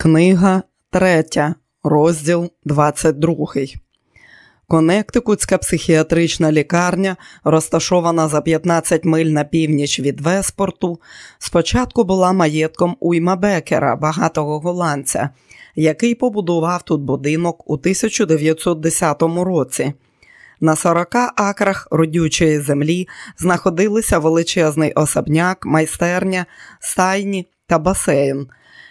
Книга 3, розділ 22. Коннектикутська психіатрична лікарня, розташована за 15 миль на північ від Веспорту, спочатку була маєтком Уйма Бекера, багатого голландця, який побудував тут будинок у 1910 році. На 40 акрах родючої землі знаходилися величезний особняк, майстерня, стайні та басейн.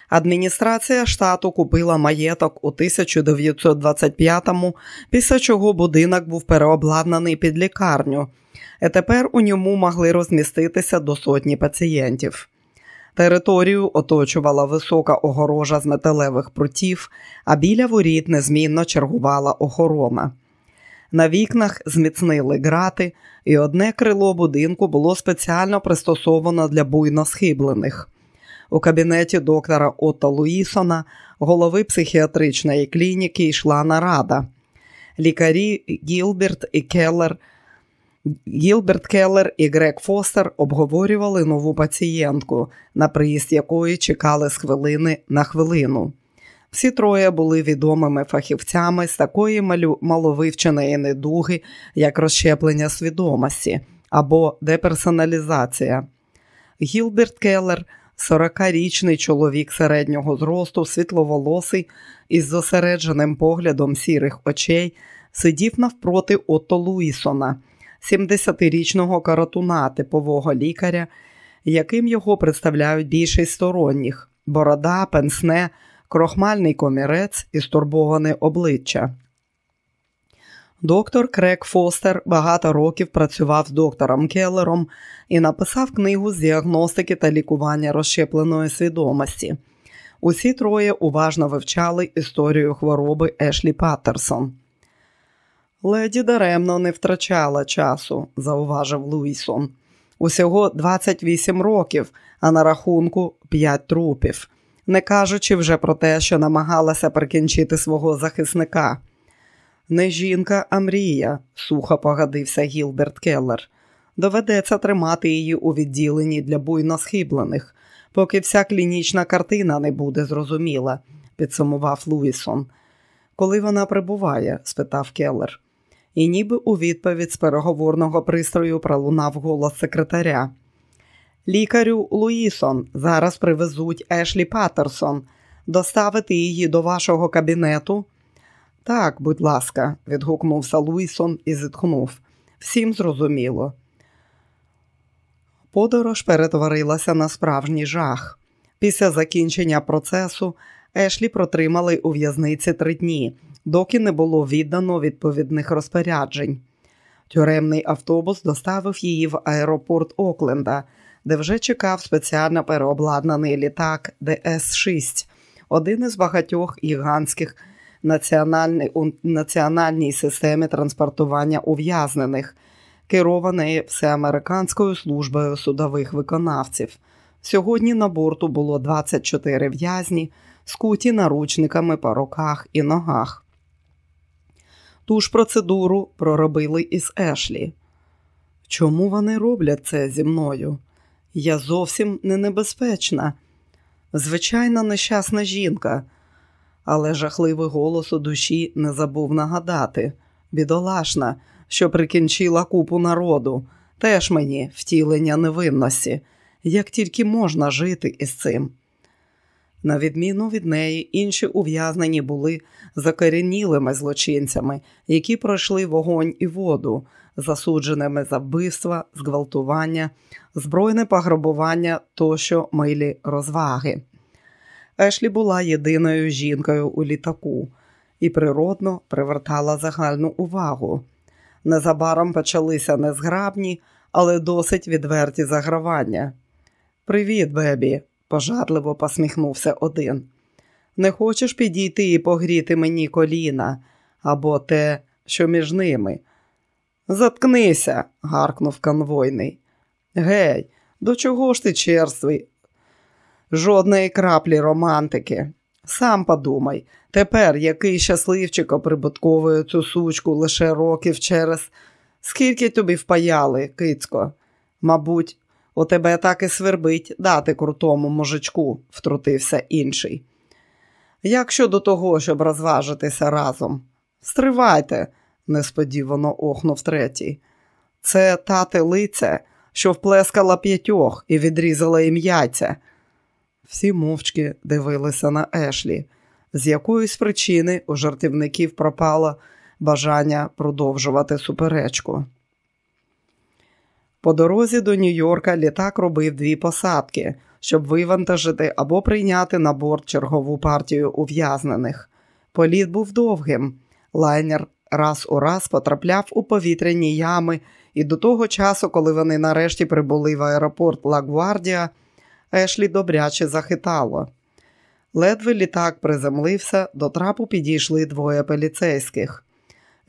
Адміністрація штату купила маєток у 1925-му, після чого будинок був переобладнаний під лікарню, і тепер у ньому могли розміститися до сотні пацієнтів. Територію оточувала висока огорожа з металевих прутів, а біля воріт незмінно чергувала охорона. На вікнах зміцнили грати, і одне крило будинку було спеціально пристосовано для буйно схиблених. У кабінеті доктора Отто Луїсона, голови психіатричної клініки, йшла нарада. Лікарі Гілберт і Келлер, Гілберт Келлер і Грег Фостер обговорювали нову пацієнтку, на приїзд якої чекали з хвилини на хвилину. Всі троє були відомими фахівцями з такої маловивченої недуги, як розщеплення свідомості або деперсоналізація. Гілберт Келлер – 40-річний чоловік середнього зросту, світловолосий, із зосередженим поглядом сірих очей, сидів навпроти Отто Луїсона, 70-річного каратуна, типового лікаря, яким його представляють більшість сторонніх борода, пенсне, крохмальний комірець і стурбоване обличчя. Доктор Крек Фостер багато років працював з доктором Келлером і написав книгу з діагностики та лікування розщепленої свідомості. Усі троє уважно вивчали історію хвороби Ешлі Паттерсон. Леді даремно не втрачала часу, зауважив Луїсон. Усього 28 років, а на рахунку 5 трупів, не кажучи вже про те, що намагалася прикінчити свого захисника. Не жінка, а мрія, сухо погодився Гілберт Келлер. Доведеться тримати її у відділенні для буйно схиблених, поки вся клінічна картина не буде зрозуміла, підсумував Луїсон. Коли вона прибуває? спитав Келлер. І ніби у відповідь з переговорного пристрою пролунав голос секретаря. Лікарю Луїсон зараз привезуть Ешлі Паттерсон. Доставити її до вашого кабінету. Так, будь ласка, відгукнувся Луїсон і зітхнув. Всім зрозуміло. Подорож перетворилася на справжній жах. Після закінчення процесу Ешлі протримали у в'язниці три дні, доки не було віддано відповідних розпоряджень. Тюремний автобус доставив її в аеропорт Окленда, де вже чекав спеціально переобладнаний літак ДС-6, один із багатьох гігантських національній, системі транспортування ув'язнених, керованої всеамериканською службою судових виконавців. Сьогодні на борту було 24 в'язні, скуті наручниками по руках і ногах. Ту ж процедуру проробили із Ешлі. Чому вони роблять це зі мною? Я зовсім не небезпечна. Звичайна нещасна жінка, але жахливий голос у душі не забув нагадати бідолашна, що прикінчила купу народу, теж мені втілення невинності, як тільки можна жити із цим. На відміну від неї, інші ув'язнені були закоренілими злочинцями, які пройшли вогонь і воду, засудженими за вбивства, зґвалтування, збройне пограбування тощо милі розваги. Ешлі була єдиною жінкою у літаку і природно привертала загальну увагу. Незабаром почалися незграбні, але досить відверті загравання. Привіт, бебі, пожадливо посміхнувся один. Не хочеш підійти і погріти мені коліна або те, що між ними? Заткнися, гаркнув конвойний. Гей, до чого ж ти черствий? Жодної краплі романтики. Сам подумай, тепер який щасливчик оприбутковує цю сучку лише років через скільки тобі впаяли, кицько? Мабуть, у тебе так і свербить дати крутому мужичку, втрутився інший. Як щодо того, щоб розважитися разом? Стривайте, несподівано охнув третій. Це та телиця, що вплескала п'ятьох і відрізала їм яйця. Всі мовчки дивилися на Ешлі. З якоїсь причини у жартівників пропало бажання продовжувати суперечку. По дорозі до Нью-Йорка літак робив дві посадки, щоб вивантажити або прийняти на борт чергову партію ув'язнених. Політ був довгим. Лайнер раз у раз потрапляв у повітряні ями, і до того часу, коли вони нарешті прибули в аеропорт Лагвардія, Ешлі добряче захитало. Ледве літак приземлився, до трапу підійшли двоє поліцейських.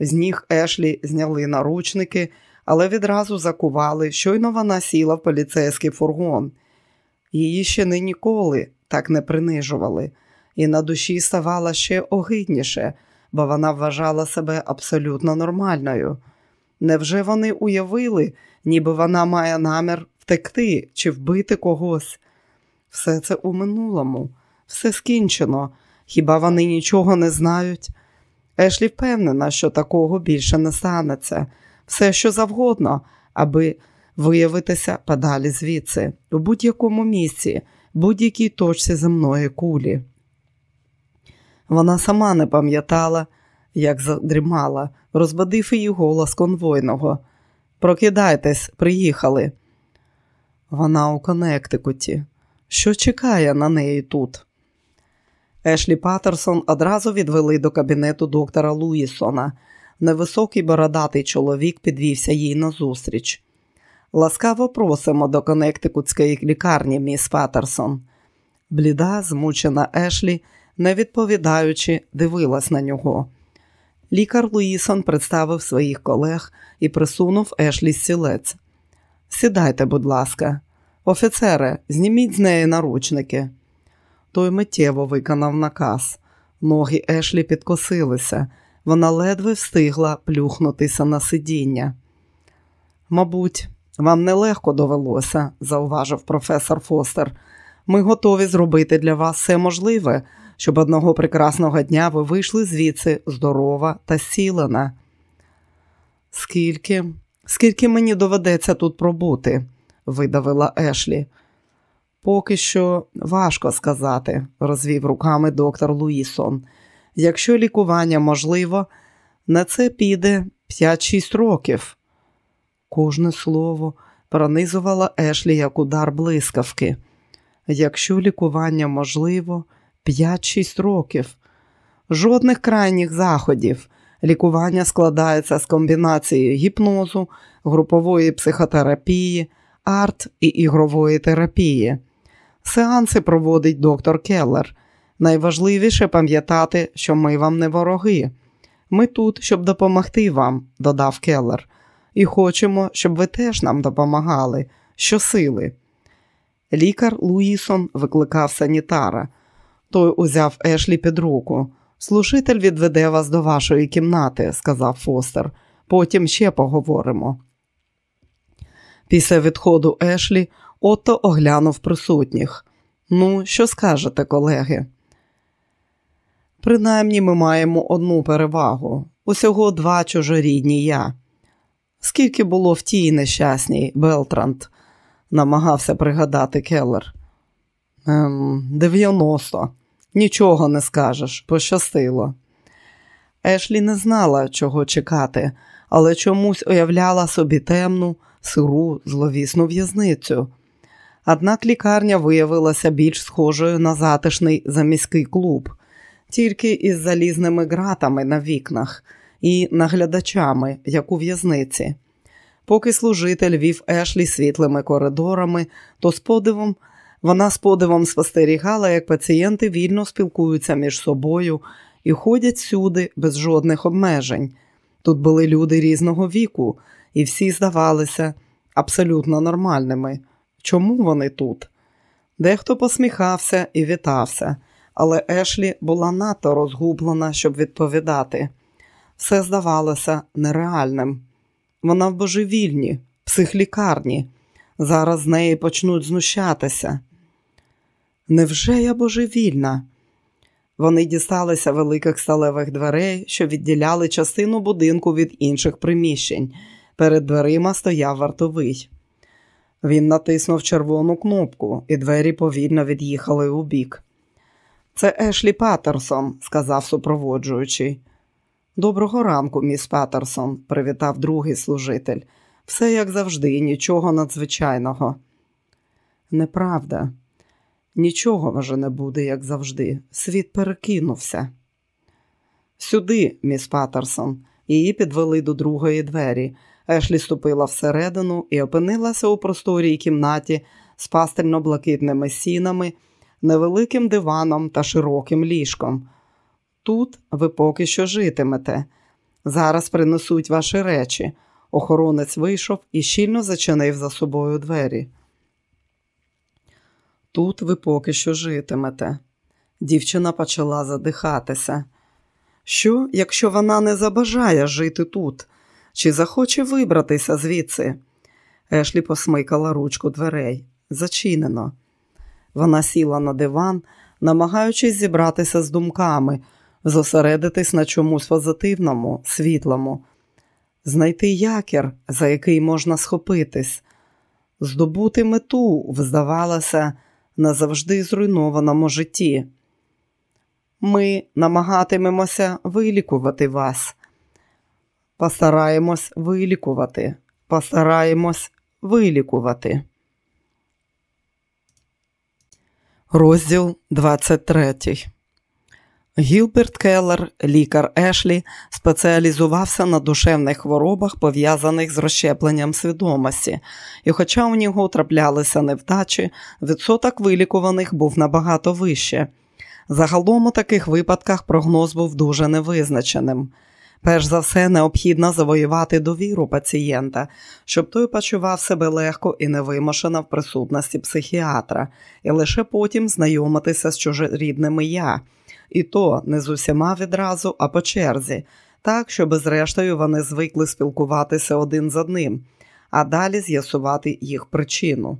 З ніг Ешлі зняли наручники, але відразу закували, щойно вона сіла в поліцейський фургон. Її ще не ніколи так не принижували, і на душі ставало ще огидніше, бо вона вважала себе абсолютно нормальною. Невже вони уявили, ніби вона має намір втекти чи вбити когось? Все це у минулому, все скінчено. Хіба вони нічого не знають? Ешлі впевнена, що такого більше не станеться, все що завгодно, аби виявитися подалі звідси, у будь-якому місці, будь-якій точці земної кулі. Вона сама не пам'ятала, як задрімала, розбадив її голос конвойного. Прокидайтесь, приїхали. Вона у Коннектикуті. Що чекає на неї тут? Ешлі Паттерсон одразу відвели до кабінету доктора Луїсона. Невисокий бородатий чоловік підвівся їй назустріч. Ласкаво просимо до Коннектикутської лікарні, міс Паттерсон. Бліда, змучена Ешлі, не відповідаючи, дивилась на нього. Лікар Луїсон представив своїх колег і присунув Ешлі стілець. Сідайте, будь ласка, офіцере, зніміть з неї наручники. Той миттєво виконав наказ. Ноги Ешлі підкосилися, вона ледве встигла плюхнутися на сидіння. Мабуть, вам нелегко довелося, зауважив професор Фостер. Ми готові зробити для вас все можливе, щоб одного прекрасного дня ви вийшли звідси здорова та сілена. Скільки, скільки мені доведеться тут пробути? Видавила Ешлі. Поки що важко сказати, розвів руками доктор Луїсон. Якщо лікування можливо, на це піде 5-6 років. Кожне слово пронизувало Ешлі як удар блискавки. Якщо лікування можливо, 5-6 років. Жодних крайніх заходів. Лікування складається з комбінацією гіпнозу, групової психотерапії, арт і ігрової терапії. Сеанси проводить доктор Келлер. Найважливіше пам'ятати, що ми вам не вороги. Ми тут, щоб допомогти вам, додав Келлер, і хочемо, щоб ви теж нам допомагали. Щосили. Лікар Луїсон викликав санітара. Той узяв Ешлі під руку. Служитель відведе вас до вашої кімнати, сказав Фостер. Потім ще поговоримо. Після відходу Ешлі Отто оглянув присутніх. Ну, що скажете, колеги? Принаймні ми маємо одну перевагу усього два чужорідні я. Скільки було в тій нещасній Белтрант, намагався пригадати Келлер. Ем, 90. Нічого не скажеш, пощастило. Ешлі не знала, чого чекати, але чомусь уявляла собі темну, сиру, зловісну в'язницю. Однак лікарня виявилася більш схожою на затишний заміський клуб, тільки із залізними ґратами на вікнах і наглядачами, як у в'язниці. Поки служитель вів Ешлі світлими коридорами, то з подивом вона з подивом спостерігала, як пацієнти вільно спілкуються між собою і ходять сюди без жодних обмежень. Тут були люди різного віку, і всі здавалися абсолютно нормальними. Чому вони тут? Дехто посміхався і вітався, але Ешлі була надто розгублена, щоб відповідати. Все здавалося нереальним. Вона в божевільні, психлікарні. Зараз з неї почнуть знущатися. Невже я божевільна? Вони дісталися великих сталевих дверей, що відділяли частину будинку від інших приміщень. Перед дверима стояв вартовий. Він натиснув червону кнопку, і двері повільно від'їхали у бік. Це Ешлі Паттерсон, сказав супроводжуючий. Доброго ранку, міс Паттерсон, привітав другий служитель. Все як завжди, нічого надзвичайного. Неправда, нічого вже не буде, як завжди. Світ перекинувся. Сюди, міс Паттерсон, її підвели до другої двері. Ешлі ступила всередину і опинилася у просторій кімнаті з пастельно-блакитними сінами, невеликим диваном та широким ліжком. Тут ви поки що житимете. Зараз принесуть ваші речі. Охоронець вийшов і щільно зачинив за собою двері. Тут ви поки що житимете. Дівчина почала задихатися. Що, якщо вона не забажає жити тут? Чи захоче вибратися звідси? Ешлі посмикала ручку дверей. Зачинено. Вона сіла на диван, намагаючись зібратися з думками, зосередитись на чомусь позитивному, світлому, знайти якір, за який можна схопитись, здобути мету, здавалося, назавжди зруйнованому житті. Ми намагатимемося вилікувати вас. Постараємось вилікувати, постараємось вилікувати. Розділ 23 Гілберт Келлер, лікар Ешлі, спеціалізувався на душевних хворобах, пов'язаних з розщепленням свідомості, і, хоча у нього траплялися невдачі, відсоток вилікуваних був набагато вище. Загалом у таких випадках прогноз був дуже невизначеним. Перш за все, необхідно завоювати довіру пацієнта, щоб той почував себе легко і невимушено в присутності психіатра, і лише потім знайомитися з чужорідними я, і то не з усіма відразу, а по черзі, так, щоб зрештою вони звикли спілкуватися один з одним, а далі з'ясувати їх причину.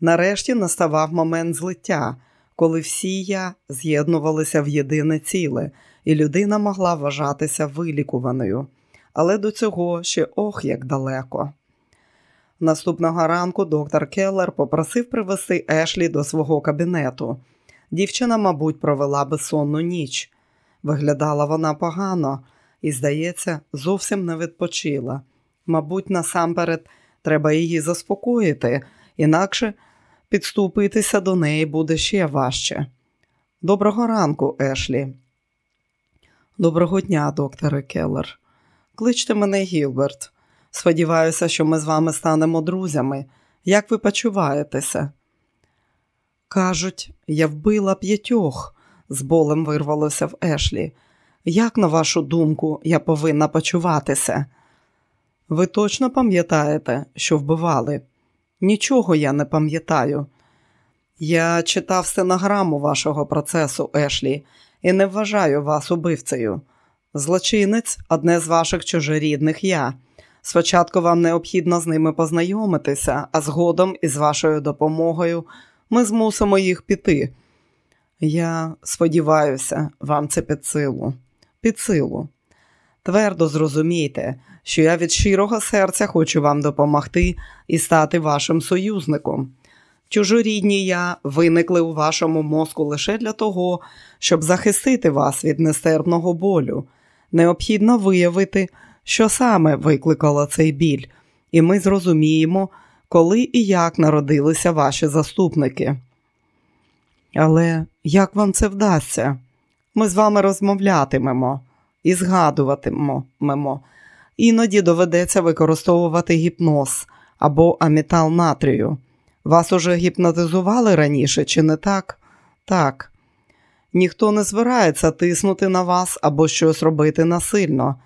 Нарешті наставав момент злиття, коли всі я з'єднувалися в єдине ціле і людина могла вважатися вилікуваною, але до цього ще ох як далеко. Наступного ранку доктор Келлер попросив привезти Ешлі до свого кабінету. Дівчина, мабуть, провела безсонну ніч. Виглядала вона погано і, здається, зовсім не відпочила. Мабуть, насамперед треба її заспокоїти, інакше підступитися до неї буде ще важче. Доброго ранку, Ешлі. Доброго дня, докторе Келлер. Кличте мене Гілберт. Сподіваюся, що ми з вами станемо друзями. Як ви почуваєтеся? Кажуть, я вбила п'ятьох, з болем вирвалося в Ешлі. Як, на вашу думку, я повинна почуватися? Ви точно пам'ятаєте, що вбивали? Нічого я не пам'ятаю. Я читав стенограму вашого процесу, Ешлі, і не вважаю вас убивцею. Злочинець одне з ваших чужорідних я. Спочатку вам необхідно з ними познайомитися, а згодом, із вашою допомогою, ми змусимо їх піти. Я сподіваюся, вам це під силу. Під силу. Твердо зрозумійте, що я від щирого серця хочу вам допомогти і стати вашим союзником. Чужорідні я виникли у вашому мозку лише для того, щоб захистити вас від нестерпного болю. Необхідно виявити, що саме викликало цей біль, і ми зрозуміємо, коли і як народилися ваші заступники. Але як вам це вдасться? Ми з вами розмовлятимемо і згадуватимемо. Іноді доведеться використовувати гіпноз або амітал натрію. Вас уже гіпнотизували раніше, чи не так? Так. Ніхто не збирається тиснути на вас або щось робити насильно.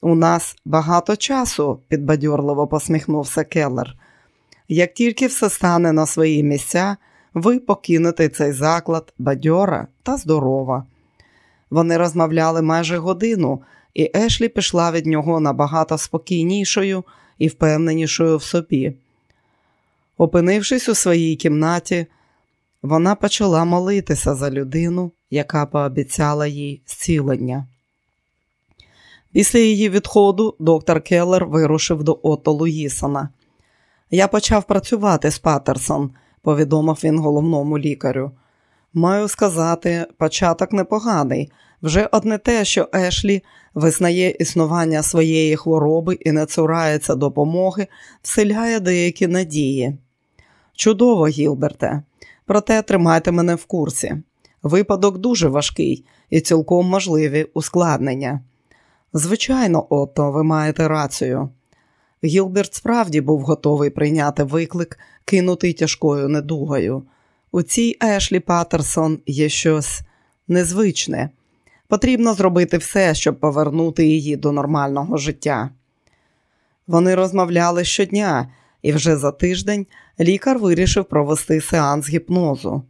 У нас багато часу, підбадьорливо посміхнувся Келлер. Як тільки все стане на свої місця, ви покинете цей заклад бадьора та здорова. Вони розмовляли майже годину, і Ешлі пішла від нього набагато спокійнішою і впевненішою в собі. Опинившись у своїй кімнаті, вона почала молитися за людину, яка пообіцяла їй зцілення. Після її відходу доктор Келлер вирушив до Отто Луїсона. Я почав працювати з Патерсон, повідомив він головному лікарю. Маю сказати, початок непоганий. Вже одне те, що Ешлі визнає існування своєї хвороби і не цурається допомоги, вселяє деякі надії. Чудово, Гілберте, проте тримайте мене в курсі. Випадок дуже важкий і цілком можливі ускладнення. Звичайно, Отто, ви маєте рацію. Гілберт справді був готовий прийняти виклик, кинутий тяжкою недугою. У цій Ешлі Паттерсон є щось незвичне. Потрібно зробити все, щоб повернути її до нормального життя. Вони розмовляли щодня, і вже за тиждень лікар вирішив провести сеанс гіпнозу.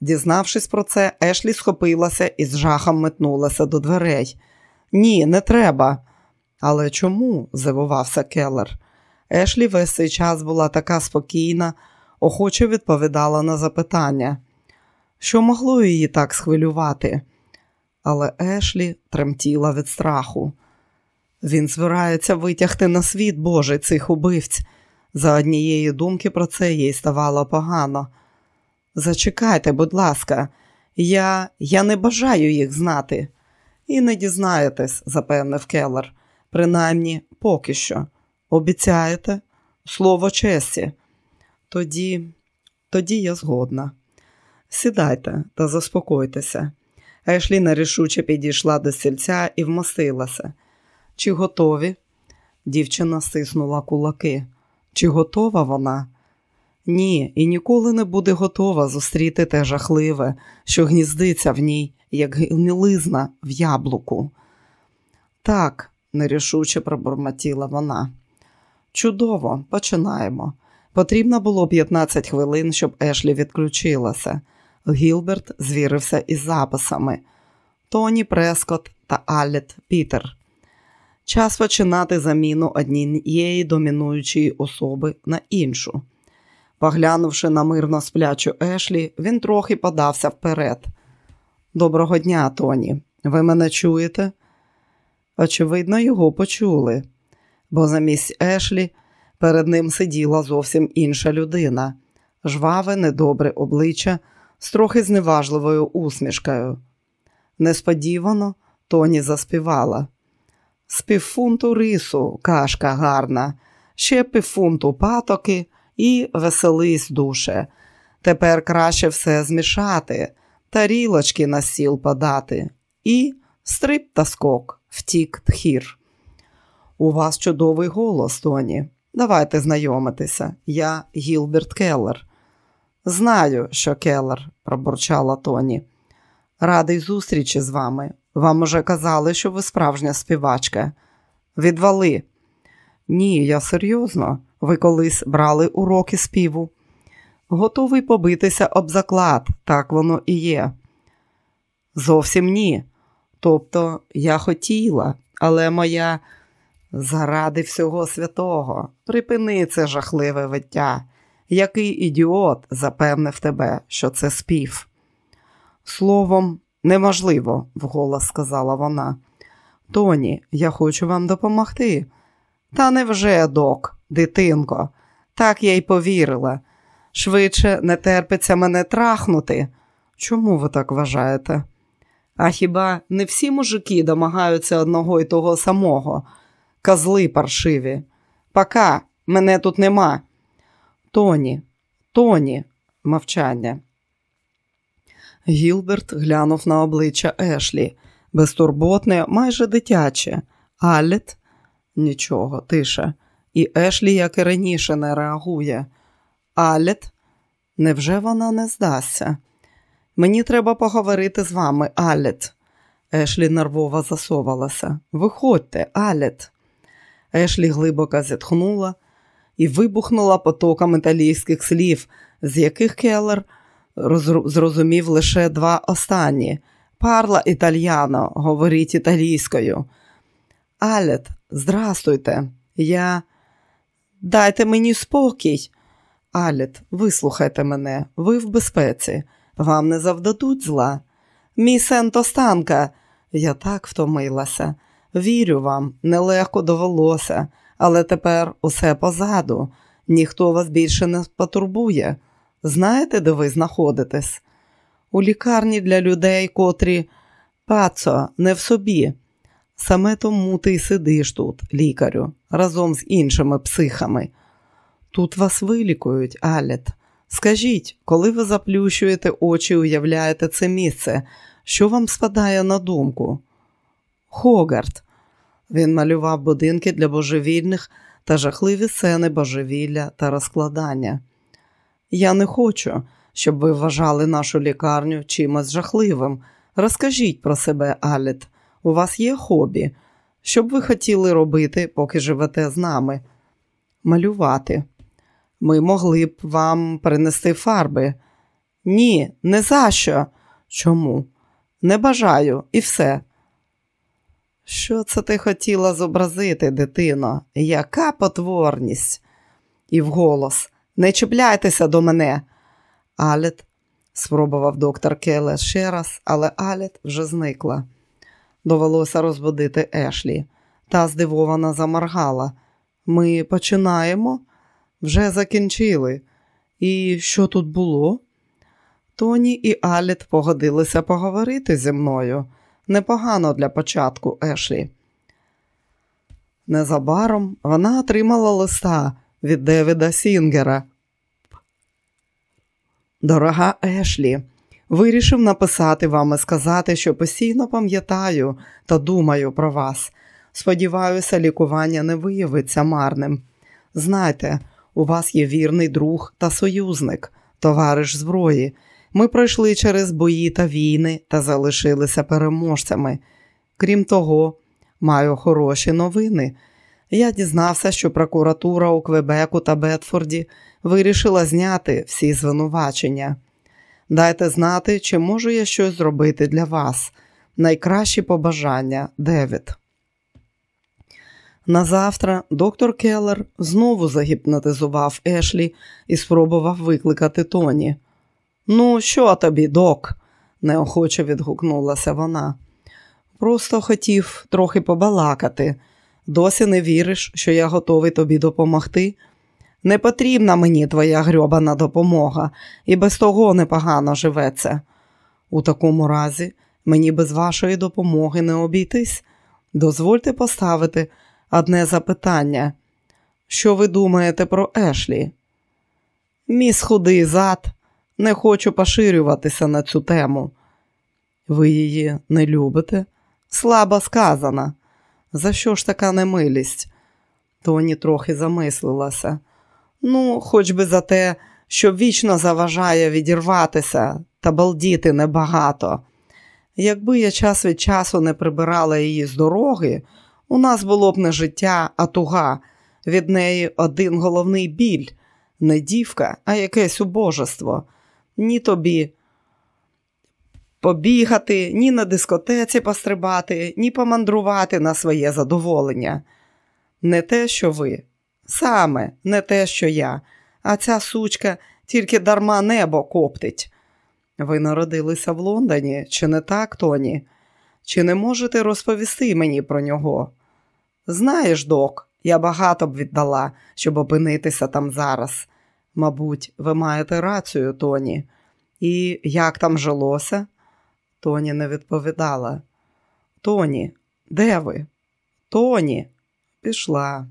Дізнавшись про це, Ешлі схопилася і з жахом метнулася до дверей. Ні, не треба. Але чому? здивувався Келлер. Ешлі весь цей час була така спокійна, охоче відповідала на запитання, що могло її так схвилювати. Але Ешлі тремтіла від страху. Він збирається витягти на світ Божий цих убивць. За однієї думки про це їй ставало погано. Зачекайте, будь ласка, я я не бажаю їх знати. І не дізнаєтесь, запевнив Келлер. Принаймні, поки що. Обіцяєте? Слово честі. Тоді, тоді я згодна. Сідайте та заспокойтеся. Ешлі нерішуче підійшла до сільця і вмостилася. Чи готові? Дівчина стиснула кулаки. Чи готова вона? Ні, і ніколи не буде готова зустріти те жахливе, що гніздиться в ній, як гнилизна в яблуку. Так, нерішуче пробормотіла вона. Чудово, починаємо. Потрібно було 15 хвилин, щоб Ешлі відключилася. Гілберт звірився із записами Тоні Прескот та Аллет Пітер. Час починати заміну однієї домінуючої особи на іншу. Поглянувши на мирно сплячу Ешлі, він трохи подався вперед. Доброго дня, Тоні. Ви мене чуєте? Очевидно, його почули, бо замість Ешлі перед ним сиділа зовсім інша людина, жваве, недобре обличчя з трохи зневажливою усмішкою. Несподівано Тоні заспівала. З півфунту рису, кашка гарна, ще півфунту патоки і веселись, душе. Тепер краще все змішати, тарілочки на стіл подати і стрип та скок, втік тхір. У вас чудовий голос, Тоні. Давайте знайомитися. Я Гілберт Келлер. Знаю, що Келлер, пробурчала Тоні. Радий зустрічі з вами. Вам уже казали, що ви справжня співачка. Відвали. Ні, я серйозно. Ви колись брали уроки співу. Готовий побитися об заклад, так воно і є. Зовсім ні. Тобто я хотіла, але моя заради всього святого, припини це жахливе виття. Який ідіот запевнив тебе, що це спів. Словом, неможливо, вголос сказала вона. Тоні, я хочу вам допомогти. Та невже, док, дитинко, так я й повірила. Швидше не терпиться мене трахнути. Чому ви так вважаєте? А хіба не всі мужики домагаються одного і того самого? Козли паршиві. Пока мене тут нема. Тоні, Тоні, мовчання. Гілберт глянув на обличчя Ешлі, безтурботне, майже дитяче. Аллет? Нічого, тиша. І Ешлі, як і раніше, не реагує. Аллет? Невже вона не здасться? Мені треба поговорити з вами, Аллет. Ешлі нервово засовалася. Виходьте, Аллет. Ешлі глибоко зітхнула і вибухнула потоком італійських слів, з яких Келлер зрозумів лише два останні. Парла італьяно, говоріть італійською. Алет, здрастуйте, я. Дайте мені спокій. Аліт, вислухайте мене, ви в безпеці, вам не завдадуть зла. Мій сен Тостанка, я так втомилася. Вірю вам, нелегко довелося, але тепер усе позаду. Ніхто вас більше не потурбує. Знаєте, де ви знаходитесь? У лікарні для людей, котрі пацо, не в собі. Саме тому ти й сидиш тут, лікарю, разом з іншими психами. Тут вас вилікують, Алет. Скажіть, коли ви заплющуєте очі, уявляєте це місце, що вам спадає на думку? Хогарт. Він малював будинки для божевільних та жахливі сцени божевілля та розкладання. Я не хочу, щоб ви вважали нашу лікарню чимось жахливим. Розкажіть про себе, Алет. У вас є хобі? Що б ви хотіли робити, поки живете з нами? Малювати. Ми могли б вам принести фарби. Ні, не за що. Чому? Не бажаю і все. Що це ти хотіла зобразити, дитино? Яка потворність? І вголос Не чіпляйтеся до мене. Алет спробував доктор Келе ще раз, але Алет вже зникла. Довелося розбудити Ешлі. Та здивовано заморгала. Ми починаємо? Вже закінчили. І що тут було? Тоні і Аліт погодилися поговорити зі мною. Непогано для початку Ешлі. Незабаром вона отримала листа від Девіда Сінгера. Дорога Ешлі, вирішив написати вам і сказати, що постійно пам'ятаю та думаю про вас. Сподіваюся, лікування не виявиться марним. Знайте, у вас є вірний друг та союзник, товариш зброї. Ми пройшли через бої та війни та залишилися переможцями. Крім того, маю хороші новини. Я дізнався, що прокуратура у Квебеку та Бетфорді вирішила зняти всі звинувачення. Дайте знати, чи можу я щось зробити для вас. Найкращі побажання, Девід. Назавтра доктор Келлер знову загіпнотизував Ешлі і спробував викликати Тоні. Ну, що тобі, док? неохоче відгукнулася вона. Просто хотів трохи побалакати. Досі не віриш, що я готовий тобі допомогти. Не потрібна мені твоя грьобана допомога, і без того непогано живеться. У такому разі мені без вашої допомоги не обійтись. Дозвольте поставити одне запитання. Що ви думаєте про Ешлі? Міс худий зад, не хочу поширюватися на цю тему. Ви її не любите? Слабо сказана. За що ж така немилість? Тоні трохи замислилася. Ну, хоч би за те, що вічно заважає відірватися та балдіти небагато. Якби я час від часу не прибирала її з дороги, у нас було б не життя, а туга. Від неї один головний біль, не дівка, а якесь убожество. Ні тобі побігати, ні на дискотеці пострибати, ні помандрувати на своє задоволення. Не те, що ви, саме не те, що я, а ця сучка тільки дарма небо коптить. Ви народилися в Лондоні, чи не так, Тоні? Чи не можете розповісти мені про нього? Знаєш, док, я багато б віддала, щоб опинитися там зараз. Мабуть, ви маєте рацію, Тоні. І як там жилося? Тоні не відповідала. Тоні, де ви? Тоні, пішла.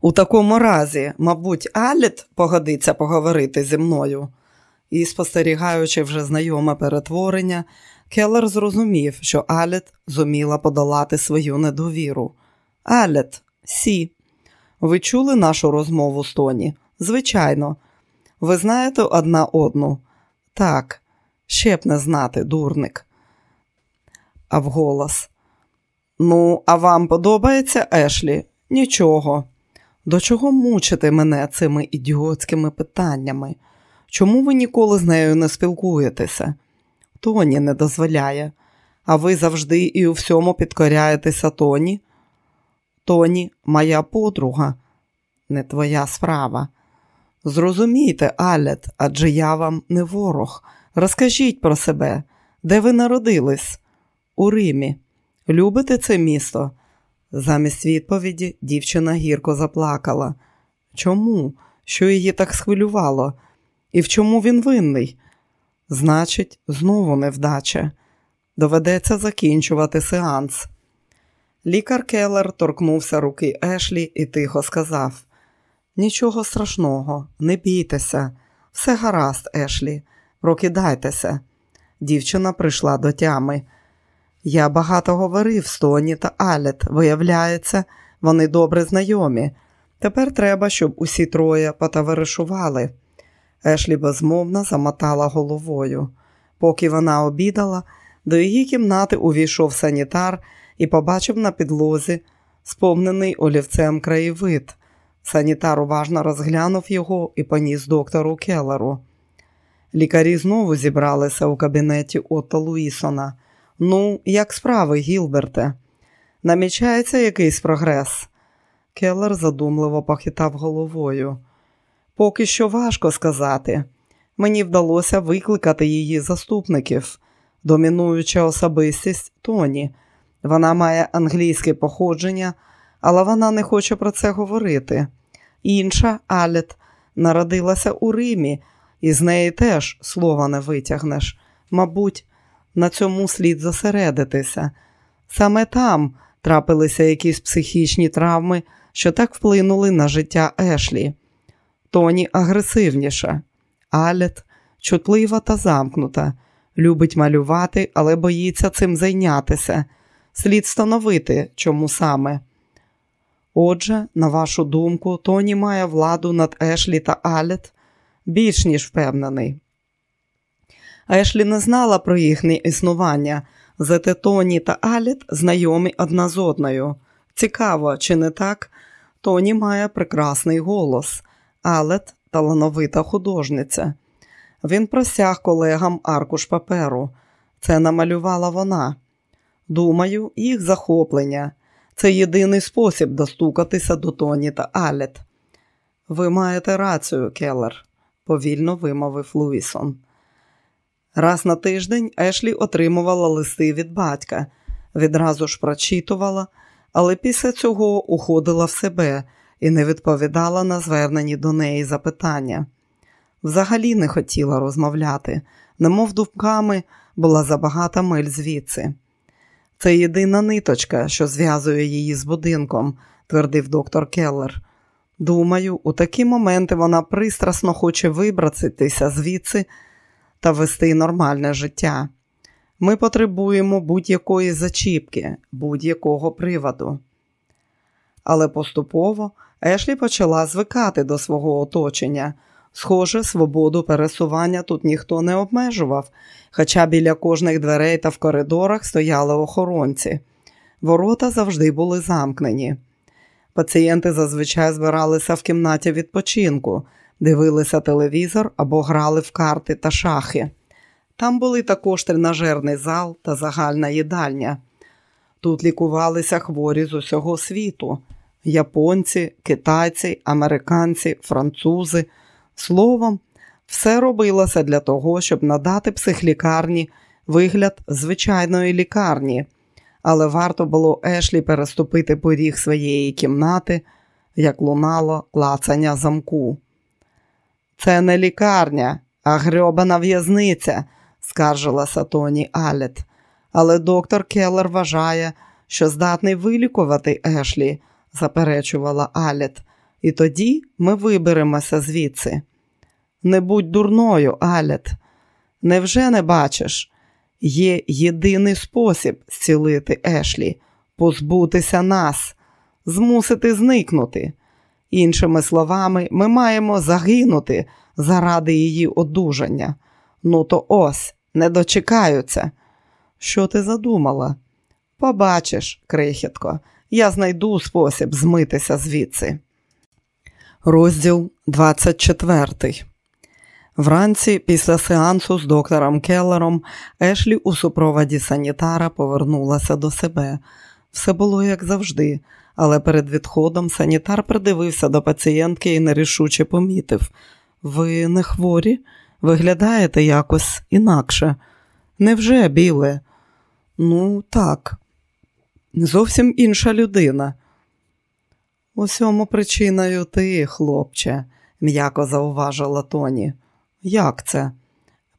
У такому разі, мабуть, Аліт погодиться поговорити зі мною. І, спостерігаючи вже знайоме перетворення, Келлер зрозумів, що Аліт зуміла подолати свою недовіру. Аліт, сі, ви чули нашу розмову з Тоні? Звичайно, ви знаєте одна одну? Так, ще б не знати, дурник. А вголос. Ну, а вам подобається Ешлі? Нічого. До чого мучите мене цими ідіотськими питаннями? Чому ви ніколи з нею не спілкуєтеся? Тоні не дозволяє, а ви завжди і у всьому підкоряєтеся Тоні? Тоні, моя подруга, не твоя справа. Зрозумійте, Алет, адже я вам не ворог. Розкажіть про себе, де ви народились? У Римі. Любите це місто? Замість відповіді дівчина гірко заплакала. Чому? Що її так схвилювало? І в чому він винний? Значить, знову невдача. Доведеться закінчувати сеанс. Лікар Келлер торкнувся руки Ешлі і тихо сказав: Нічого страшного, не бійтеся, все гаразд, Ешлі, прокидайтеся. Дівчина прийшла до тями. Я багато говорив з Тоні та Алет. Виявляється, вони добре знайомі. Тепер треба, щоб усі троє потоваришували. Ешлі безмовно замотала головою. Поки вона обідала, до її кімнати увійшов санітар і побачив на підлозі сповнений олівцем краєвид. Санітар уважно розглянув його і поніс доктору Келлеру. Лікарі знову зібралися у кабінеті Отто Луїсона. Ну, як справи, Гілберте? Намічається якийсь прогрес? Келлер задумливо похитав головою. Поки що важко сказати. Мені вдалося викликати її заступників, домінуюча особистість Тоні. Вона має англійське походження, але вона не хоче про це говорити. Інша, Алет, народилася у Римі, і з неї теж слова не витягнеш. Мабуть, на цьому слід зосередитися. Саме там трапилися якісь психічні травми, що так вплинули на життя Ешлі. Тоні агресивніша, Алет чутлива та замкнута, любить малювати, але боїться цим зайнятися. Слід встановити, чому саме. Отже, на вашу думку, Тоні має владу над Ешлі та Алет більш ніж впевнений. Ешлі не знала про їхнє існування, зате Тоні та Алет знайомі одна з одною. Цікаво, чи не так? Тоні має прекрасний голос, Алет талановита художниця. Він просяг колегам аркуш паперу. Це намалювала вона. Думаю, їх захоплення. Це єдиний спосіб достукатися до Тоні та Алет. Ви маєте рацію, Келлер, повільно вимовив Луїсон. Раз на тиждень Ешлі отримувала листи від батька, відразу ж прочитувала, але після цього уходила в себе і не відповідала на звернені до неї запитання. Взагалі не хотіла розмовляти, немов думками була забагато миль звідси. Це єдина ниточка, що зв'язує її з будинком, твердив доктор Келлер. Думаю, у такі моменти вона пристрасно хоче вибратися звідси та вести нормальне життя. Ми потребуємо будь-якої зачіпки, будь-якого приводу. Але поступово Ешлі почала звикати до свого оточення. Схоже, свободу пересування тут ніхто не обмежував, хоча біля кожних дверей та в коридорах стояли охоронці. Ворота завжди були замкнені. Пацієнти зазвичай збиралися в кімнаті відпочинку, дивилися телевізор або грали в карти та шахи. Там були також тренажерний зал та загальна їдальня. Тут лікувалися хворі з усього світу японці, китайці, американці, французи. Словом, все робилося для того, щоб надати психлікарні вигляд звичайної лікарні, але варто було Ешлі переступити поріг своєї кімнати, як лунало клацання замку. Це не лікарня, а грьобана в'язниця, скаржилася Тоні Алет. Але доктор Келлер вважає, що здатний вилікувати Ешлі, заперечувала Алет. І тоді ми виберемося звідси. Не будь дурною, Алет. Невже не бачиш? Є єдиний спосіб зцілити Ешлі, позбутися нас, змусити зникнути. Іншими словами, ми маємо загинути заради її одужання. Ну, то ось, не дочекаються. Що ти задумала? Побачиш, крихітко, я знайду спосіб змитися звідси. Розділ 24 Вранці, після сеансу з доктором Келлером, Ешлі у супроводі санітара повернулася до себе. Все було як завжди, але перед відходом санітар придивився до пацієнтки і нерішуче помітив. Ви не хворі? Виглядаєте якось інакше. Невже, біле? Ну, так, зовсім інша людина. Усьому причиною ти, хлопче, м'яко зауважила Тоні. Як це?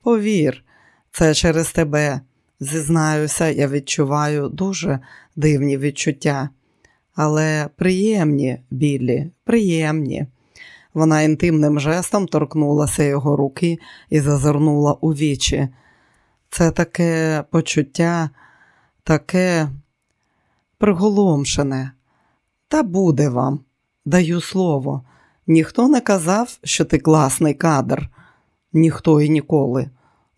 Повір, це через тебе. Зізнаюся, я відчуваю дуже дивні відчуття. Але приємні, Біллі, приємні. Вона інтимним жестом торкнулася його руки і зазирнула у вічі. Це таке почуття, таке приголомшене. Та буде вам, даю слово. Ніхто не казав, що ти класний кадр, ніхто і ніколи.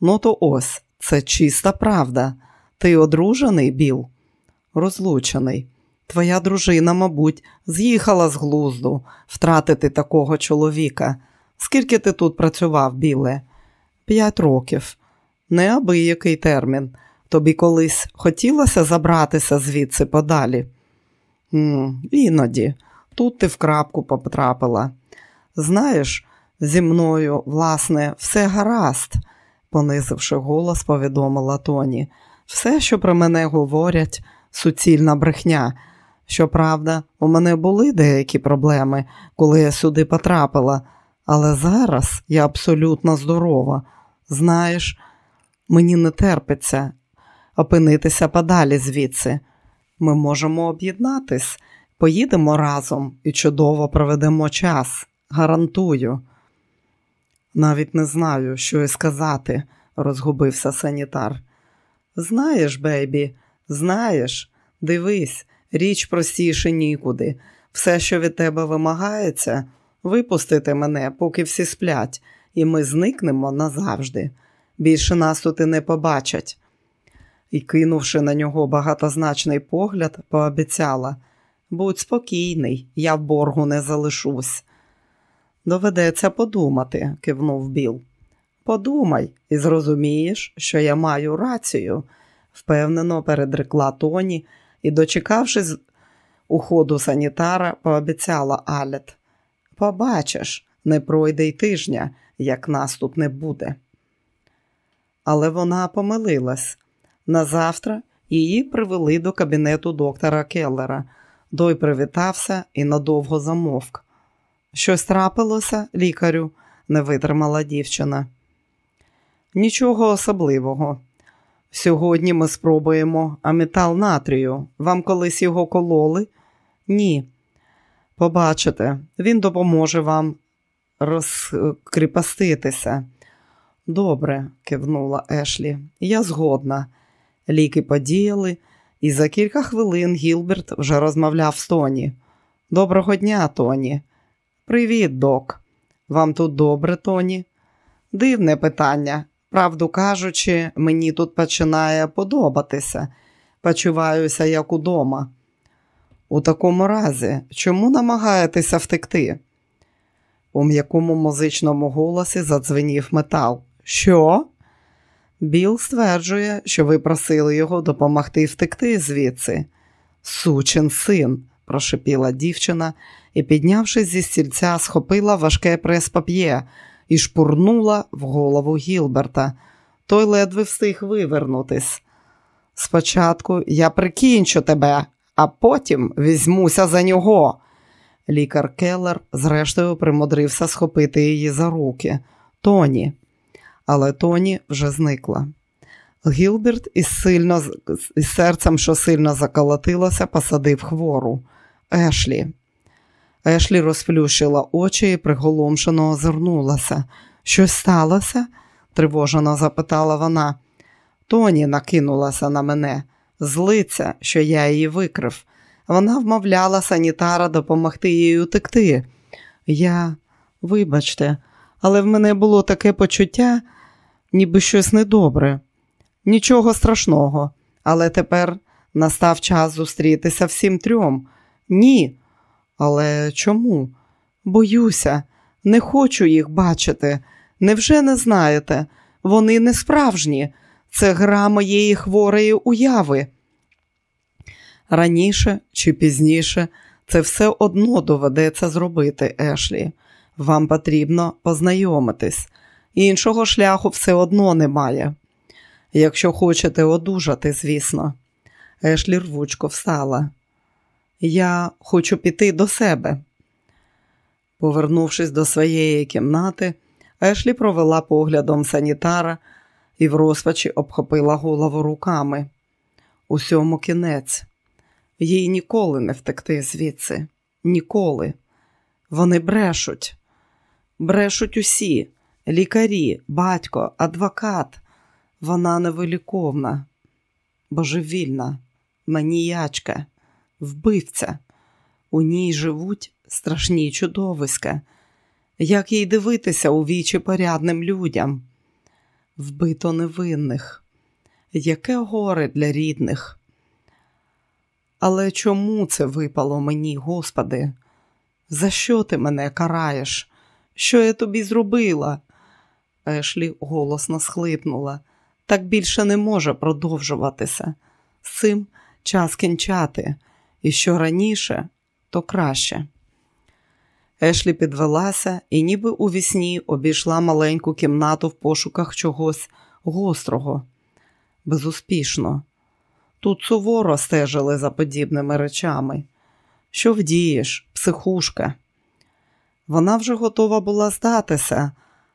Ну, то ось це чиста правда. Ти одружений, Біл? Розлучений. Твоя дружина, мабуть, з'їхала з глузду втратити такого чоловіка. Скільки ти тут працював, Біле? П'ять років. Неабиякий термін. Тобі колись хотілося забратися звідси подалі? М, Іноді, тут ти в крапку потрапила. Знаєш, зі мною, власне, все гаразд, понизивши голос, повідомила Тоні. Все, що про мене говорять, суцільна брехня. Щоправда, у мене були деякі проблеми, коли я сюди потрапила, але зараз я абсолютно здорова. Знаєш, мені не терпиться опинитися подалі звідси. Ми можемо об'єднатись, поїдемо разом і чудово проведемо час. Гарантую. Навіть не знаю, що й сказати, розгубився санітар. Знаєш, бейбі, знаєш, дивись, річ простіше нікуди. Все, що від тебе вимагається, випустити мене, поки всі сплять, і ми зникнемо назавжди. Більше нас тут і не побачать. І, кинувши на нього багатозначний погляд, пообіцяла будь спокійний, я в боргу не залишусь. Доведеться подумати, кивнув Біл. Подумай і зрозумієш, що я маю рацію, впевнено передрекла Тоні і, дочекавшись уходу санітара, пообіцяла Алет. Побачиш, не пройде й тижня, як нас тут не буде. Але вона помилилась. Назавтра її привели до кабінету доктора Келлера. Той привітався і надовго замовк. Щось трапилося, лікарю, не витримала дівчина. Нічого особливого. Сьогодні ми спробуємо амітал натрію. Вам колись його кололи? Ні. Побачите, він допоможе вам розкріпоститися. Добре, кивнула Ешлі, я згодна. Ліки подіяли, і за кілька хвилин Гілберт вже розмовляв з Тоні. Доброго дня, Тоні. Привіт, док. Вам тут добре, Тоні? Дивне питання. Правду кажучи, мені тут починає подобатися. Почуваюся як удома. У такому разі, чому намагаєтеся втекти? У м'якому музичному голосі задзвенів метал. Що? Біл стверджує, що ви просили його допомогти втекти звідси. Сучин син, прошепіла дівчина і, піднявшись зі стільця, схопила важке прес-пап'є і шпурнула в голову Гілберта. Той ледве встиг вивернутись. Спочатку я прикінчу тебе, а потім візьмуся за нього. Лікар Келлер, зрештою, примудрився схопити її за руки. Тоні але Тоні вже зникла. Гілберт із сильно, із серцем, що сильно заколотилося, посадив хвору. Ешлі. Ешлі розплющила очі і приголомшено озирнулася. Щось сталося? тривожено запитала вона. Тоні накинулася на мене, злиться, що я її викрив. Вона вмовляла санітара допомогти їй утекти. Я, вибачте, але в мене було таке почуття, ніби щось недобре. Нічого страшного, але тепер настав час зустрітися всім трьом. Ні. Але чому? Боюся, не хочу їх бачити. Невже не знаєте? Вони не справжні. Це гра моєї хворої уяви. Раніше чи пізніше це все одно доведеться зробити, Ешлі. Вам потрібно познайомитись. Іншого шляху все одно немає. Якщо хочете одужати, звісно. Ешлі рвучко встала. Я хочу піти до себе. Повернувшись до своєї кімнати, Ешлі провела поглядом санітара і в розпачі обхопила голову руками. Усьому кінець. Їй ніколи не втекти звідси. Ніколи. Вони брешуть. Брешуть усі лікарі, батько, адвокат. Вона невиліковна, божевільна, маніячка, вбивця. У ній живуть страшні чудовиська. Як їй дивитися у вічі порядним людям? Вбито невинних. Яке горе для рідних. Але чому це випало мені, Господи? За що ти мене караєш? Що я тобі зробила? Ешлі голосно схлипнула. Так більше не може продовжуватися. З цим час кінчати, і що раніше, то краще. Ешлі підвелася і, ніби у вісні, обійшла маленьку кімнату в пошуках чогось гострого. Безуспішно. Тут суворо стежили за подібними речами. Що вдієш, психушка? Вона вже готова була здатися,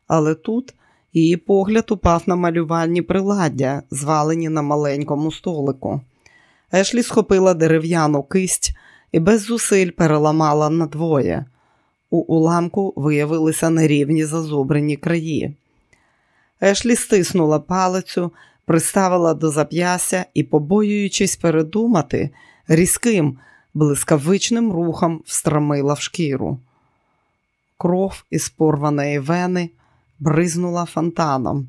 але тут її погляд упав на малювальні приладдя, звалені на маленькому столику. Ешлі схопила дерев'яну кисть і без зусиль переламала надвоє. У уламку виявилися нерівні зазубрені краї. Ешлі стиснула палицю, приставила до зап'яся і, побоюючись передумати, різким, блискавичним рухом встромила в шкіру. Кров із порваної вени бризнула фонтаном,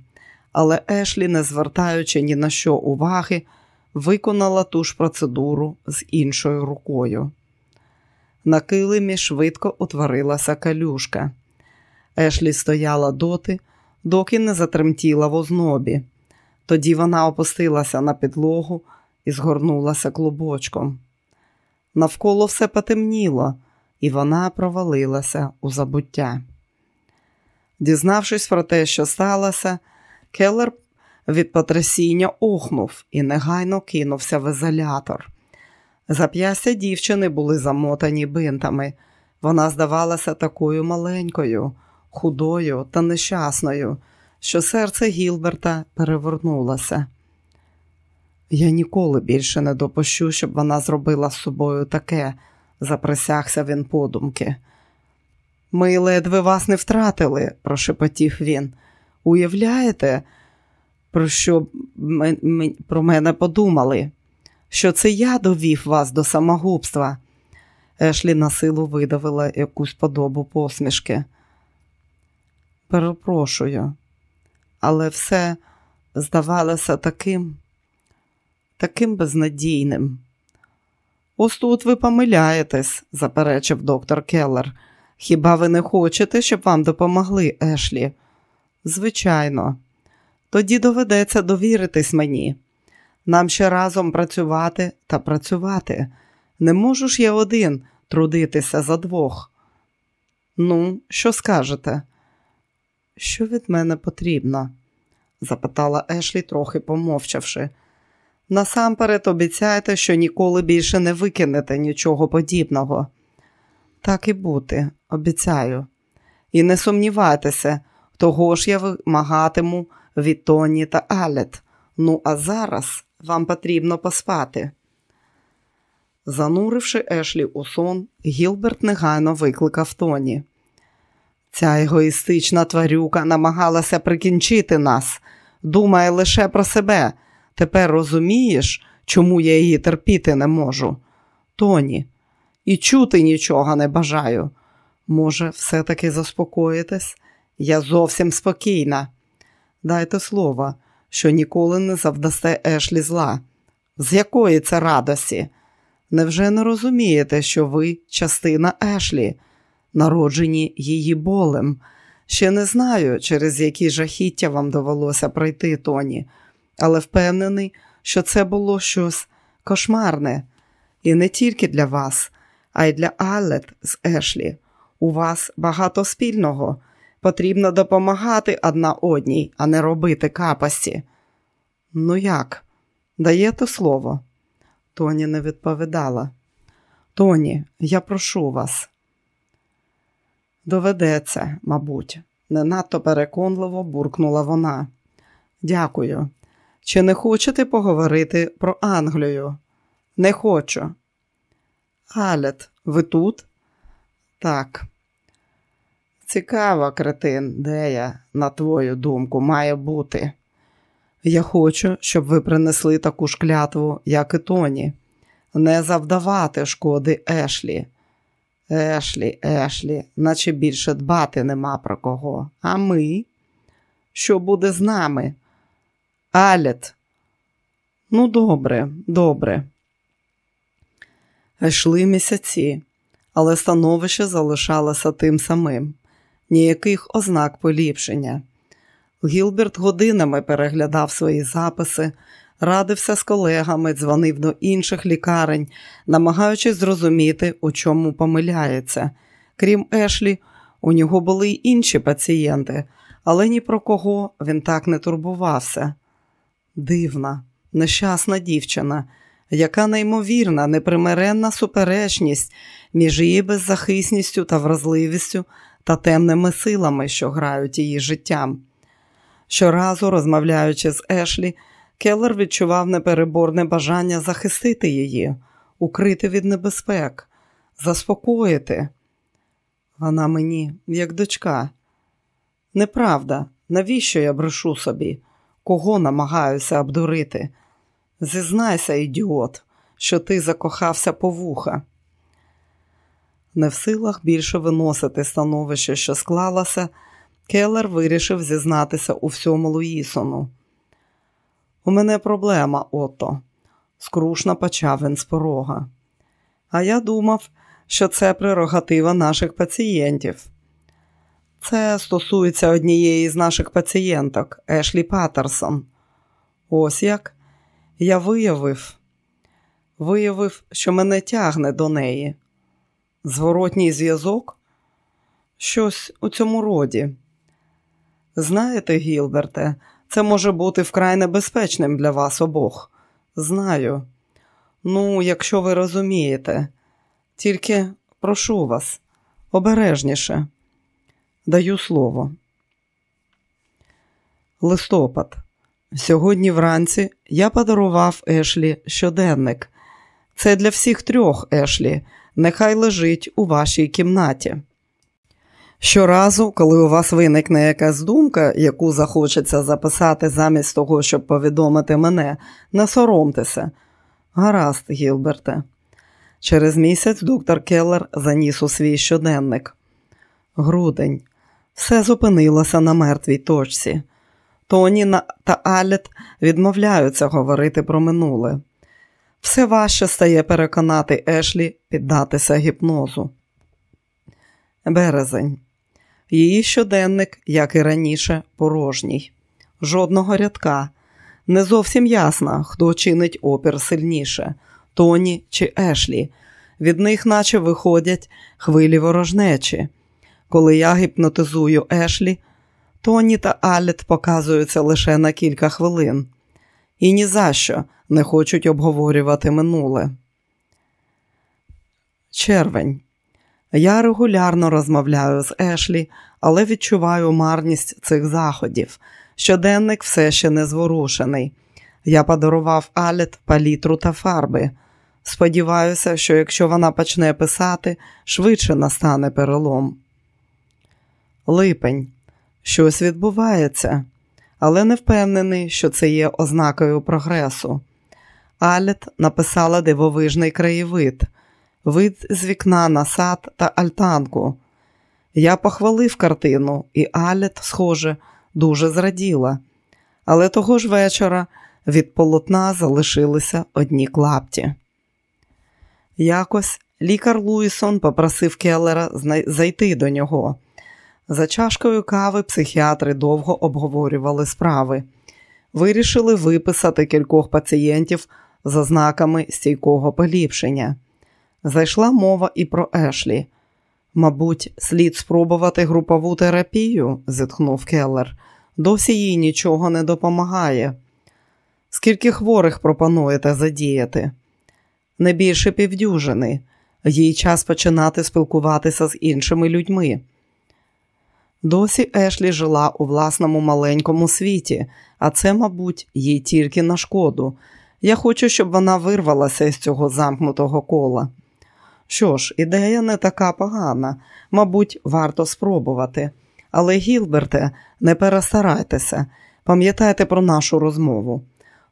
але Ешлі, не звертаючи ні на що уваги, виконала ту ж процедуру з іншою рукою. На килимі швидко утворилася калюшка. Ешлі стояла доти, доки не затремтіла в ознобі. Тоді вона опустилася на підлогу і згорнулася клубочком. Навколо все потемніло, і вона провалилася у забуття. Дізнавшись про те, що сталося, Келлер від потрясіння охнув і негайно кинувся в ізолятор. Зап'ястя дівчини були замотані бинтами. Вона здавалася такою маленькою, худою та нещасною, що серце Гілберта перевернулося. Я ніколи більше не допущу, щоб вона зробила з собою таке, заприсягся він подумки. Ми ледве вас не втратили, прошепотів він. Уявляєте, про що ми про мене подумали? Що це я довів вас до самогубства? Ешлі на силу видавила якусь подобу посмішки. Перепрошую, але все здавалося таким, таким безнадійним. Ось тут ви помиляєтесь, заперечив доктор Келлер. Хіба ви не хочете, щоб вам допомогли, Ешлі? Звичайно, тоді доведеться довіритись мені. Нам ще разом працювати та працювати. Не можу ж я один трудитися за двох. Ну, що скажете? Що від мене потрібно? запитала Ешлі, трохи помовчавши. Насамперед обіцяйте, що ніколи більше не викинете нічого подібного. Так і бути, обіцяю. І не сумнівайтеся, того ж я вимагатиму від Тоні та Алет. Ну, а зараз вам потрібно поспати. Зануривши Ешлі у сон, Гілберт негайно викликав Тоні. Ця егоїстична тварюка намагалася прикінчити нас, думає лише про себе. Тепер розумієш, чому я її терпіти не можу? Тоні, і чути нічого не бажаю. Може, все-таки заспокоїтесь? Я зовсім спокійна. Дайте слово, що ніколи не завдасте Ешлі зла. З якої це радості? Невже не розумієте, що ви частина Ешлі, народжені її болем? Ще не знаю, через які жахіття вам довелося пройти, Тоні, але впевнений, що це було щось кошмарне. І не тільки для вас, а й для Аллет з Ешлі. У вас багато спільного. Потрібно допомагати одна одній, а не робити капасті. Ну як? Даєте слово? Тоні не відповідала. Тоні, я прошу вас. Доведеться, мабуть, не надто переконливо буркнула вона. Дякую. Чи не хочете поговорити про Англію? Не хочу. Алет, ви тут? Так. Цікаво, кретин, де я, на твою думку, має бути. Я хочу, щоб ви принесли таку ж клятву, як і Тоні, не завдавати шкоди Ешлі. Ешлі, Ешлі, наче більше дбати нема про кого. А ми? Що буде з нами? Алет. Ну, добре, добре. Йшли місяці, але становище залишалося тим самим, ніяких ознак поліпшення. Гілберт годинами переглядав свої записи, радився з колегами, дзвонив до інших лікарень, намагаючись зрозуміти, у чому помиляється. Крім Ешлі, у нього були й інші пацієнти, але ні про кого він так не турбувався. Дивна, нещасна дівчина, яка неймовірна, непримиренна суперечність між її беззахисністю та вразливістю та темними силами, що грають її життям. Щоразу, розмовляючи з Ешлі, Келлер відчував непереборне бажання захистити її, укрити від небезпек, заспокоїти. Вона мені, як дочка. Неправда, навіщо я брешу собі? Кого намагаюся обдурити? Зізнайся, ідіот, що ти закохався по вуха. Не в силах більше виносити становище, що склалося, Келлер вирішив зізнатися у всьому Луїсону. У мене проблема, Ото, скрушно почав він з порога. А я думав, що це прерогатива наших пацієнтів. Це стосується однієї з наших пацієнток, Ешлі Паттерсон. Ось як я виявив, виявив, що мене тягне до неї. Зворотній зв'язок? Щось у цьому роді. Знаєте, Гілберте, це може бути вкрай небезпечним для вас обох. Знаю. Ну, якщо ви розумієте, тільки прошу вас, обережніше. Даю слово. Листопад. Сьогодні вранці я подарував Ешлі щоденник. Це для всіх трьох Ешлі. Нехай лежить у вашій кімнаті. Щоразу, коли у вас виникне якась думка, яку захочеться записати замість того, щоб повідомити мене, не соромтеся. Гаразд, Гілберте. Через місяць доктор Келлер заніс у свій щоденник. Грудень. Все зупинилося на мертвій точці. Тоні та Алет відмовляються говорити про минуле. Все важче стає переконати Ешлі піддатися гіпнозу. Березень. Її щоденник, як і раніше, порожній. Жодного рядка. Не зовсім ясно, хто чинить опір сильніше Тоні чи Ешлі. Від них, наче виходять хвилі ворожнечі. Коли я гіпнотизую Ешлі, Тоні та Алет показуються лише на кілька хвилин і ні за що не хочуть обговорювати минуле. Червень. Я регулярно розмовляю з Ешлі, але відчуваю марність цих заходів. Щоденник все ще не зворушений. Я подарував Алет палітру та фарби. Сподіваюся, що якщо вона почне писати, швидше настане перелом. Липень. Щось відбувається, але не впевнений, що це є ознакою прогресу. Алет написала дивовижний краєвид вид з вікна на сад та альтанку. Я похвалив картину, і Алет, схоже, дуже зраділа. Але того ж вечора від полотна залишилися одні клапті. Якось лікар Луїсон попросив Келлера зайти до нього. За чашкою кави психіатри довго обговорювали справи. Вирішили виписати кількох пацієнтів за знаками стійкого поліпшення. Зайшла мова і про Ешлі. Мабуть, слід спробувати групову терапію, зітхнув Келлер. Досі їй нічого не допомагає. Скільки хворих пропонуєте задіяти? Не більше півдюжини. Їй час починати спілкуватися з іншими людьми. Досі Ешлі жила у власному маленькому світі, а це, мабуть, їй тільки на шкоду. Я хочу, щоб вона вирвалася із цього замкнутого кола. Що ж, ідея не така погана, мабуть, варто спробувати. Але, Гілберте, не перестарайтеся, пам'ятайте про нашу розмову.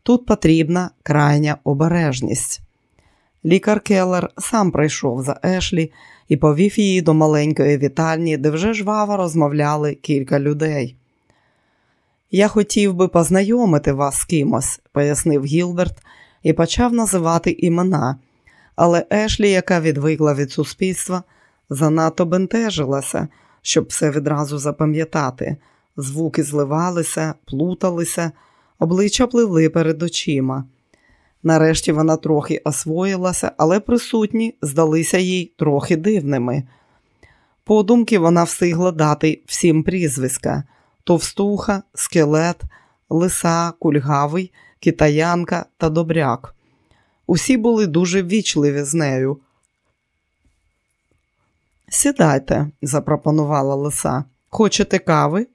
Тут потрібна крайня обережність. Лікар Келлер сам прийшов за Ешлі і повів її до маленької вітальні, де вже жваво розмовляли кілька людей. Я хотів би познайомити вас з кимось, пояснив Гілберт і почав називати імена, але Ешлі, яка відвикла від суспільства, занадто бентежилася, щоб все відразу запам'ятати. Звуки зливалися, плуталися, обличчя пливли перед очима. Нарешті вона трохи освоїлася, але присутні здалися їй трохи дивними. Подумки вона встигла дати всім прізвиська товстуха, скелет, лиса, кульгавий, китаянка та добряк. Усі були дуже ввічливі з нею. Сідайте, запропонувала лиса. Хочете кави?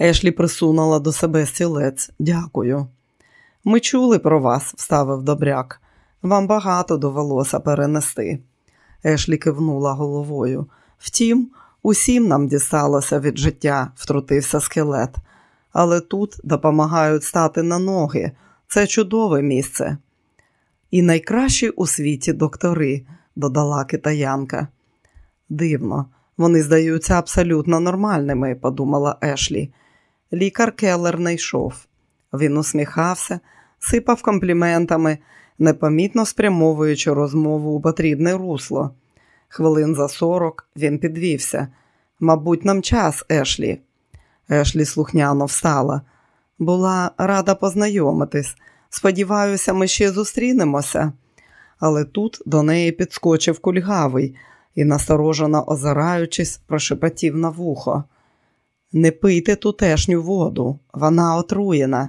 Ешлі присунула до себе стілець. Дякую. Ми чули про вас, вставив добряк. Вам багато довелося перенести. Ешлі кивнула головою. Втім, усім нам дісталося від життя, втрутився скелет. Але тут допомагають стати на ноги. Це чудове місце. І найкращі у світі доктори, додала китаянка. Дивно, вони здаються абсолютно нормальними, подумала Ешлі. Лікар Келлер не йшов. Він усміхався, сипав компліментами, непомітно спрямовуючи розмову у потрібне русло. Хвилин за сорок він підвівся. Мабуть, нам час, Ешлі. Ешлі слухняно встала. Була рада познайомитись. Сподіваюся, ми ще зустрінемося. Але тут до неї підскочив кульгавий і, насторожено озираючись, прошепотів на вухо. Не пийте тутешню воду, вона отруєна.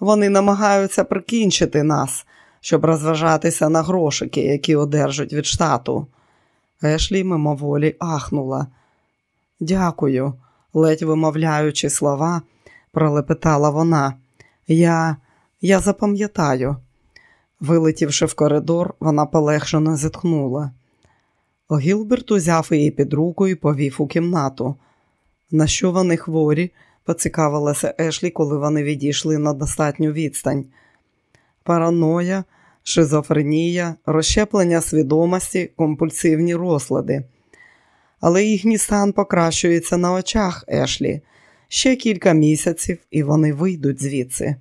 Вони намагаються прикінчити нас, щоб розважатися на грошики, які одержать від штату. Ешлі мимоволі ахнула. Дякую, ледь вимовляючи слова, пролепетала вона. Я я запам'ятаю. Вилетівши в коридор, вона полегшено зітхнула. Гілберт узяв її під руку і повів у кімнату. На що вони хворі? Поцікавилася Ешлі, коли вони відійшли на достатню відстань. Параноя, шизофренія, розщеплення свідомості, компульсивні розлади. Але їхній стан покращується на очах Ешлі. Ще кілька місяців, і вони вийдуть звідси.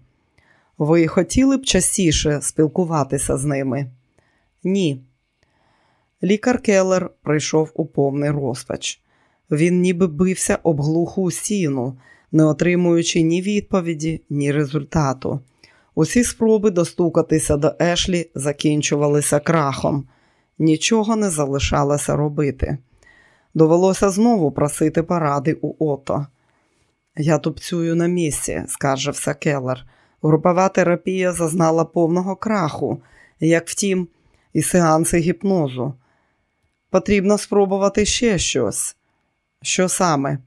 Ви хотіли б частіше спілкуватися з ними? Ні. Лікар Келлер прийшов у повний розпач. Він ніби бився об глуху стіну, не отримуючи ні відповіді, ні результату. Усі спроби достукатися до Ешлі закінчувалися крахом. Нічого не залишалося робити. Довелося знову просити поради у ото. Я тупцюю на місці, скаржився Келлер. Групова терапія зазнала повного краху, як втім, і сеанси гіпнозу. Потрібно спробувати ще щось. Що саме?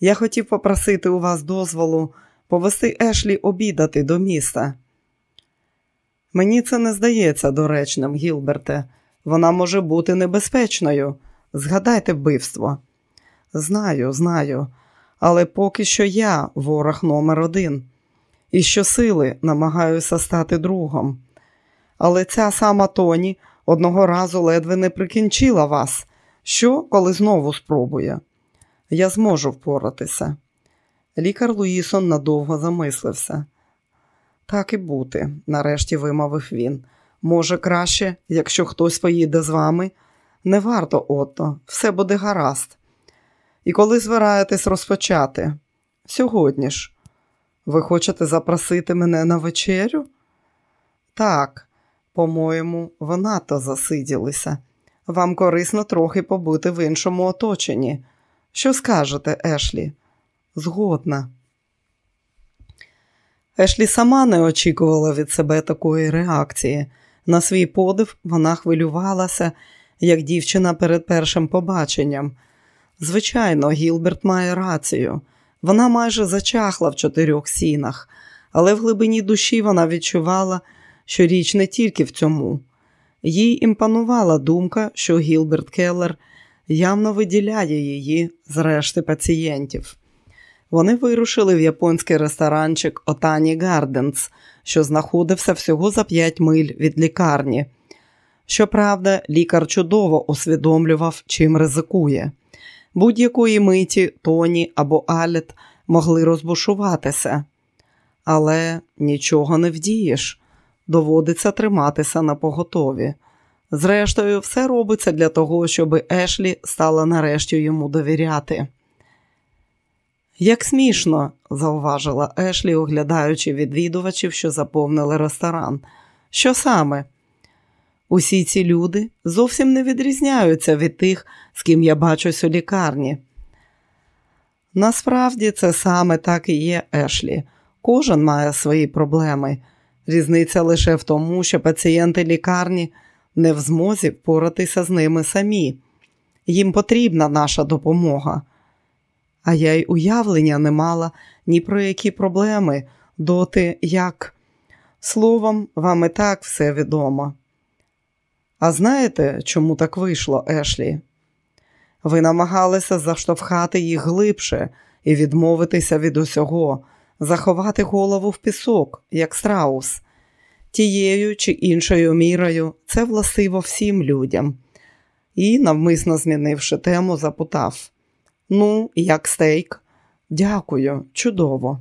Я хотів попросити у вас дозволу повести Ешлі обідати до міста. Мені це не здається доречним, Гілберте. Вона може бути небезпечною. Згадайте вбивство. Знаю, знаю, але поки що я ворог номер один. І щосили намагаюся стати другом. Але ця сама Тоні одного разу ледве не прикінчила вас. Що, коли знову спробує? Я зможу впоратися. Лікар Луїсон надовго замислився. Так і бути, нарешті вимовив він. Може, краще, якщо хтось поїде з вами? Не варто, Отто, все буде гаразд. І коли збираєтесь розпочати? Сьогодні ж. Ви хочете запросити мене на вечерю? Так, по-моєму, ви надто засиділися. Вам корисно трохи побути в іншому оточенні. Що скажете, Ешлі? Згодна. Ешлі сама не очікувала від себе такої реакції. На свій подив вона хвилювалася, як дівчина перед першим побаченням. Звичайно, Гілберт має рацію. Вона майже зачахла в чотирьох сінах, але в глибині душі вона відчувала, що річ не тільки в цьому. Їй імпанувала думка, що Гілберт Келлер явно виділяє її з решти пацієнтів. Вони вирушили в японський ресторанчик Отані Гарденс, що знаходився всього за п'ять миль від лікарні. Щоправда, лікар чудово усвідомлював, чим ризикує. Будь-якої миті Тоні або Алет могли розбушуватися, але нічого не вдієш, доводиться триматися на поготові. Зрештою, все робиться для того, щоб Ешлі стала нарешті йому довіряти. Як смішно, зауважила Ешлі, оглядаючи відвідувачів, що заповнили ресторан. Що саме? Усі ці люди зовсім не відрізняються від тих, з ким я бачусь у лікарні. Насправді це саме так і є Ешлі. Кожен має свої проблеми. Різниця лише в тому, що пацієнти лікарні не в змозі впоратися з ними самі. Їм потрібна наша допомога. А я й уявлення не мала ні про які проблеми, доти як. Словом, вам і так все відомо. А знаєте, чому так вийшло, Ешлі? Ви намагалися заштовхати їх глибше і відмовитися від усього, заховати голову в пісок, як страус. Тією чи іншою мірою це властиво всім людям. І, навмисно змінивши тему, запитав: Ну, як стейк? Дякую, чудово.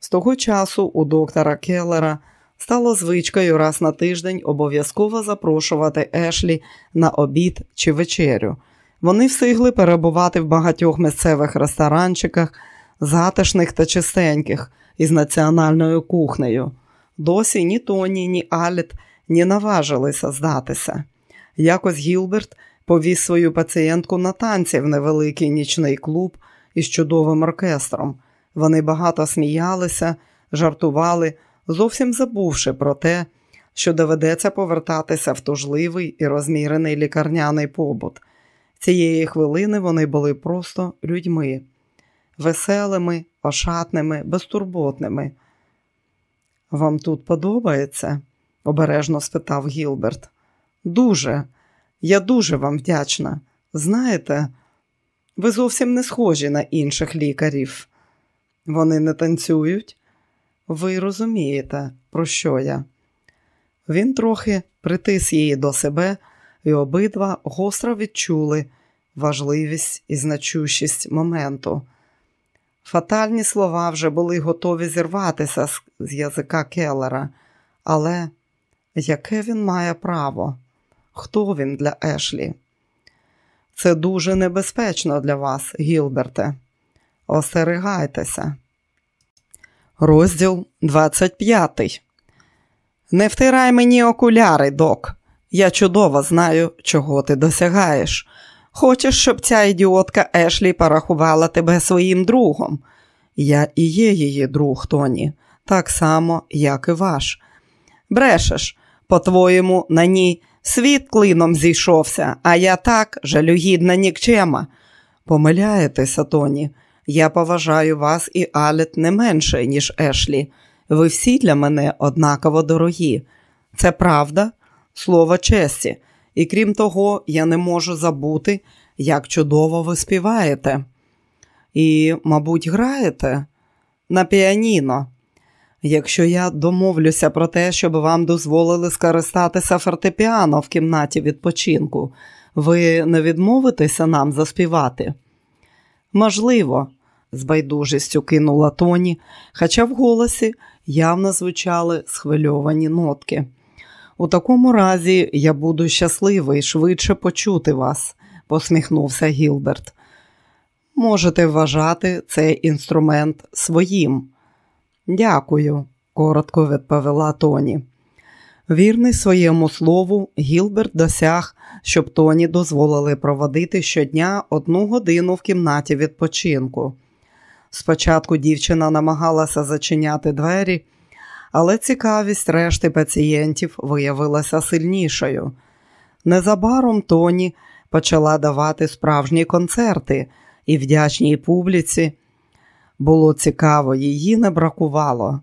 З того часу у доктора Келлера стало звичкою раз на тиждень обов'язково запрошувати Ешлі на обід чи вечерю. Вони встигли перебувати в багатьох місцевих ресторанчиках, затишних та чистеньких, із національною кухнею. Досі ні Тоні, ні Аліт не наважилися здатися. Якось Гілберт повіз свою пацієнтку на танці в невеликий нічний клуб із чудовим оркестром. Вони багато сміялися, жартували, зовсім забувши про те, що доведеться повертатися в тужливий і розмірений лікарняний побут. Цієї хвилини вони були просто людьми, веселими, ошатними, безтурботними. Вам тут подобається? обережно спитав Гілберт. Дуже, я дуже вам вдячна. Знаєте, ви зовсім не схожі на інших лікарів. Вони не танцюють? Ви розумієте, про що я? Він трохи притис її до себе, і обидва гостро відчули важливість і значущість моменту. Фатальні слова вже були готові зірватися з язика Келлера, але яке він має право? Хто він для Ешлі? Це дуже небезпечно для вас, Гілберте. Остерігайтеся. Розділ 25. Не втирай мені окуляри, док. Я чудово знаю, чого ти досягаєш. Хочеш, щоб ця ідіотка Ешлі порахувала тебе своїм другом? Я і є її друг, Тоні, так само, як і ваш. Брешеш, по-твоєму, на ній світ клином зійшовся, а я так, жалюгідна нікчема. Помиляєтеся, Тоні. Я поважаю вас і Алет не менше, ніж Ешлі. Ви всі для мене однаково дорогі. Це правда, слово честі. І крім того, я не можу забути, як чудово ви співаєте. І, мабуть, граєте на піаніно. Якщо я домовлюся про те, щоб вам дозволили скористатися фортепіано в кімнаті відпочинку, ви не відмовитеся нам заспівати? Можливо, з байдужістю кинула Тоні, хоча в голосі явно звучали схвильовані нотки. У такому разі я буду щасливий швидше почути вас, посміхнувся Гілберт. Можете вважати цей інструмент своїм. Дякую, коротко відповіла Тоні. Вірний своєму слову, Гілберт досяг, щоб Тоні дозволили проводити щодня одну годину в кімнаті відпочинку. Спочатку дівчина намагалася зачиняти двері, але цікавість решти пацієнтів виявилася сильнішою. Незабаром Тоні почала давати справжні концерти, і вдячній публіці було цікаво, її не бракувало.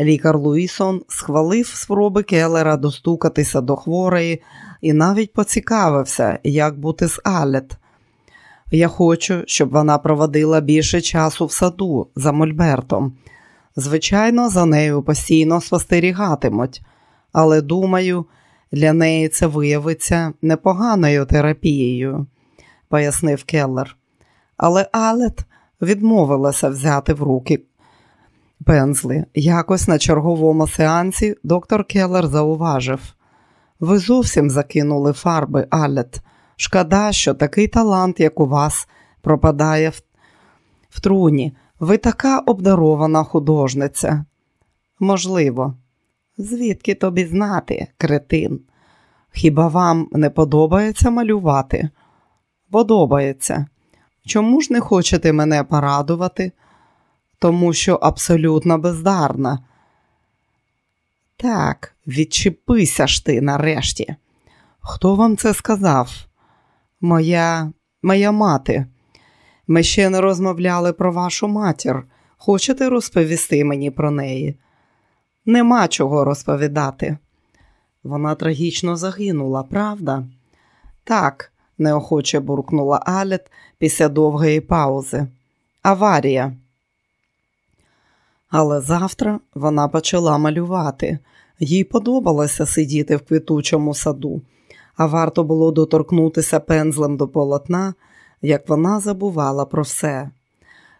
Лікар Луїсон схвалив спроби Келлера достукатися до хворої і навіть поцікавився, як бути з Алет. Я хочу, щоб вона проводила більше часу в саду за Мольбертом. Звичайно, за нею постійно спостерігатимуть, але думаю, для неї це виявиться непоганою терапією, пояснив Келлер. Але Алет відмовилася взяти в руки пензли. Якось на черговому сеансі доктор Келлер зауважив: ви зовсім закинули фарби, Алет. Шкода, що такий талант, як у вас, пропадає в, в труні. Ви така обдарована художниця. Можливо, звідки тобі знати, кретин? Хіба вам не подобається малювати? Подобається. Чому ж не хочете мене порадувати? Тому що абсолютно бездарна. Так, відчепися ж ти нарешті. Хто вам це сказав? Моя моя мати. Ми ще не розмовляли про вашу матір. Хочете розповісти мені про неї? Нема чого розповідати. Вона трагічно загинула, правда? Так, неохоче буркнула Алет після довгої паузи. Аварія. Але завтра вона почала малювати. Їй подобалося сидіти в квітучому саду, а варто було доторкнутися пензлем до полотна, як вона забувала про все.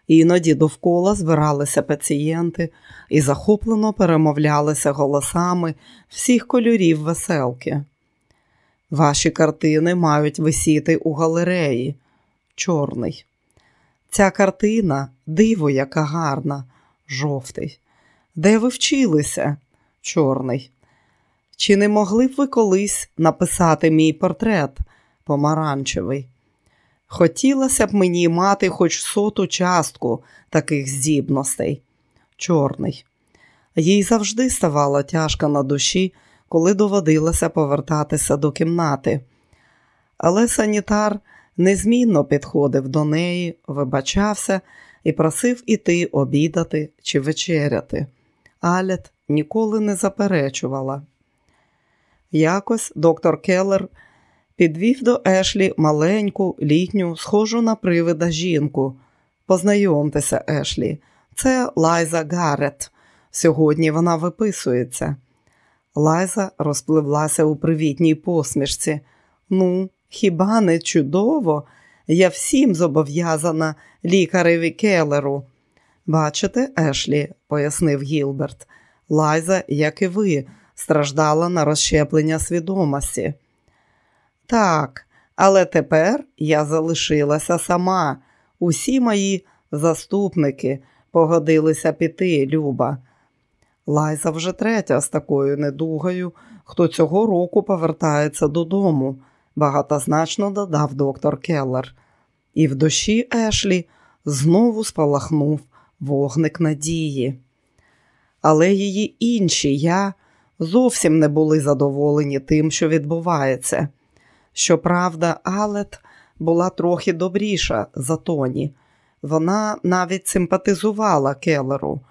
Іноді довкола збиралися пацієнти і захоплено перемовлялися голосами всіх кольорів веселки. Ваші картини мають висіти у галереї. Чорний. Ця картина диво, яка гарна, жовтий. Де ви вчилися? Чорний. Чи не могли б ви колись написати мій портрет помаранчевий? Хотілося б мені мати хоч соту частку таких здібностей. Чорний. Їй завжди ставало тяжко на душі, коли доводилося повертатися до кімнати. Але санітар незмінно підходив до неї, вибачався і просив іти обідати чи вечеряти. Алет ніколи не заперечувала. Якось доктор Келлер підвів до Ешлі маленьку, літню, схожу на привида жінку. Познайомтеся, Ешлі, це Лайза Гаррет. Сьогодні вона виписується. Лайза розпливлася у привітній посмішці. Ну, хіба не чудово? Я всім зобов'язана лікареві Келлеру. Бачите, Ешлі, пояснив Гілберт, Лайза, як і ви, страждала на розщеплення свідомості. Так, але тепер я залишилася сама. Усі мої заступники погодилися піти, Люба. Лайза вже третя з такою недугою, хто цього року повертається додому, багатозначно додав доктор Келлер. І в душі Ешлі знову спалахнув вогник надії. Але її інші я зовсім не були задоволені тим, що відбувається. Щоправда, Алет була трохи добріша за Тоні. Вона навіть симпатизувала Келлеру.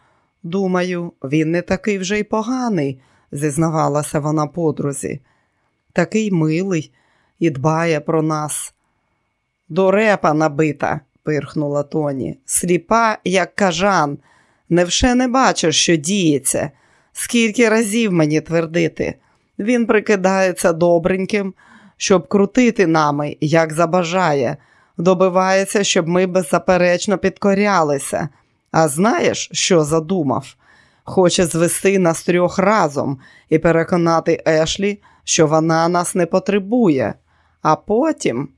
Думаю, він не такий вже й поганий, зізнавалася вона подрузі. Такий милий і дбає про нас. До репа набита, пирхнула Тоні. Сліпа, як кажан. Невже не бачиш, що діється? Скільки разів мені твердити? Він прикидається добреньким, щоб крутити нами, як забажає, добивається, щоб ми беззаперечно підкорялися. А знаєш, що задумав? Хоче звести нас трьох разом і переконати Ешлі, що вона нас не потребує. А потім,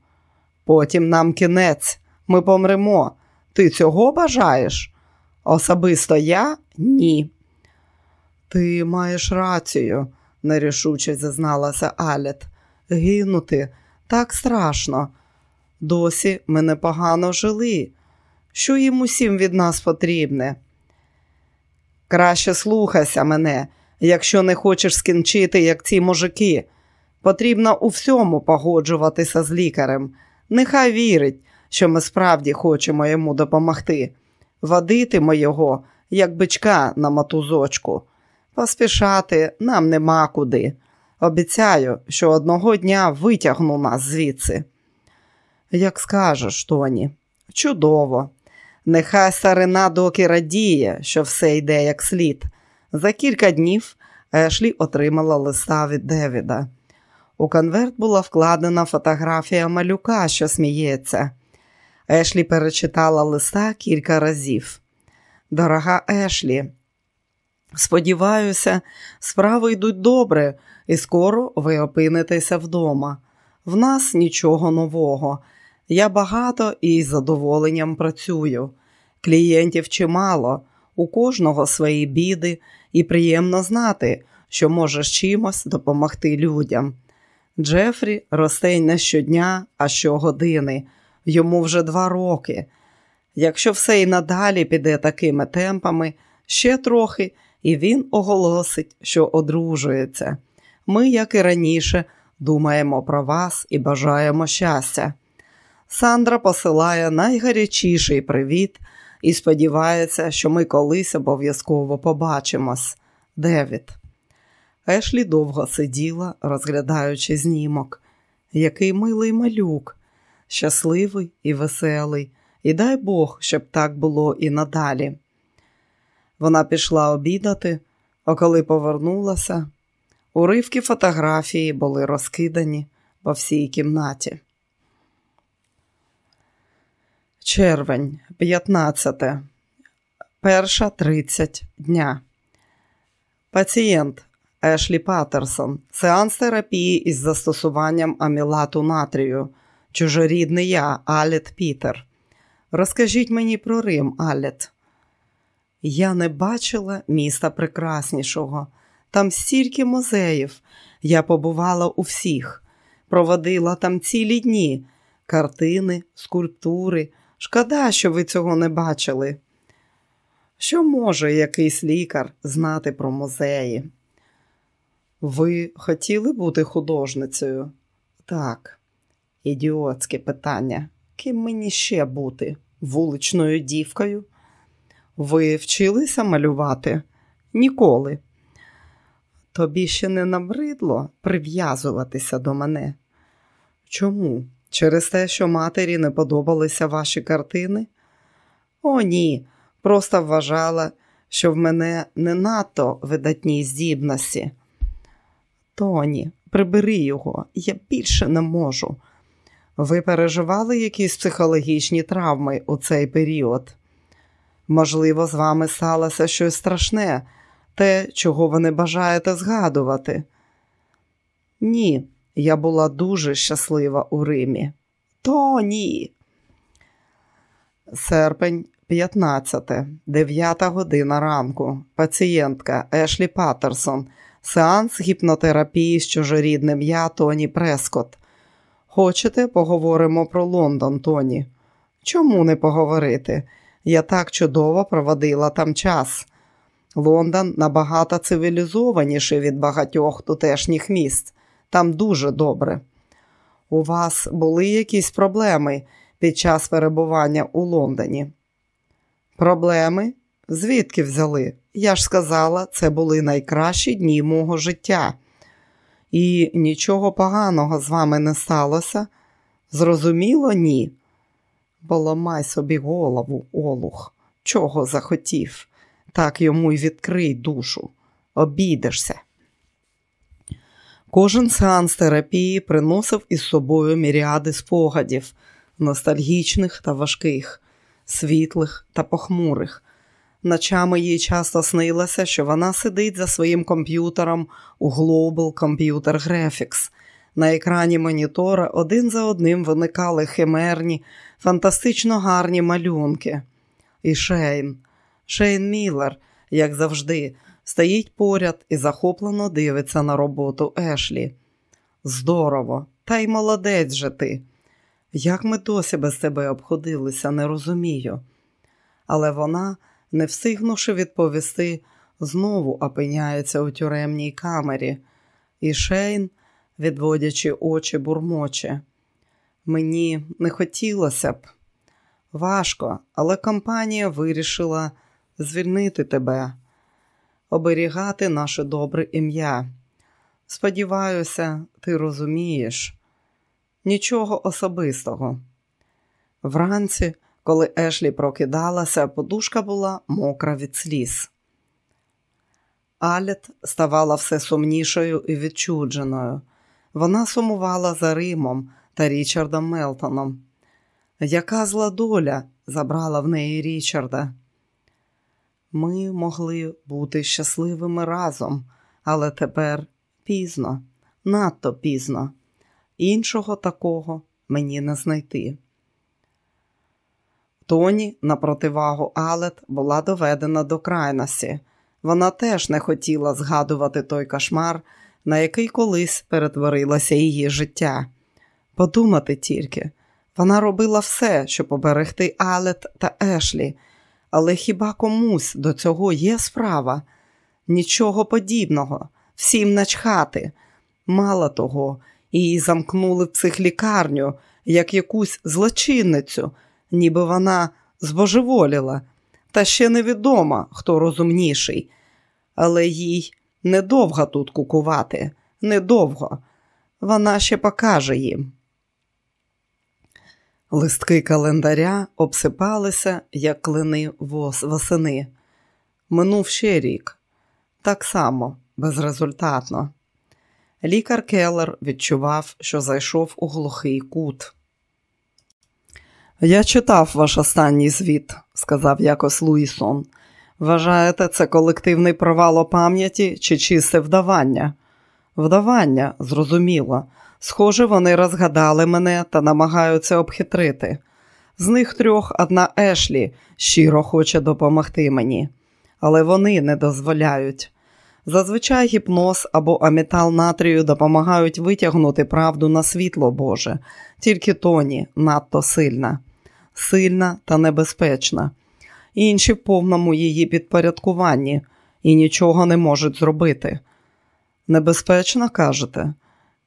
потім нам кінець, ми помремо. Ти цього бажаєш? Особисто я ні. Ти маєш рацію, нерішуче зізналася Алет. Гинути так страшно. Досі ми непогано жили. Що їм усім від нас потрібне? Краще слухайся мене, якщо не хочеш скінчити, як ці мужики. Потрібно у всьому погоджуватися з лікарем. Нехай вірить, що ми справді хочемо йому допомогти. Водитимо його, як бичка на матузочку. Поспішати нам нема куди. Обіцяю, що одного дня витягну нас звідси. Як скажеш, Тоні, чудово. Нехай старина доки радіє, що все йде як слід. За кілька днів Ешлі отримала листа від Девіда. У конверт була вкладена фотографія малюка, що сміється. Ешлі перечитала листа кілька разів. Дорога Ешлі, сподіваюся, справи йдуть добре, і скоро ви опинитеся вдома. В нас нічого нового. Я багато і з задоволенням працюю. Клієнтів чимало, у кожного свої біди, і приємно знати, що можеш чимось допомогти людям. Джефрі росте не щодня, а щогодини. Йому вже два роки. Якщо все і надалі піде такими темпами, ще трохи, і він оголосить, що одружується. Ми, як і раніше, думаємо про вас і бажаємо щастя. Сандра посилає найгарячіший привіт і сподівається, що ми колись обов'язково побачимось. Девід. Ешлі довго сиділа, розглядаючи знімок. Який милий малюк, щасливий і веселий, і дай Бог, щоб так було і надалі. Вона пішла обідати, а коли повернулася, уривки фотографії були розкидані по всій кімнаті. Червень, 15. Перша 30 дня. Пацієнт Ешлі Паттерсон. Сеанс терапії із застосуванням амілату натрію. Чужорідний я, Алет Пітер. Розкажіть мені про Рим, Алет. Я не бачила міста прекраснішого. Там стільки музеїв. Я побувала у всіх, проводила там цілі дні, картини, скульптури. Шкода, що ви цього не бачили. Що може якийсь лікар знати про музеї? Ви хотіли бути художницею? Так, ідіотське питання. Ким мені ще бути? Вуличною дівкою? Ви вчилися малювати? Ніколи. Тобі ще не набридло прив'язуватися до мене? Чому? Через те, що матері не подобалися ваші картини? О, ні. Просто вважала, що в мене не надто видатні здібності. Тоні, прибери його, я більше не можу. Ви переживали якісь психологічні травми у цей період? Можливо, з вами сталося щось страшне, те, чого ви не бажаєте згадувати? Ні, я була дуже щаслива у Римі. Тоні. Серпень 15, 9 година ранку. Пацієнтка Ешлі Паттерсон. Сеанс гіпнотерапії з чужорідним я Тоні Прескот. Хочете, поговоримо про Лондон, Тоні? Чому не поговорити? Я так чудово проводила там час. Лондон набагато цивілізованіший від багатьох тутешніх міст. Там дуже добре. У вас були якісь проблеми під час перебування у Лондоні? Проблеми? Звідки взяли? Я ж сказала, це були найкращі дні мого життя. І нічого поганого з вами не сталося? Зрозуміло, ні. Поламай собі голову, Олух, чого захотів, так йому й відкрий душу, обійдешся. Кожен сеанс терапії приносив із собою міріади спогадів, ностальгічних та важких, світлих та похмурих. Ночами їй часто снилося, що вона сидить за своїм комп'ютером у Global Computer Graphics. На екрані монітора один за одним виникали химерні, фантастично гарні малюнки. І Шейн, Шейн Міллер, як завжди, стоїть поряд і захоплено дивиться на роботу Ешлі. Здорово, та й молодець же ти. Як ми досі без тебе обходилися, не розумію. Але вона, не встигнувши відповісти, знову опиняється у тюремній камері, і Шейн, відводячи очі, бурмоче. Мені не хотілося б. Важко, але компанія вирішила звільнити тебе, оберігати наше добре ім'я. Сподіваюся, ти розумієш нічого особистого. Вранці, коли Ешлі прокидалася, подушка була мокра від сліз. Алет ставала все сумнішою і відчудженою. Вона сумувала за Римом та Річардом Мелтоном. Яка зла доля забрала в неї Річарда? Ми могли бути щасливими разом, але тепер пізно, надто пізно. Іншого такого мені не знайти. Тоні, на противагу Алет, була доведена до крайності. Вона теж не хотіла згадувати той кошмар, на який колись перетворилося її життя. Подумати тільки, вона робила все, щоб поберегти Алет та Ешлі, але хіба комусь до цього є справа? Нічого подібного, всім начхати. Мало того, її замкнули в психлікарню, як якусь злочинницю, ніби вона збожеволіла, та ще невідомо, хто розумніший. Але їй недовго тут кукувати, недовго. Вона ще покаже їм. Листки календаря обсипалися, як клини восени. Минув ще рік. Так само, безрезультатно. Лікар Келлер відчував, що зайшов у глухий кут. Я читав ваш останній звіт, сказав якось Луїсон. Вважаєте, це колективний провал пам'яті чи чисте вдавання? Вдавання, зрозуміло. Схоже, вони розгадали мене та намагаються обхитрити. З них трьох одна Ешлі щиро хоче допомогти мені, але вони не дозволяють. Зазвичай гіпноз або амітал натрію допомагають витягнути правду на світло Боже, тільки тоні надто сильна, сильна та небезпечна. Інші в повному її підпорядкуванні і нічого не можуть зробити. Небезпечно, кажете?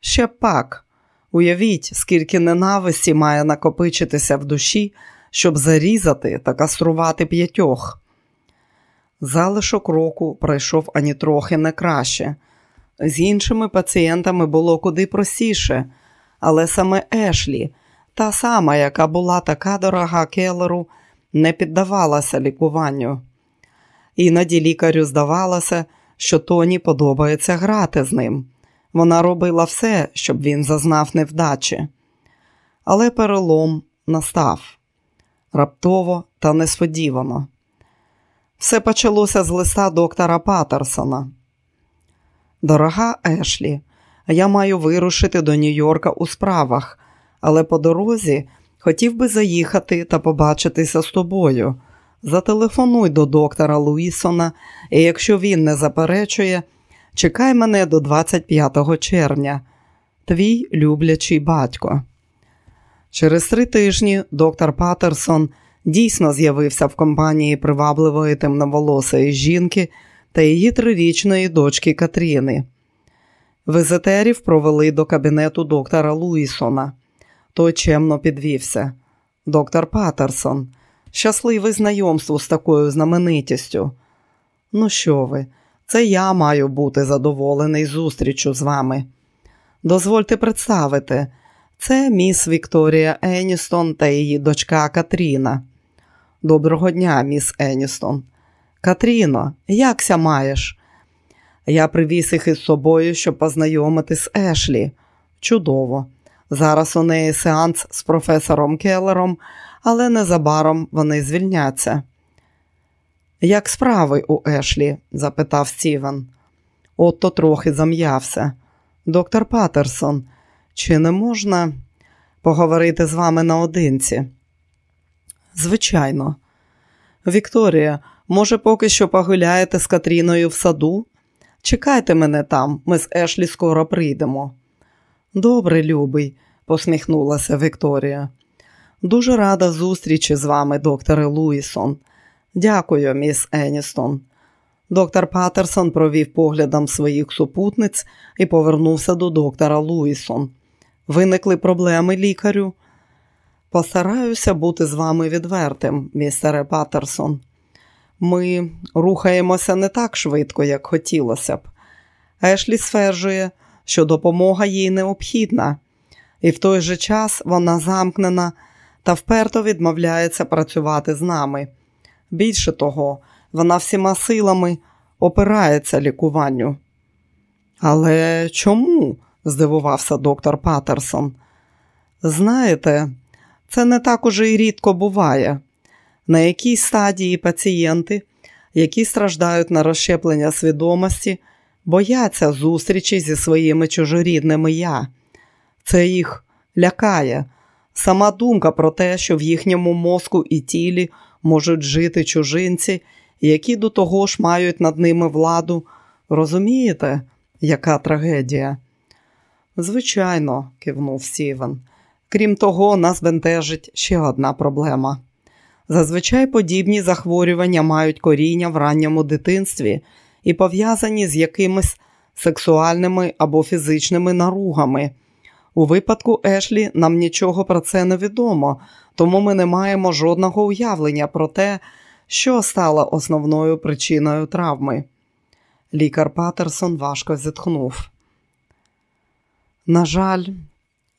Ще пак. Уявіть, скільки ненависті має накопичитися в душі, щоб зарізати та каструвати п'ятьох. Залишок року пройшов ані трохи не краще. З іншими пацієнтами було куди простіше, але саме Ешлі, та сама, яка була така дорога Келлеру, не піддавалася лікуванню. Іноді лікарю здавалося, що Тоні подобається грати з ним. Вона робила все, щоб він зазнав невдачі. Але перелом настав раптово та несподівано. Все почалося з листа доктора Паттерсона. Дорога Ешлі, я маю вирушити до Нью-Йорка у справах, але по дорозі хотів би заїхати та побачитися з тобою. Зателефонуй до доктора Луїсона, і якщо він не заперечує, чекай мене до 25 червня. Твій люблячий батько. Через три тижні доктор Паттерсон дійсно з'явився в компанії привабливої темноволосої жінки та її трирічної дочки Катріни. Візитерів провели до кабінету доктора Луїсона. Той чемно підвівся. Доктор Паттерсон, щасливий знайомству з такою знаменитістю. Ну, що ви, це я маю бути задоволений зустрічю з вами. Дозвольте представити, це міс Вікторія Еністон та її дочка Катріна. Доброго дня, міс Еністон. Катріно, якся маєш? Я привіз їх із собою, щоб познайомитись з Ешлі. Чудово. Зараз у неї сеанс з професором Келлером, але незабаром вони звільняться. Як справи у Ешлі? запитав Стівен. Отто трохи зам'явся. Доктор Паттерсон, чи не можна поговорити з вами наодинці? Звичайно. Вікторія, Може, поки що погуляєте з Катріною в саду? Чекайте мене там, ми з Ешлі скоро прийдемо. Добре, любий, посміхнулася Вікторія. Дуже рада зустрічі з вами, докторе Луїсон. Дякую, міс Еністон. Доктор Патерсон провів поглядом своїх супутниць і повернувся до доктора Луїсон. Виникли проблеми лікарю? Постараюся бути з вами відвертим, містере Патерсон. Ми рухаємося не так швидко, як хотілося б. Ешлі стверджує, що допомога їй необхідна, і в той же час вона замкнена та вперто відмовляється працювати з нами. Більше того, вона всіма силами опирається лікуванню. Але чому? здивувався доктор Патерсон. Знаєте, це не так уже й рідко буває. На якій стадії пацієнти, які страждають на розщеплення свідомості, бояться зустрічі зі своїми чужорідними я. Це їх лякає. Сама думка про те, що в їхньому мозку і тілі можуть жити чужинці, які до того ж мають над ними владу. Розумієте, яка трагедія? Звичайно, кивнув Сівен. Крім того, нас бентежить ще одна проблема. Зазвичай подібні захворювання мають коріння в ранньому дитинстві і пов'язані з якимись сексуальними або фізичними наругами. У випадку Ешлі нам нічого про це не відомо, тому ми не маємо жодного уявлення про те, що стало основною причиною травми. Лікар Патерсон важко зітхнув. На жаль,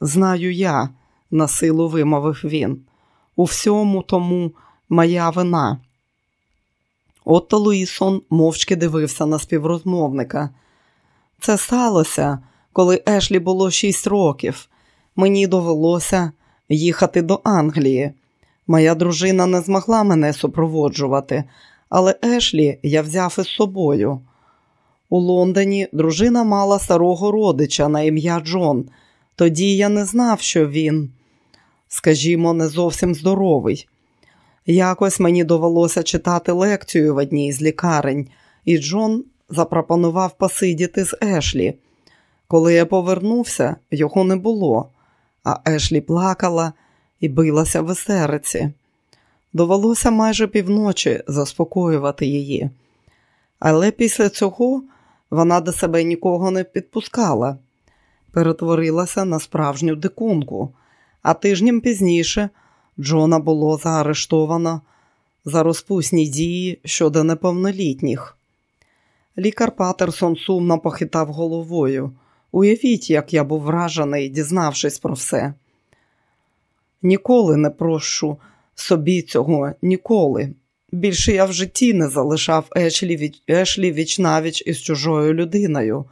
знаю я, на силу вимовив він. У всьому тому моя вина. Отто Луїсон мовчки дивився на співрозмовника. Це сталося, коли Ешлі було шість років. Мені довелося їхати до Англії. Моя дружина не змогла мене супроводжувати, але Ешлі я взяв із собою. У Лондоні дружина мала старого родича на ім'я Джон. Тоді я не знав, що він, скажімо, не зовсім здоровий. Якось мені довелося читати лекцію в одній з лікарень, і Джон запропонував посидіти з Ешлі. Коли я повернувся, його не було, а Ешлі плакала і билася в есериці. Довелося майже півночі заспокоювати її. Але після цього вона до себе нікого не підпускала, перетворилася на справжню дикунку, а тижнем пізніше Джона було заарештовано за розпусні дії щодо неповнолітніх. Лікар Патерсон сумно похитав головою. Уявіть, як я був вражений, дізнавшись про все. Ніколи не прошу собі цього, ніколи. Більше я в житті не залишав Ешлі, Ешлі вічнавіч із чужою людиною,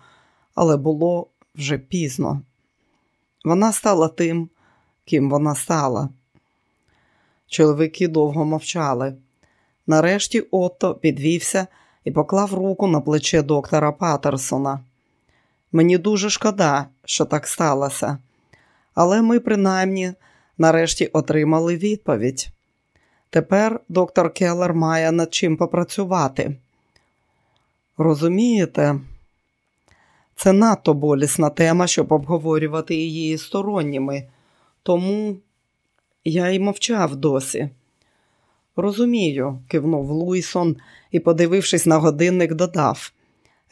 але було вже пізно. Вона стала тим, ким вона стала. Чоловіки довго мовчали. Нарешті Отто підвівся і поклав руку на плече доктора Патерсона. Мені дуже шкода, що так сталося, але ми, принаймні, нарешті отримали відповідь. Тепер доктор Келлер має над чим попрацювати. Розумієте, це надто болісна тема, щоб обговорювати її сторонніми, тому я й мовчав досі. Розумію, кивнув Луїсон і, подивившись на годинник, додав.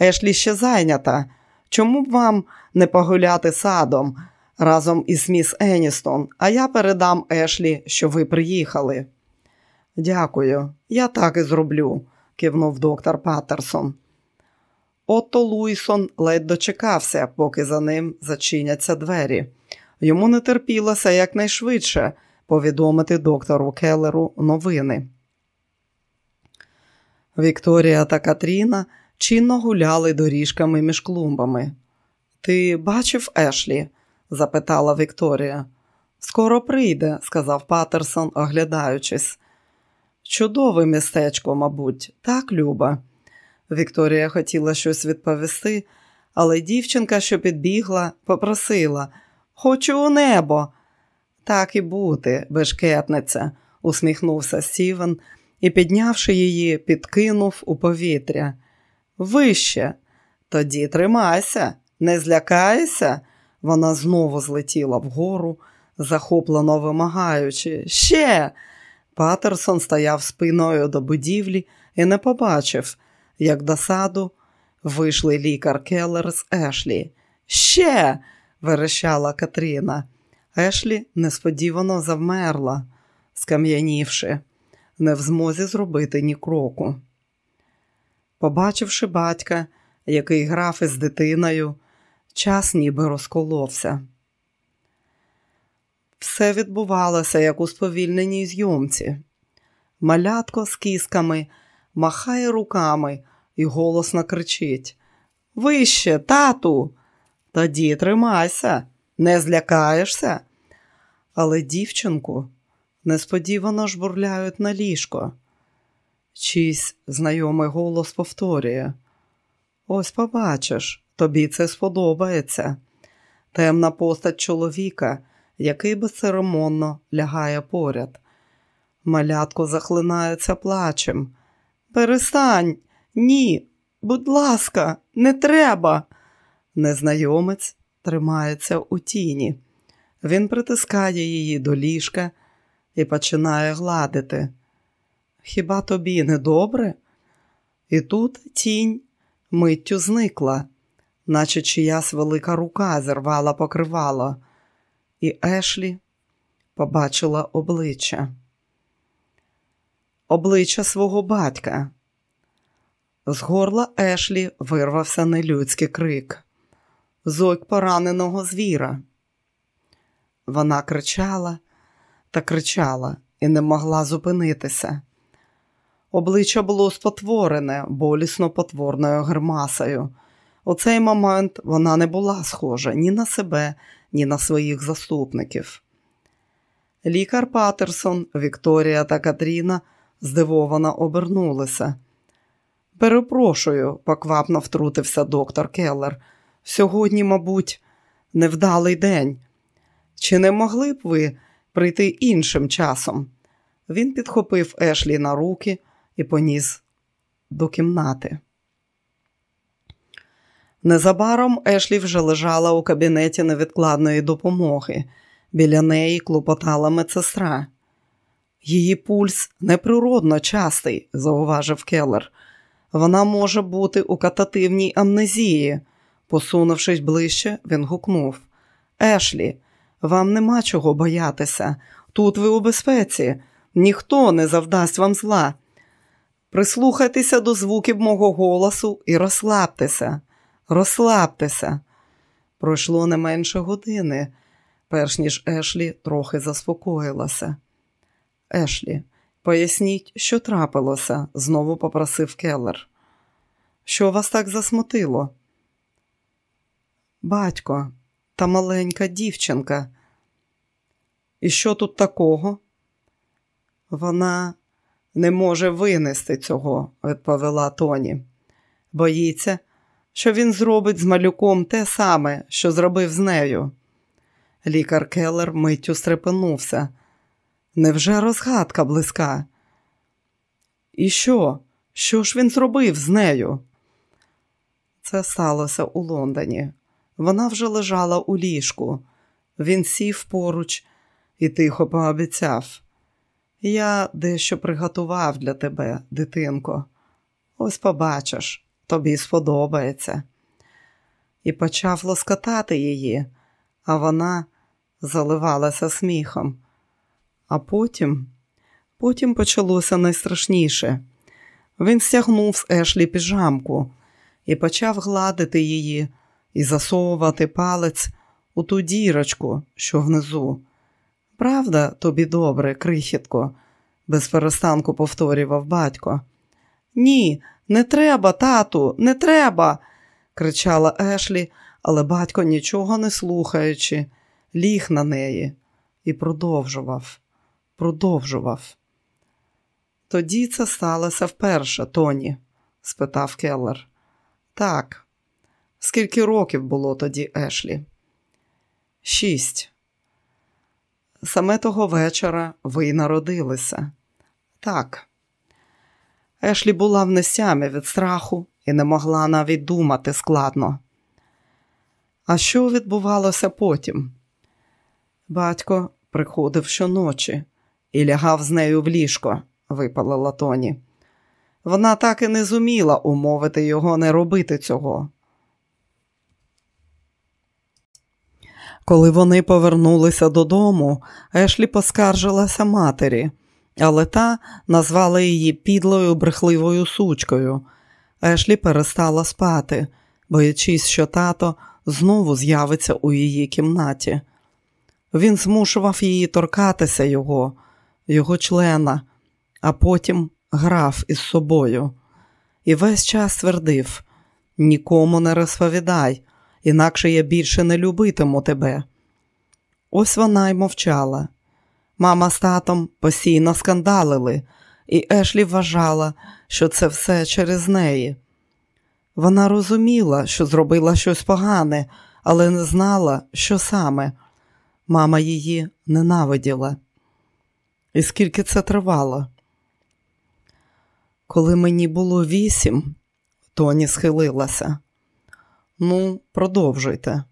Ешлі ще зайнята. Чому б вам не погуляти садом разом із міс Еністон, а я передам Ешлі, що ви приїхали. Дякую, я так і зроблю, кивнув доктор Паттерсон. Отто Луйсон ледь дочекався, поки за ним зачиняться двері. Йому не терпілося якнайшвидше повідомити доктору Келлеру новини. Вікторія та Катріна чинно гуляли доріжками між клумбами. Ти бачив Ешлі? запитала Вікторія. Скоро прийде, сказав Патерсон, оглядаючись. Чудове містечко, мабуть, так, Люба. Вікторія хотіла щось відповісти, але дівчинка, що підбігла, попросила Хочу у небо. Так і бути, бешкетниця, усміхнувся Стівен і, піднявши її, підкинув у повітря. Вище, тоді тримайся, не злякайся. Вона знову злетіла вгору, захоплено вимагаючи. Ще. Патерсон стояв спиною до будівлі і не побачив, як до саду вийшли лікар Келлер з Ешлі. Ще. верещала Катріна. Ешлі несподівано завмерла, скам'янівши, не в змозі зробити ні кроку. Побачивши батька, який грав із дитиною, час ніби розколовся. Все відбувалося, як у сповільненій зйомці. Малятко з кісками махає руками і голосно кричить Вище, тату, тоді тримайся, не злякаєшся. Але дівчинку несподівано жбурляють на ліжко. Чийсь знайомий голос повторює Ось побачиш, тобі це сподобається. Темна постать чоловіка, який безцеремонно лягає поряд. Малятко захлинається плачем. Перестань, ні, будь ласка, не треба. Незнайомець тримається у тіні. Він притискає її до ліжка і починає гладити. Хіба тобі не добре? І тут тінь миттю зникла, наче чиясь велика рука зірвала покривало, і Ешлі побачила обличчя. Обличчя свого батька. З горла Ешлі вирвався нелюдський крик. Зойк пораненого звіра. Вона кричала та кричала і не могла зупинитися. Обличчя було спотворене, болісно потворною гримасою. У цей момент вона не була схожа ні на себе, ні на своїх заступників. Лікар Патерсон, Вікторія та Катріна здивовано обернулися. Перепрошую, поквапно втрутився доктор Келлер. Сьогодні, мабуть, невдалий день. Чи не могли б ви прийти іншим часом? Він підхопив Ешлі на руки і поніс до кімнати. Незабаром Ешлі вже лежала у кабінеті невідкладної допомоги. Біля неї клопотала медсестра. Її пульс неприродно частий, зауважив Келлер. Вона може бути у катативній амнезії. Посунувшись ближче, він гукнув Ешлі, вам нема чого боятися. Тут ви у безпеці, ніхто не завдасть вам зла. Прислухайтеся до звуків мого голосу і розслабтеся, розслабтеся. Пройшло не менше години, перш ніж Ешлі трохи заспокоїлася. Ешлі, поясніть, що трапилося, знову попросив Келлер. Що вас так засмутило? Батько, та маленька дівчинка. І що тут такого? Вона не може винести цього, відповіла Тоні. Боїться, що він зробить з малюком те саме, що зробив з нею. Лікар Келлер миттю стрепенувся. Невже розгадка близька? І що? Що ж він зробив з нею? Це сталося у Лондоні. Вона вже лежала у ліжку. Він сів поруч і тихо пообіцяв. Я дещо приготував для тебе, дитинко. Ось побачиш, тобі сподобається. І почав лоскотати її, а вона заливалася сміхом. А потім, потім почалося найстрашніше. Він стягнув з Ешлі піжамку і почав гладити її і засовувати палець у ту дірочку, що внизу. Правда, тобі добре, крихітко, без перестанку повторював батько. Ні, не треба, тату, не треба, кричала Ешлі, але батько, нічого не слухаючи, ліг на неї і продовжував, продовжував. Тоді це сталося вперше, Тоні? спитав Келлер. Так. Скільки років було тоді Ешлі? Шість. Саме того вечора ви народилися. Так. Ешлі була в несямі від страху і не могла навіть думати складно. А що відбувалося потім? Батько приходив щоночі і лягав з нею в ліжко, випалила Тоні. Вона так і не зуміла умовити його не робити цього. Коли вони повернулися додому, Ешлі поскаржилася матері, але та назвала її підлою брехливою сучкою. Ешлі перестала спати, боячись, що тато знову з'явиться у її кімнаті. Він змушував її торкатися його, його члена, а потім грав із собою. І весь час твердив нікому не розповідай, інакше я більше не любитиму тебе. Ось вона й мовчала. Мама з татом постійно скандалили, і Ешлі вважала, що це все через неї. Вона розуміла, що зробила щось погане, але не знала, що саме. Мама її ненавиділа. І скільки це тривало? Коли мені було вісім, Тоні схилилася. Ну, продовжуйте.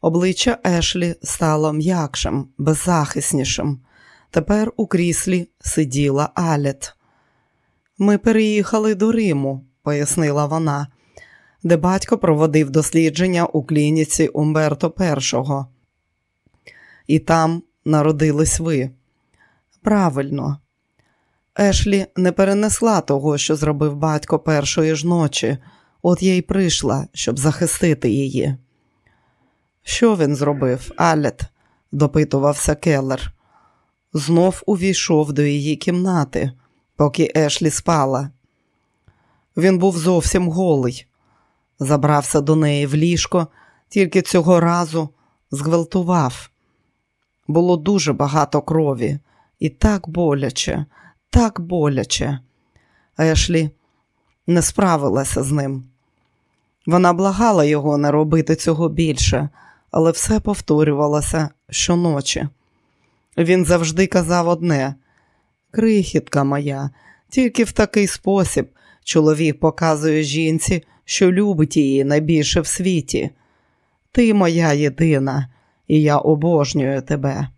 Обличчя Ешлі стало м'якшим, беззахиснішим. Тепер у кріслі сиділа Алет. Ми переїхали до Риму, пояснила вона, де батько проводив дослідження у клініці Умберто І. І там народились ви. Правильно. Ешлі не перенесла того, що зробив батько першої ж ночі, от я й прийшла, щоб захистити її. Що він зробив, Алет? допитувався Келлер. Знов увійшов до її кімнати, поки Ешлі спала. Він був зовсім голий, забрався до неї в ліжко, тільки цього разу зґвалтував. Було дуже багато крові, і так боляче, так боляче. Ешлі не справилася з ним. Вона благала його не робити цього більше, але все повторювалося щоночі. Він завжди казав одне: Крихітка моя, тільки в такий спосіб чоловік показує жінці, що любить її найбільше в світі. Ти моя єдина, і я обожнюю тебе.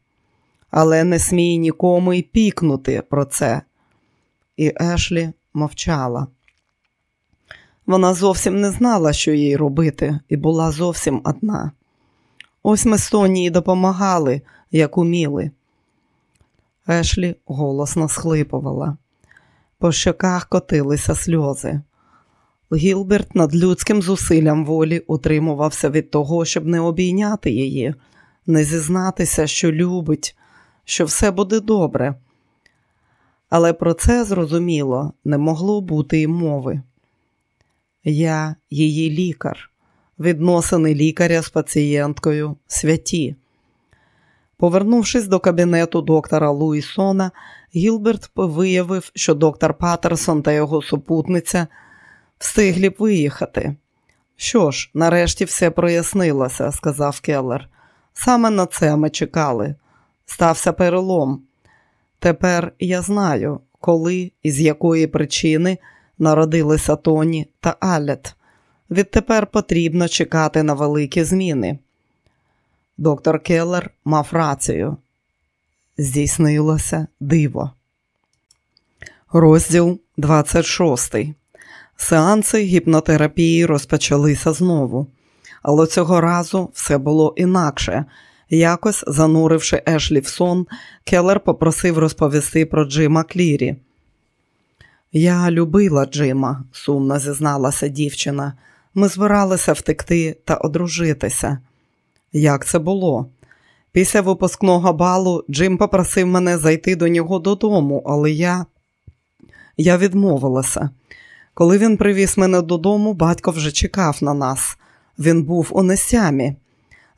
Але не смій нікому й пікнути про це. І Ешлі мовчала. Вона зовсім не знала, що їй робити, і була зовсім одна. Ось ми з Тонії допомагали, як уміли. Ешлі голосно схлипувала. По щоках котилися сльози. Гілберт над людським зусиллям волі утримувався від того, щоб не обійняти її, не зізнатися, що любить, що все буде добре. Але про це, зрозуміло, не могло бути й мови. Я її лікар, відносини лікаря з пацієнткою святі. Повернувшись до кабінету доктора Луїсона, Гілберт виявив, що доктор Паттерсон та його супутниця встиглі б виїхати. Що ж, нарешті все прояснилося, сказав Келлер. Саме на це ми чекали. Стався перелом. Тепер я знаю, коли і з якої причини народилися Тоні та Алет. Відтепер потрібно чекати на великі зміни. Доктор Келлер мав рацію. Здійснилося диво. Розділ 26. Сеанси гіпнотерапії розпочалися знову, але цього разу все було інакше. Якось, зануривши Ешлі в сон, Келлер попросив розповісти про Джима Клірі. Я любила Джима, сумно зізналася дівчина. Ми збиралися втекти та одружитися. Як це було? Після випускного балу Джим попросив мене зайти до нього додому, але я я відмовилася. Коли він привіз мене додому, батько вже чекав на нас. Він був у несямі.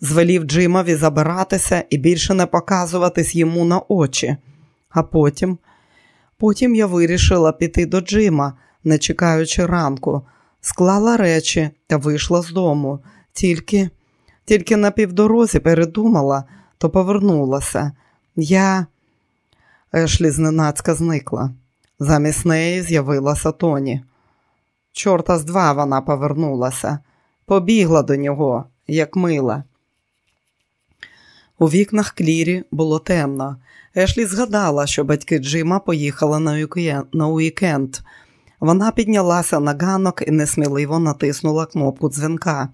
Звелів Джимові забиратися і більше не показуватись йому на очі. А потім, потім я вирішила піти до Джима, не чекаючи ранку, склала речі та вийшла з дому. Тільки тільки на півдорозі передумала, то повернулася. Я Ешлі зненацька зникла. Замість неї з'явилася Тоні. Чорта з два вона повернулася, побігла до нього, як мила. У вікнах Клірі було темно. Ешлі згадала, що батьки Джима поїхали на уікенд. Вона піднялася на ганок і несміливо натиснула кнопку дзвінка.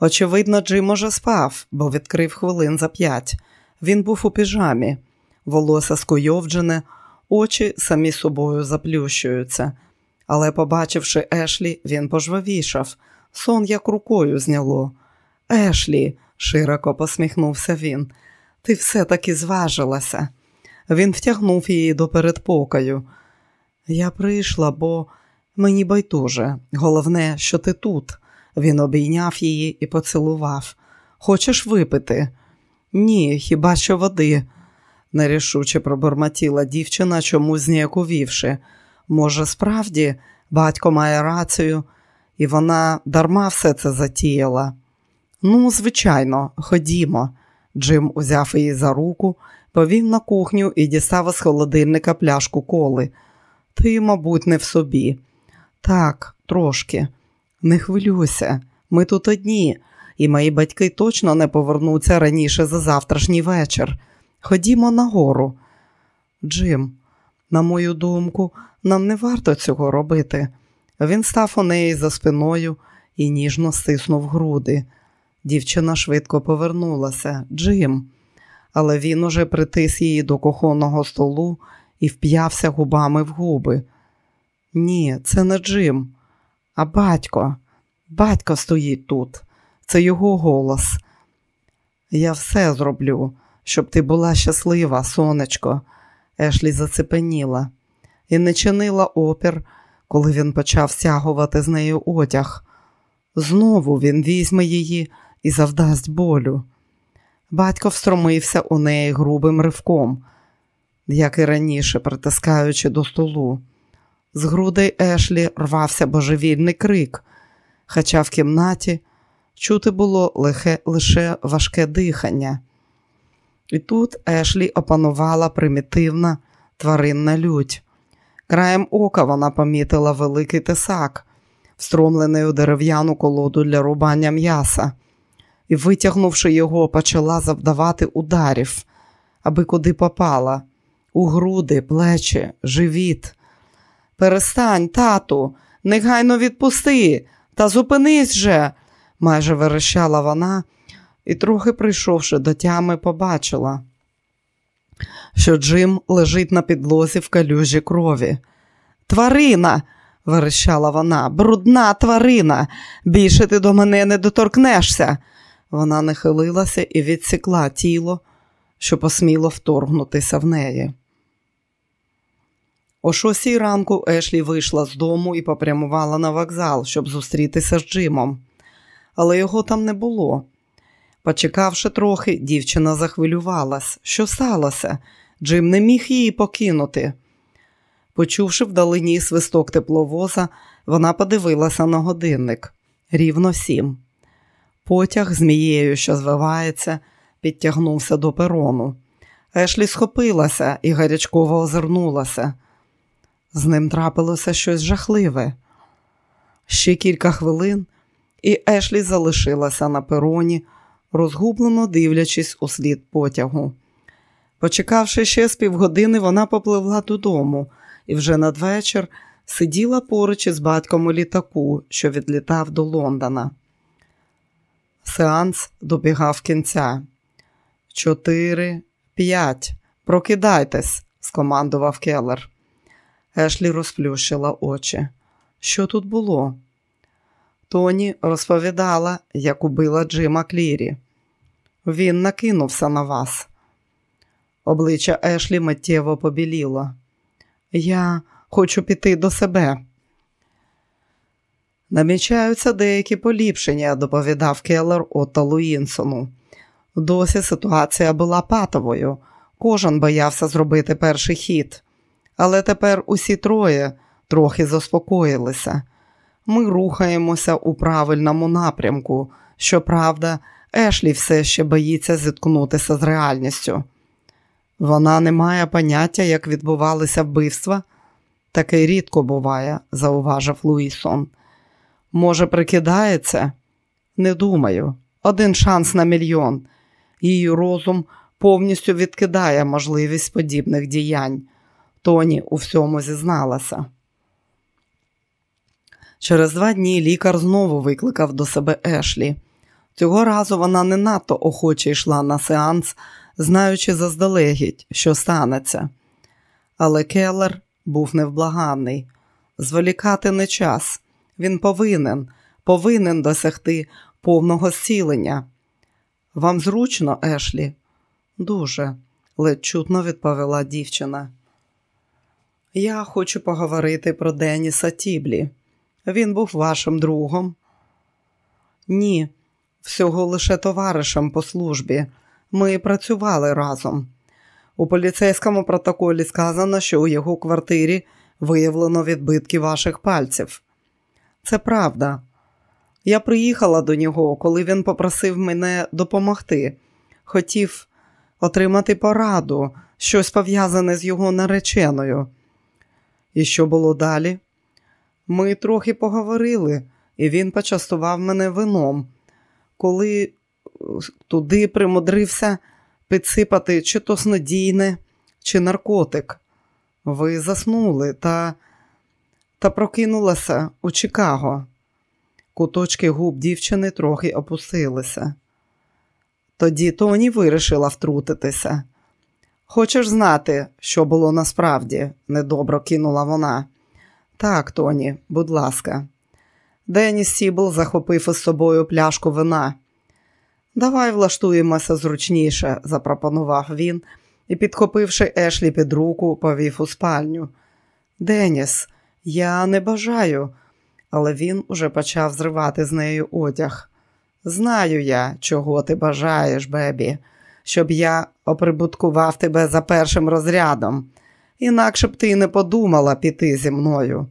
Очевидно, Джим уже спав, бо відкрив хвилин за п'ять. Він був у піжамі, волосся скуйовджене, очі самі собою заплющуються. Але, побачивши Ешлі, він пожвавішав. Сон як рукою зняло. Ешлі, широко посміхнувся він, ти все-таки зважилася. Він втягнув її до передпокою. Я прийшла, бо мені байдуже. Головне, що ти тут. Він обійняв її і поцілував. Хочеш випити? Ні, хіба що води, нерішуче пробормотіла дівчина, чомусь зніяковівши. Може, справді батько має рацію, і вона дарма все це затіяла. Ну, звичайно, ходімо. Джим узяв її за руку, повів на кухню і дістав із холодильника пляшку коли. Ти, мабуть, не в собі. Так, трошки. Не хвилюйся, ми тут одні, і мої батьки точно не повернуться раніше за завтрашній вечір. Ходімо нагору. Джим, на мою думку, нам не варто цього робити. Він став у неї за спиною і ніжно стиснув груди. Дівчина швидко повернулася. Джим, але він уже притис її до кухонного столу і вп'явся губами в губи. Ні, це не Джим, а батько. Батько стоїть тут. Це його голос. Я все зроблю, щоб ти була щаслива, сонечко. Ешлі зацепеніла і не чинила опір, коли він почав стягувати з нею одяг. Знову він візьме її і завдасть болю. Батько встромився у неї грубим ривком, як і раніше, притискаючи до столу. З грудей Ешлі рвався божевільний крик, хоча в кімнаті чути було лихе, лише важке дихання. І тут Ешлі опанувала примітивна тваринна лють. Краєм ока вона помітила великий тисак, встромлений у дерев'яну колоду для рубання м'яса, і, витягнувши його, почала завдавати ударів, аби куди попала, у груди, плечі, живіт. Перестань, тату, негайно відпусти, та зупинись же, майже верещала вона і, трохи прийшовши до тями, побачила, що Джим лежить на підлозі в калюжі крові. Тварина, верещала вона, брудна тварина. Більше ти до мене не доторкнешся. Вона нахилилася і відсікла тіло, що посміло вторгнутися в неї. О шостій ранку Ешлі вийшла з дому і попрямувала на вокзал, щоб зустрітися з Джимом. Але його там не було. Почекавши трохи, дівчина захвилювалась. Що сталося? Джим не міг її покинути. Почувши вдалині свисток тепловоза, вона подивилася на годинник рівно сім. Потяг змією, що звивається, підтягнувся до перону. Ешлі схопилася і гарячково озирнулася. З ним трапилося щось жахливе. Ще кілька хвилин, і Ешлі залишилася на пероні, розгублено дивлячись у слід потягу. Почекавши ще з півгодини, вона попливла додому і вже надвечір сиділа поруч із батьком у літаку, що відлітав до Лондона. Сеанс добігав кінця. Чотири, п'ять. Прокидайтесь, скомандував Келлер. Ешлі розплющила очі. Що тут було? Тоні розповідала, як убила Джима Клірі. Він накинувся на вас. Обличчя Ешлі миттєво побіліло. Я хочу піти до себе. Намічаються деякі поліпшення, доповідав Келлер Отто Луїнсону. Досі ситуація була патовою. Кожен боявся зробити перший хід. Але тепер усі троє трохи заспокоїлися. Ми рухаємося у правильному напрямку. Щоправда, Ешлі все ще боїться зіткнутися з реальністю. Вона не має поняття, як відбувалися вбивства, Таке рідко буває, зауважив Луїсон. Може, прикидається? Не думаю. Один шанс на мільйон. Її розум повністю відкидає можливість подібних діянь. Тоні у всьому зізналася. Через два дні лікар знову викликав до себе Ешлі. Цього разу вона не надто охоче йшла на сеанс, знаючи заздалегідь, що станеться. Але Келлер був невблаганний. Зволікати не час. Він повинен, повинен досягти повного зцілення. Вам зручно, Ешлі? Дуже, ледь чутно відповіла дівчина. Я хочу поговорити про Деніса Тіблі. Він був вашим другом? Ні, всього лише товаришем по службі. Ми працювали разом. У поліцейському протоколі сказано, що у його квартирі виявлено відбитки ваших пальців. Це правда. Я приїхала до нього, коли він попросив мене допомогти. Хотів отримати пораду, щось пов'язане з його нареченою. І що було далі? Ми трохи поговорили, і він почастував мене вином. Коли е, туди примудрився підсипати чи то снодійне, чи наркотик. Ви заснули та та прокинулася у Чикаго. Куточки губ дівчини трохи опустилися. Тоді Тоні вирішила втрутитися. Хочеш знати, що було насправді? недобро кинула вона. Так, Тоні, будь ласка. Деніс Сібл захопив із собою пляшку вина. Давай влаштуємося зручніше, запропонував він і, підхопивши Ешлі під руку, повів у спальню. Деніс, я не бажаю, але він уже почав зривати з нею одяг. Знаю я, чого ти бажаєш, бебі, щоб я оприбуткував тебе за першим розрядом, інакше б ти не подумала піти зі мною.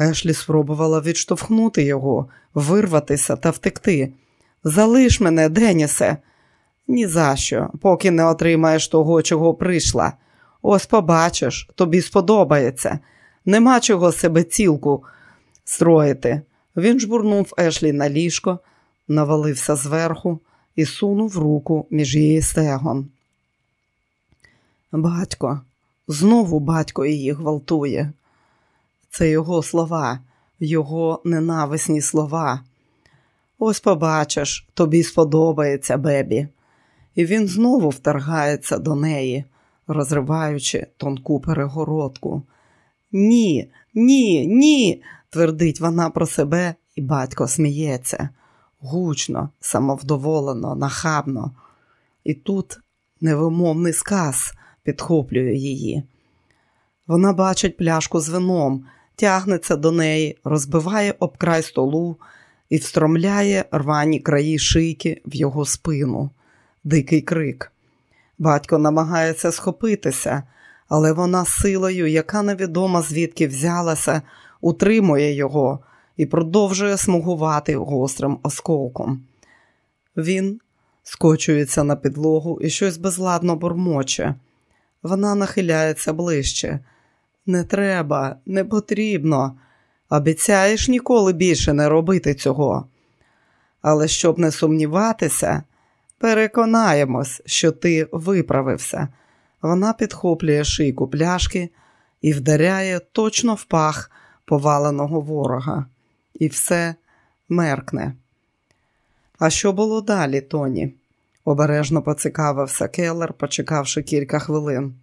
Ешлі спробувала відштовхнути його, вирватися та втекти. Залиш мене, Денісе. «Ні за що, поки не отримаєш того, чого прийшла. Ось побачиш, тобі сподобається. Нема чого себе цілку строїти. Він жбурнув Ешлі на ліжко, навалився зверху і сунув руку між її стегон. Батько, знову батько її гвалтує. Це його слова, його ненависні слова. Ось побачиш, тобі сподобається Бебі. І він знову вторгається до неї, розриваючи тонку перегородку. Ні, ні, ні, твердить вона про себе, і батько сміється гучно, самовдоволено, нахабно. І тут невимовний сказ підхоплює її. Вона бачить пляшку з вином, тягнеться до неї, розбиває об край столу і встромляє рвані краї шийки в його спину. Дикий крик. Батько намагається схопитися, але вона силою, яка невідома звідки взялася, утримує його і продовжує смугувати гострим осколком. Він скочується на підлогу і щось безладно бурмоче. Вона нахиляється ближче. Не треба, не потрібно. Обіцяєш ніколи більше не робити цього. Але щоб не сумніватися, переконаємось, що ти виправився. Вона підхоплює шийку пляшки і вдаряє точно в пах поваленого ворога. І все меркне. А що було далі, Тоні? обережно поцікавився Келлер, почекавши кілька хвилин.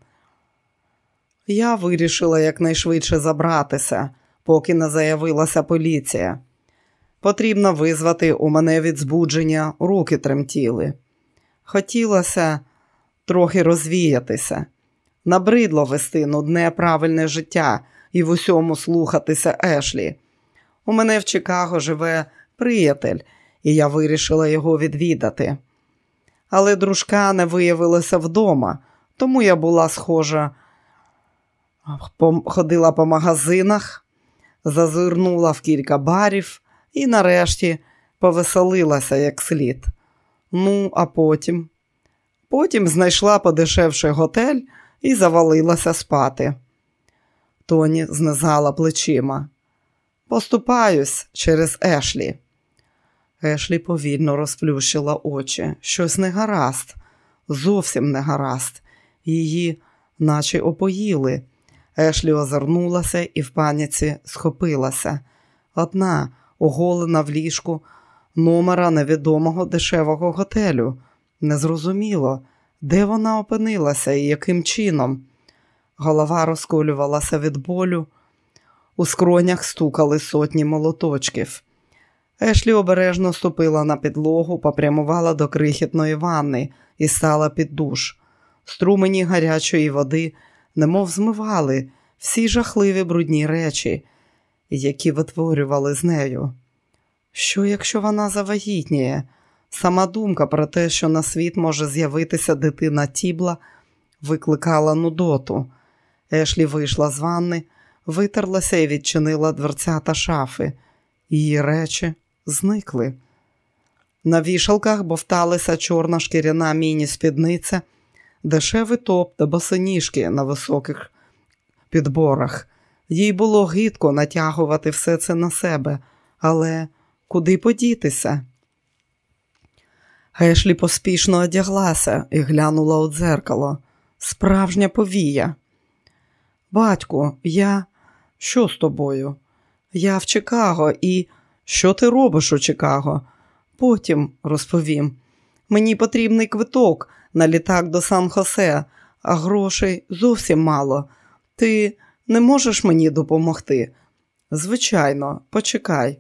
Я вирішила якнайшвидше забратися, поки не заявилася поліція. Потрібно визвати у мене від збудження, руки тремтіли. Хотілося трохи розвіятися, набридло вести нудне правильне життя і в усьому слухатися Ешлі. У мене в Чикаго живе приятель, і я вирішила його відвідати. Але дружка не виявилася вдома, тому я була схожа, ходила по магазинах, зазирнула в кілька барів і нарешті повеселилася як слід. Ну, а потім. Потім знайшла подешевший готель і завалилася спати. Тоні знизала плечима. Поступаюсь через Ешлі. Ешлі повільно розплющила очі. Щось не гаразд, зовсім не гаразд. Її, наче опоїли. Ешлі озирнулася і в паніці схопилася. Одна, оголена в ліжку номера невідомого дешевого готелю. Незрозуміло, де вона опинилася і яким чином. Голова розколювалася від болю, у скронях стукали сотні молоточків. Ешлі обережно ступила на підлогу, попрямувала до крихітної ванни і стала під душ. Струмені гарячої води, немов змивали всі жахливі брудні речі, які витворювали з нею. Що, якщо вона завагітніє? Сама думка про те, що на світ може з'явитися дитина тібла, викликала нудоту. Ешлі вийшла з ванни, витерлася і відчинила дверця та шафи. Її речі зникли. На вішалках бовталися чорна шкіряна міні-спідниця, дешевий топ та босоніжки на високих підборах. Їй було гидко натягувати все це на себе, але куди подітися? Ешлі поспішно одяглася і глянула у дзеркало. Справжня повія. Батьку, я що з тобою? Я в Чикаго і що ти робиш у Чикаго? Потім розповім. Мені потрібний квиток на літак до Сан-Хосе, а грошей зовсім мало. Ти не можеш мені допомогти? Звичайно, почекай.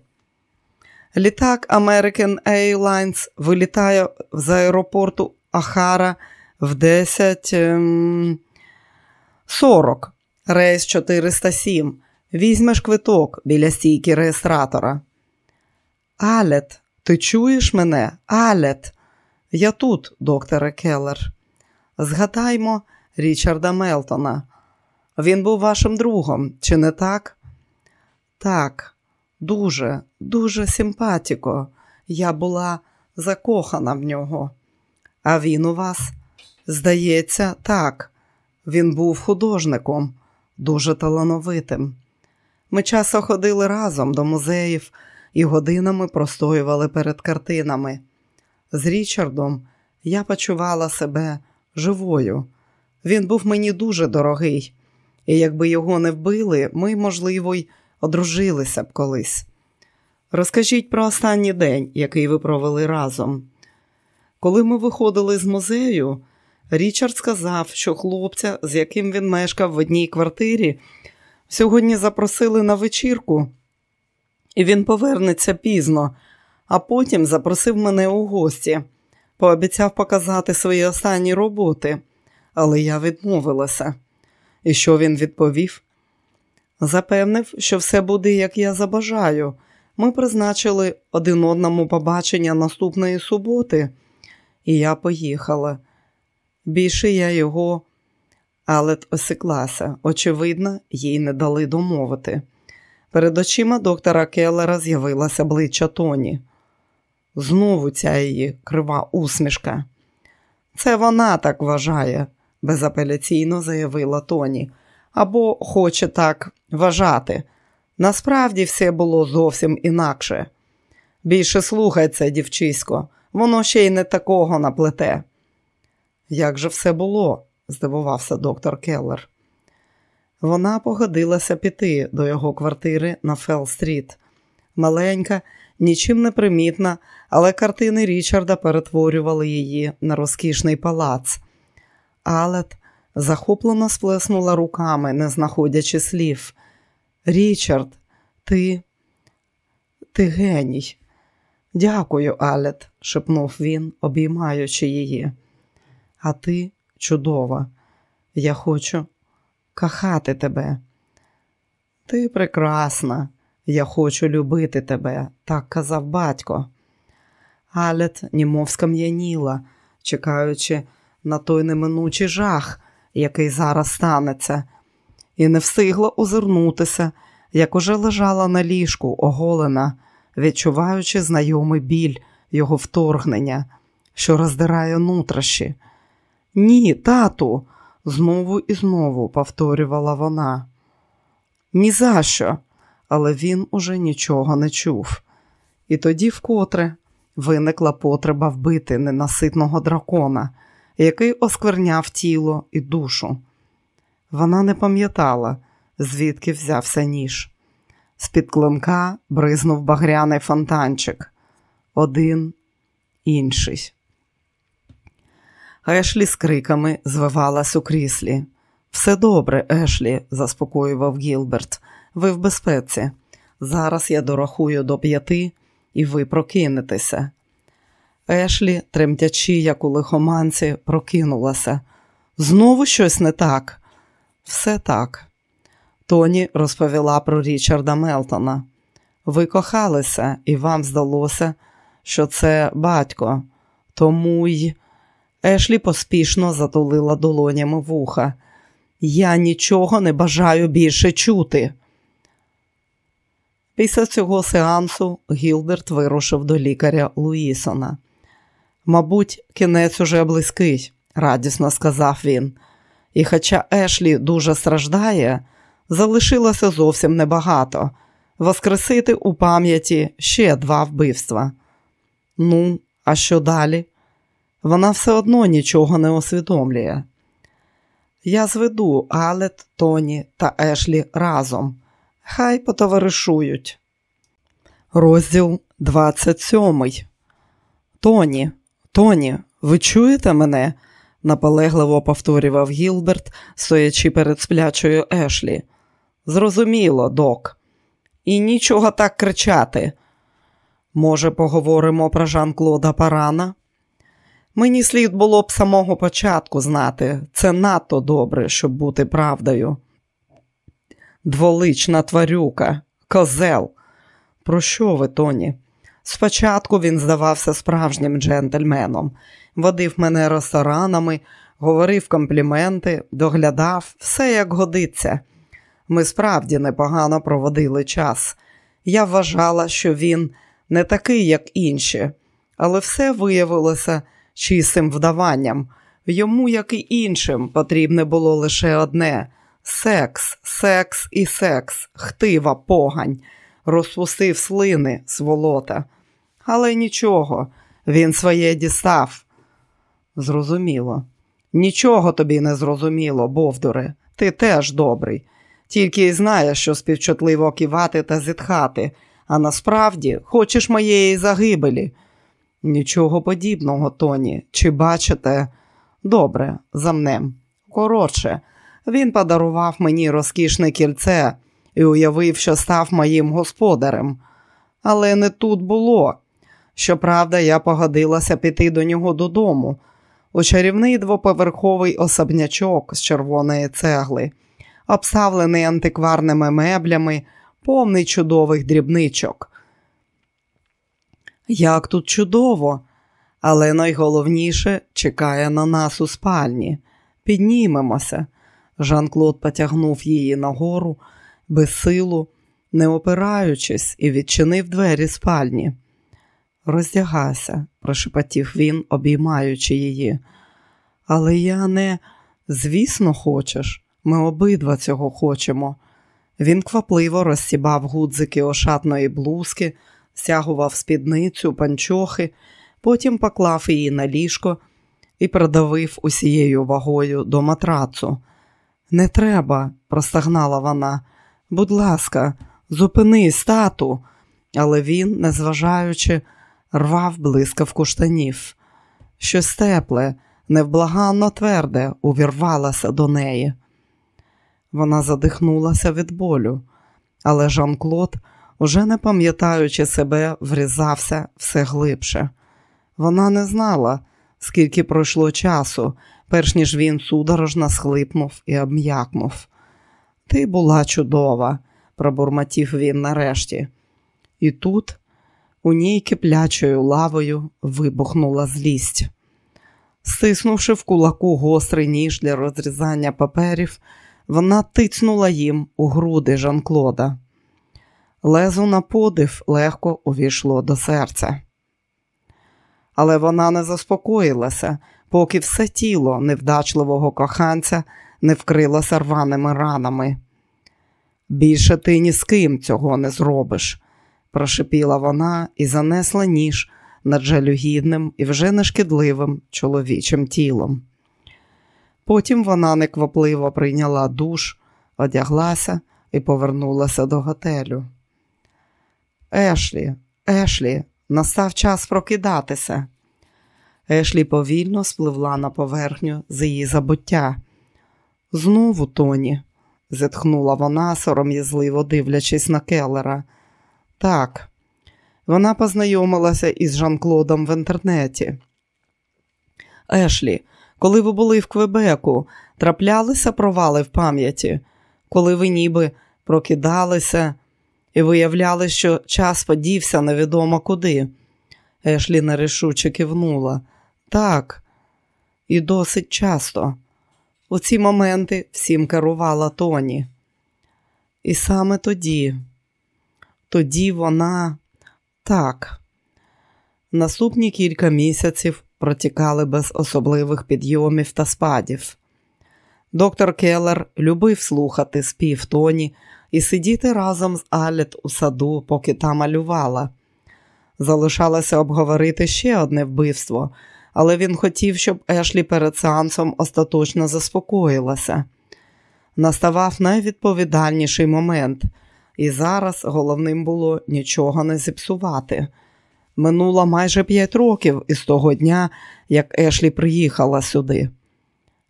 Літак American Airlines вилітає з аеропорту Ахара в 10.40. Ем, Рейс 407. Візьмеш квиток біля стійки реєстратора. Алет, ти чуєш мене? Алет. Я тут, докторе Келлер. Згадаймо Річарда Мелтона. Він був вашим другом, чи не так? Так, дуже, дуже симпатіко. Я була закохана в нього. А він у вас? Здається, так. Він був художником, дуже талановитим. Ми часто ходили разом до музеїв і годинами простоювали перед картинами. З Річардом я почувала себе живою. Він був мені дуже дорогий, і якби його не вбили, ми, можливо, й одружилися б колись. Розкажіть про останній день, який ви провели разом. Коли ми виходили з музею, Річард сказав, що хлопця, з яким він мешкав в одній квартирі, сьогодні запросили на вечірку, і він повернеться пізно, а потім запросив мене у гості, пообіцяв показати свої останні роботи, але я відмовилася. І що він відповів? Запевнив, що все буде, як я забажаю. Ми призначили один одному побачення наступної суботи, і я поїхала. Більше я його, але осіклася. Очевидно, їй не дали домовити. Перед очима доктора Келлера з'явилася обличчя Тоні. Знову ця її крива усмішка. Це вона так вважає, безапеляційно заявила Тоні, або хоче так вважати. Насправді все було зовсім інакше. Більше слухай це дівчисько, воно ще й не такого наплете. Як же все було? здивувався доктор Келлер. Вона погодилася піти до його квартири на Фелл-стріт. Маленька, нічим не примітна, але картини Річарда перетворювали її на розкішний палац. Алет захоплено сплеснула руками, не знаходячи слів. Річард, ти, ти геній. Дякую, Алет, шепнув він, обіймаючи її а ти чудова. Я хочу кохати тебе. Ти прекрасна, я хочу любити тебе, так казав батько. Алет німов скам'яніла, чекаючи на той неминучий жах, який зараз станеться, і не встигла озирнутися, як уже лежала на ліжку, оголена, відчуваючи знайомий біль його вторгнення, що роздирає нутрощі. Ні, тату, знову і знову повторювала вона. Ні за що!» Але він уже нічого не чув. І тоді вкотре виникла потреба вбити ненаситного дракона, який оскверняв тіло і душу. Вона не пам'ятала, звідки взявся ніж. З-під клинка бризнув багряний фонтанчик. Один інший. Ешлі з криками звивалась у кріслі. Все добре, Ешлі, заспокоював Гілберт. Ви в безпеці. Зараз я дорахую до п'яти, і ви прокинетеся. Ешлі, тремтячи, як у лихоманці, прокинулася. Знову щось не так. Все так. Тоні розповіла про Річарда Мелтона. Ви кохалися, і вам здалося, що це батько. Тому й Ешлі поспішно затулила долонями вуха. Я нічого не бажаю більше чути. Після цього сеансу Гілберт вирушив до лікаря Луїсона. Мабуть, кінець уже близький, радісно сказав він. І хоча Ешлі дуже страждає, залишилося зовсім небагато воскресити у пам'яті ще два вбивства. Ну, а що далі? Вона все одно нічого не усвідомлює. Я зведу Алет, Тоні та Ешлі разом. Хай потоваришують. Розділ 27. Тоні, Тоні, ви чуєте мене? наполегливо повторював Гілберт, стоячи перед сплячою Ешлі. Зрозуміло, док. І нічого так кричати. Може, поговоримо про Жан-Клода Парана? Мені слід було б самого початку знати, це надто добре, щоб бути правдою. Дволична тварюка, козел. Про що ви, Тоні? Спочатку він здавався справжнім джентльменом, водив мене ресторанами, говорив компліменти, доглядав, все як годиться. Ми справді непогано проводили час. Я вважала, що він не такий, як інші, але все виявилося чистим вдаванням. Йому, як і іншим, потрібне було лише одне секс, секс і секс, хтива погань, розпустив слини сволота. Але нічого, він своє дістав. Зрозуміло. Нічого тобі не зрозуміло, Бовдуре, ти теж добрий. Тільки й знаєш, що співчутливо кивати та зітхати, а насправді хочеш моєї загибелі. Нічого подібного, Тоні. Чи бачите? Добре, замнем. Коротше, він подарував мені розкішне кільце і уявив, що став моїм господарем. Але не тут було. Щоправда, я погодилася піти до нього додому, у чарівний двоповерховий особнячок з червоної цегли, обставлений антикварними меблями, повний чудових дрібничок. Як тут чудово, але найголовніше чекає на нас у спальні. Піднімемося. Жан-Клод потягнув її нагору, без силу, не опираючись, і відчинив двері спальні. Роздягайся, прошепотів він, обіймаючи її. Але я не, звісно, хочеш, ми обидва цього хочемо. Він квапливо розсібав гудзики ошатної блузки, стягував спідницю, панчохи, потім поклав її на ліжко і придавив усією вагою до матрацу. Не треба, простагнала вона. Будь ласка, зупинись, тату. Але він, незважаючи, рвав блискавку штанів. Щось тепле, невблаганно тверде, увірвалося до неї. Вона задихнулася від болю, але Жан-Клод, уже не пам'ятаючи себе, врізався все глибше. Вона не знала, скільки пройшло часу, перш ніж він судорожно схлипнув і обм'якнув. Ти була чудова, пробурмотів він нарешті. І тут у ній киплячою лавою вибухнула злість. Стиснувши в кулаку гострий ніж для розрізання паперів, вона тицнула їм у груди Жан-Клода. Лезо на подив легко увійшло до серця. Але вона не заспокоїлася, поки все тіло невдачливого коханця не вкрилося рваними ранами. Більше ти ні з ким цього не зробиш, прошипіла вона і занесла ніж над жалюгідним і вже нешкідливим чоловічим тілом. Потім вона неквапливо прийняла душ, одяглася і повернулася до готелю. Ешлі, Ешлі, настав час прокидатися. Ешлі повільно спливла на поверхню з її забуття. Знову Тоні, зітхнула вона, сором'язливо дивлячись на келлера. Так, вона познайомилася із Жан-Клодом в інтернеті. Ешлі, коли ви були в Квебеку, траплялися провали в пам'яті, коли ви ніби прокидалися і виявляли, що час подівся невідомо куди. Ешлі нерішуче кивнула. Так, і досить часто. У ці моменти всім керувала Тоні. І саме тоді, тоді вона так. Наступні кілька місяців протікали без особливих підйомів та спадів. Доктор Келлер любив слухати спів Тоні і сидіти разом з Алет у саду, поки та малювала. Залишалося обговорити ще одне вбивство, але він хотів, щоб Ешлі перед сеансом остаточно заспокоїлася. Наставав найвідповідальніший момент, і зараз головним було нічого не зіпсувати. Минуло майже п'ять років із того дня, як Ешлі приїхала сюди.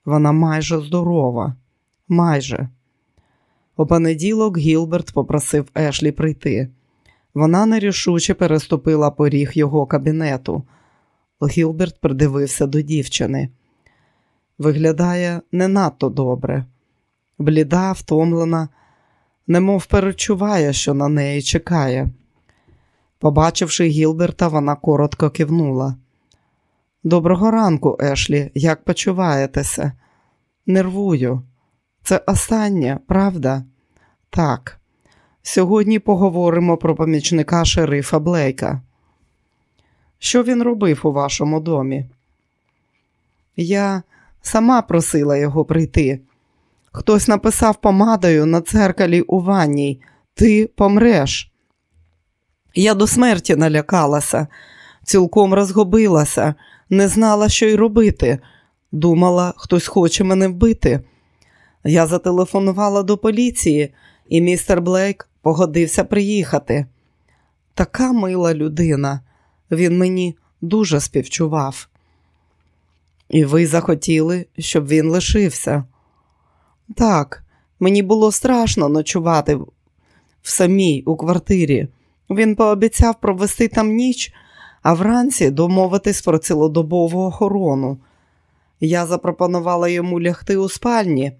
Вона майже здорова, майже. У понеділок Гілберт попросив Ешлі прийти. Вона нерішуче переступила поріг його кабінету. Гілберт придивився до дівчини. Виглядає не надто добре. Бліда, втомлена, немов перечуває, що на неї чекає. Побачивши Гілберта, вона коротко кивнула. Доброго ранку, Ешлі, як почуваєтеся? Нервую. Це останнє, правда? Так. Сьогодні поговоримо про помічника шерифа Блейка. Що він робив у вашому домі? Я сама просила його прийти. Хтось написав помадою на церкалі у ванній Ти помреш. Я до смерті налякалася, цілком розгубилася, не знала, що й робити. Думала, хтось хоче мене вбити. Я зателефонувала до поліції, і містер Блейк погодився приїхати. Така мила людина, він мені дуже співчував. І ви захотіли, щоб він лишився. Так, мені було страшно ночувати в самій у квартирі. Він пообіцяв провести там ніч, а вранці домовитись про цілодобову охорону. Я запропонувала йому лягти у спальні,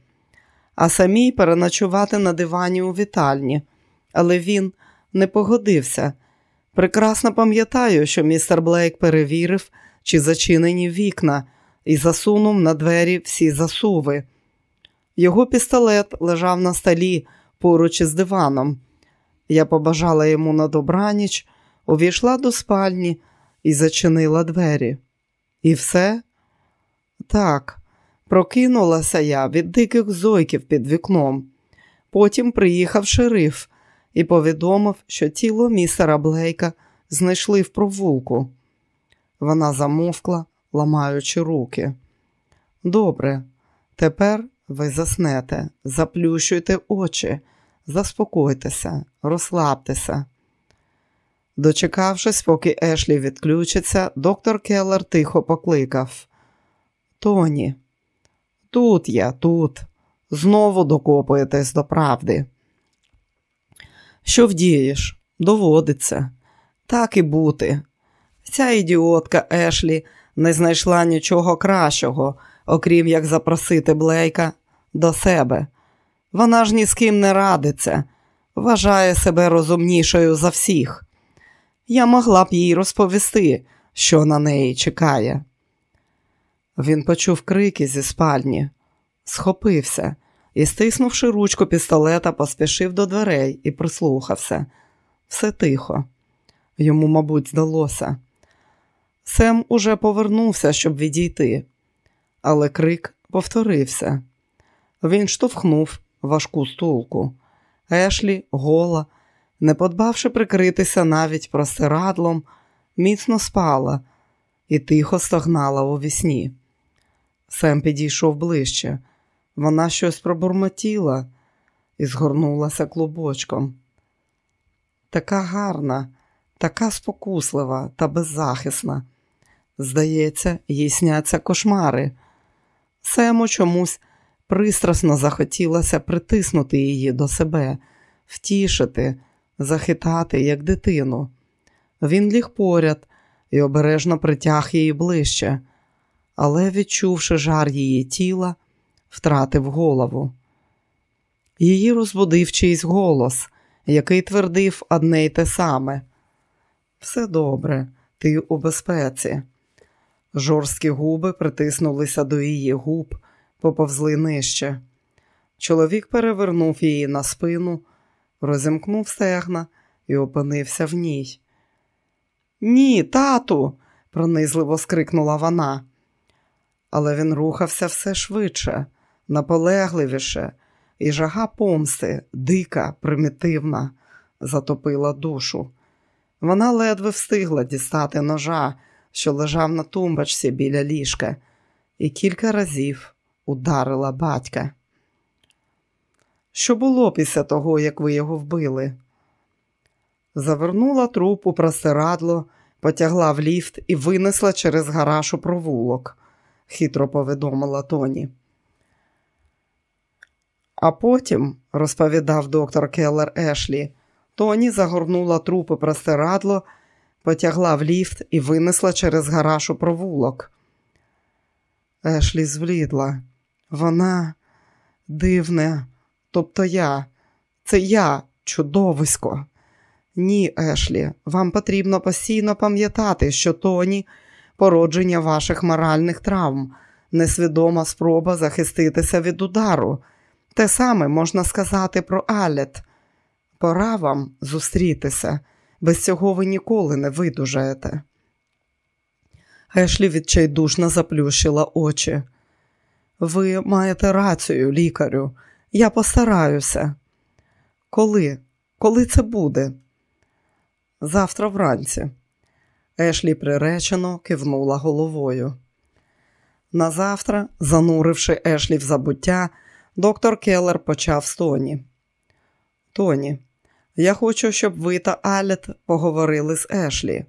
а самій переночувати на дивані у вітальні, але він не погодився. Прекрасно пам'ятаю, що містер Блейк перевірив, чи зачинені вікна, і засунув на двері всі засуви. Його пістолет лежав на столі поруч із диваном. Я побажала йому на добраніч, увійшла до спальні і зачинила двері. І все? Так, прокинулася я від диких зойків під вікном. Потім приїхав шериф і повідомив, що тіло містера Блейка знайшли в провулку. Вона замовкла, ламаючи руки. Добре, тепер ви заснете, заплющуйте очі, заспокойтеся, розслабтеся. Дочекавшись, поки Ешлі відключиться, доктор Келлер тихо покликав. Тоні, тут я, тут. Знову докопуєтесь до правди. Що вдієш? Доводиться. Так і бути. Ця ідіотка Ешлі не знайшла нічого кращого, окрім як запросити Блейка до себе. Вона ж ні з ким не радиться, вважає себе розумнішою за всіх. Я могла б їй розповісти, що на неї чекає. Він почув крики зі спальні, схопився і, стиснувши ручку пістолета, поспішив до дверей і прислухався. Все тихо. Йому, мабуть, здалося. Сем уже повернувся, щоб відійти, але крик повторився. Він штовхнув важку стулку. Ешлі, гола, не подбавши прикритися навіть простирадлом, міцно спала і тихо стогнала у вісні. Сем підійшов ближче. Вона щось пробурмотіла і згорнулася клубочком. Така гарна, така спокуслива та беззахисна. Здається, їй сняться кошмари. Сему чомусь пристрасно захотілося притиснути її до себе, втішити, захитати, як дитину. Він ліг поряд і обережно притяг її ближче, але, відчувши жар її тіла, втратив голову. Її розбудив чийсь голос, який твердив одне й те саме. Все добре, ти у безпеці. Жорсткі губи притиснулися до її губ, поповзли нижче. Чоловік перевернув її на спину, розімкнув стегна і опинився в ній. Ні, тату, пронизливо скрикнула вона. Але він рухався все швидше, наполегливіше, і жага помсти, дика, примітивна, затопила душу. Вона ледве встигла дістати ножа, що лежав на тумбочці біля ліжка, і кілька разів ударила батька. Що було після того, як ви його вбили? Завернула труп у простирадло, потягла в ліфт і винесла через гараж у провулок, хитро повідомила Тоні. А потім, розповідав доктор Келлер Ешлі, Тоні загорнула труп у простирадло, потягла в ліфт і винесла через гараж у провулок. Ешлі звлідла. Вона дивне, тобто я, це я, чудовисько. Ні, Ешлі, вам потрібно постійно пам'ятати, що Тоні породження ваших моральних травм, несвідома спроба захиститися від удару. Те саме можна сказати про Алет. Пора вам зустрітися, без цього ви ніколи не видужаєте. Ешлі відчайдушно заплющила очі. Ви маєте рацію, лікарю. Я постараюся. Коли? Коли це буде? Завтра вранці. Ешлі приречено кивнула головою. Назавтра, зануривши Ешлі в забуття, доктор Келлер почав з Тоні. Тоні, я хочу, щоб ви та Алет поговорили з Ешлі.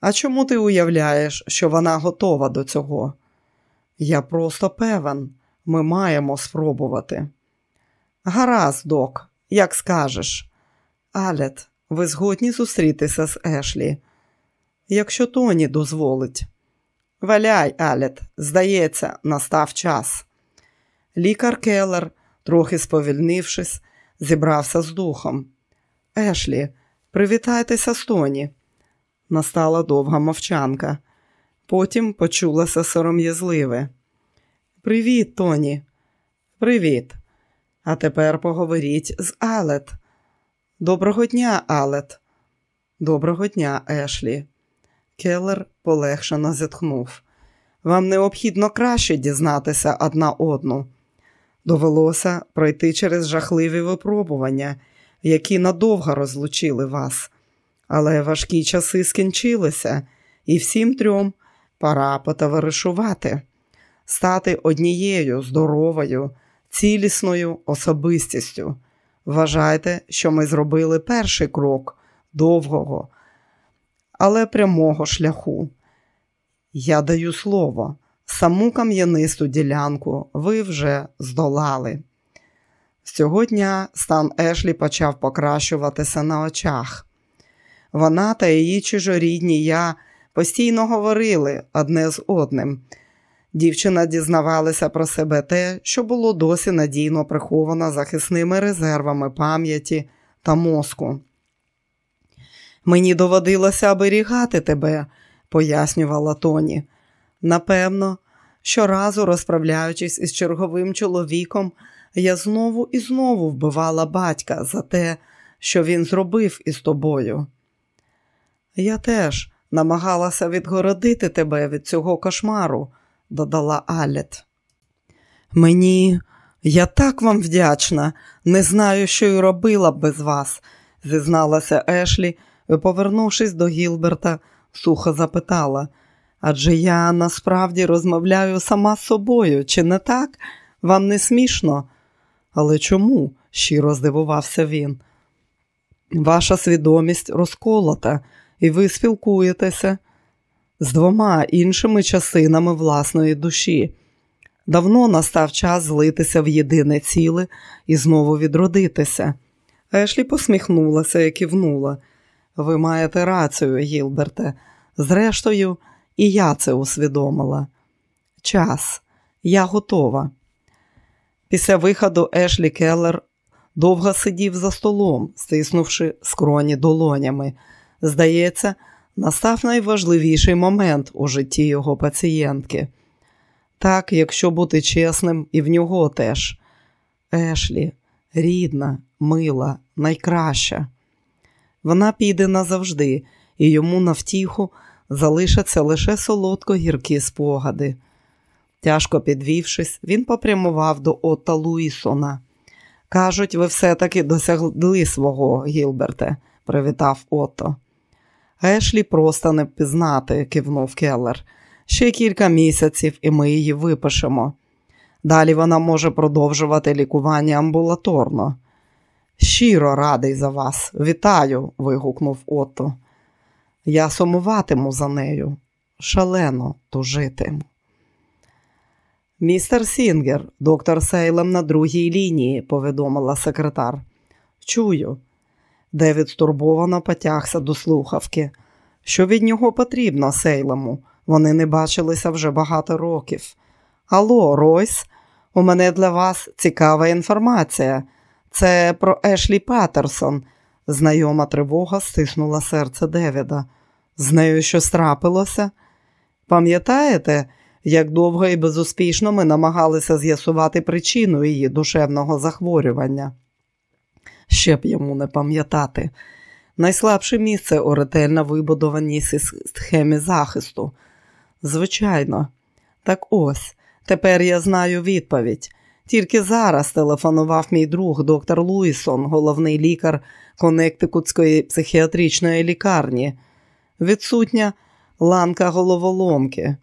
А чому ти уявляєш, що вона готова до цього? Я просто певен, ми маємо спробувати. Гаразд, док, як скажеш. Алет, ви згодні зустрітися з Ешлі, якщо Тоні дозволить. Валяй, Алет, здається, настав час. Лікар Келлер, трохи сповільнившись, зібрався з духом. Ешлі, привітайтеся з Тоні. Настала довга мовчанка. Потім почулося сором'язливе. Привіт, Тоні. Привіт. А тепер поговоріть з Алет. Доброго дня, Алет. Доброго дня, Ешлі. Келлер полегшено зітхнув. Вам необхідно краще дізнатися одна одну. Довелося пройти через жахливі випробування, які надовго розлучили вас. Але важкі часи скінчилися, і всім трьом пора потоваришувати, стати однією здоровою, цілісною особистістю. Вважайте, що ми зробили перший крок довгого, але прямого шляху. Я даю слово, саму кам'янисту ділянку ви вже здолали. Цього дня стан Ешлі почав покращуватися на очах. Вона та її чужорідні я постійно говорили одне з одним. Дівчина дізнавалася про себе те, що було досі надійно приховано захисними резервами пам'яті та мозку. Мені доводилося оберігати тебе, пояснювала Тоні. Напевно, щоразу розправляючись із черговим чоловіком, я знову і знову вбивала батька за те, що він зробив із тобою. Я теж намагалася відгородити тебе від цього кошмару, додала Алет. Мені Я так вам вдячна, не знаю, що й робила б без вас, зізналася Ешлі і, повернувшись до Гілберта, сухо запитала. Адже я насправді розмовляю сама з собою, чи не так? Вам не смішно? Але чому? щиро здивувався він. Ваша свідомість розколота, і ви спілкуєтеся з двома іншими частинами власної душі. Давно настав час злитися в єдине ціле і знову відродитися. Ешлі посміхнулася і кивнула. Ви маєте рацію, Гілберте. Зрештою, і я це усвідомила. Час, я готова. Після виходу Ешлі Келлер довго сидів за столом, стиснувши скроні долонями. Здається, настав найважливіший момент у житті його пацієнтки. Так, якщо бути чесним, і в нього теж. Ешлі, рідна, мила, найкраща. Вона піде назавжди, і йому на втіху залишаться лише солодко гіркі спогади. Тяжко підвівшись, він попрямував до Отта Луїсона. Кажуть, ви все-таки досягли свого, Гілберте, привітав Отто. Ешлі просто не впізнати, кивнув Келлер. Ще кілька місяців, і ми її випишемо. Далі вона може продовжувати лікування амбулаторно. Щиро радий за вас. Вітаю. вигукнув Отто. Я сумуватиму за нею, шалено тужитиму. Містер Сінгер, доктор Сейлем на другій лінії, повідомила секретар. Чую. Девід стурбовано потягся до слухавки. Що від нього потрібно, Сейлему? Вони не бачилися вже багато років. Алло, Ройс, у мене для вас цікава інформація. Це про Ешлі Паттерсон. Знайома тривога стиснула серце Девіда. З нею щось трапилося? Пам'ятаєте, як довго і безуспішно ми намагалися з'ясувати причину її душевного захворювання? Ще б йому не пам'ятати. Найслабше місце у ретельно вибудованій схемі захисту. Звичайно, так ось, тепер я знаю відповідь. Тільки зараз телефонував мій друг доктор Луїсон, головний лікар Коннектикутської психіатричної лікарні. Відсутня ланка головоломки.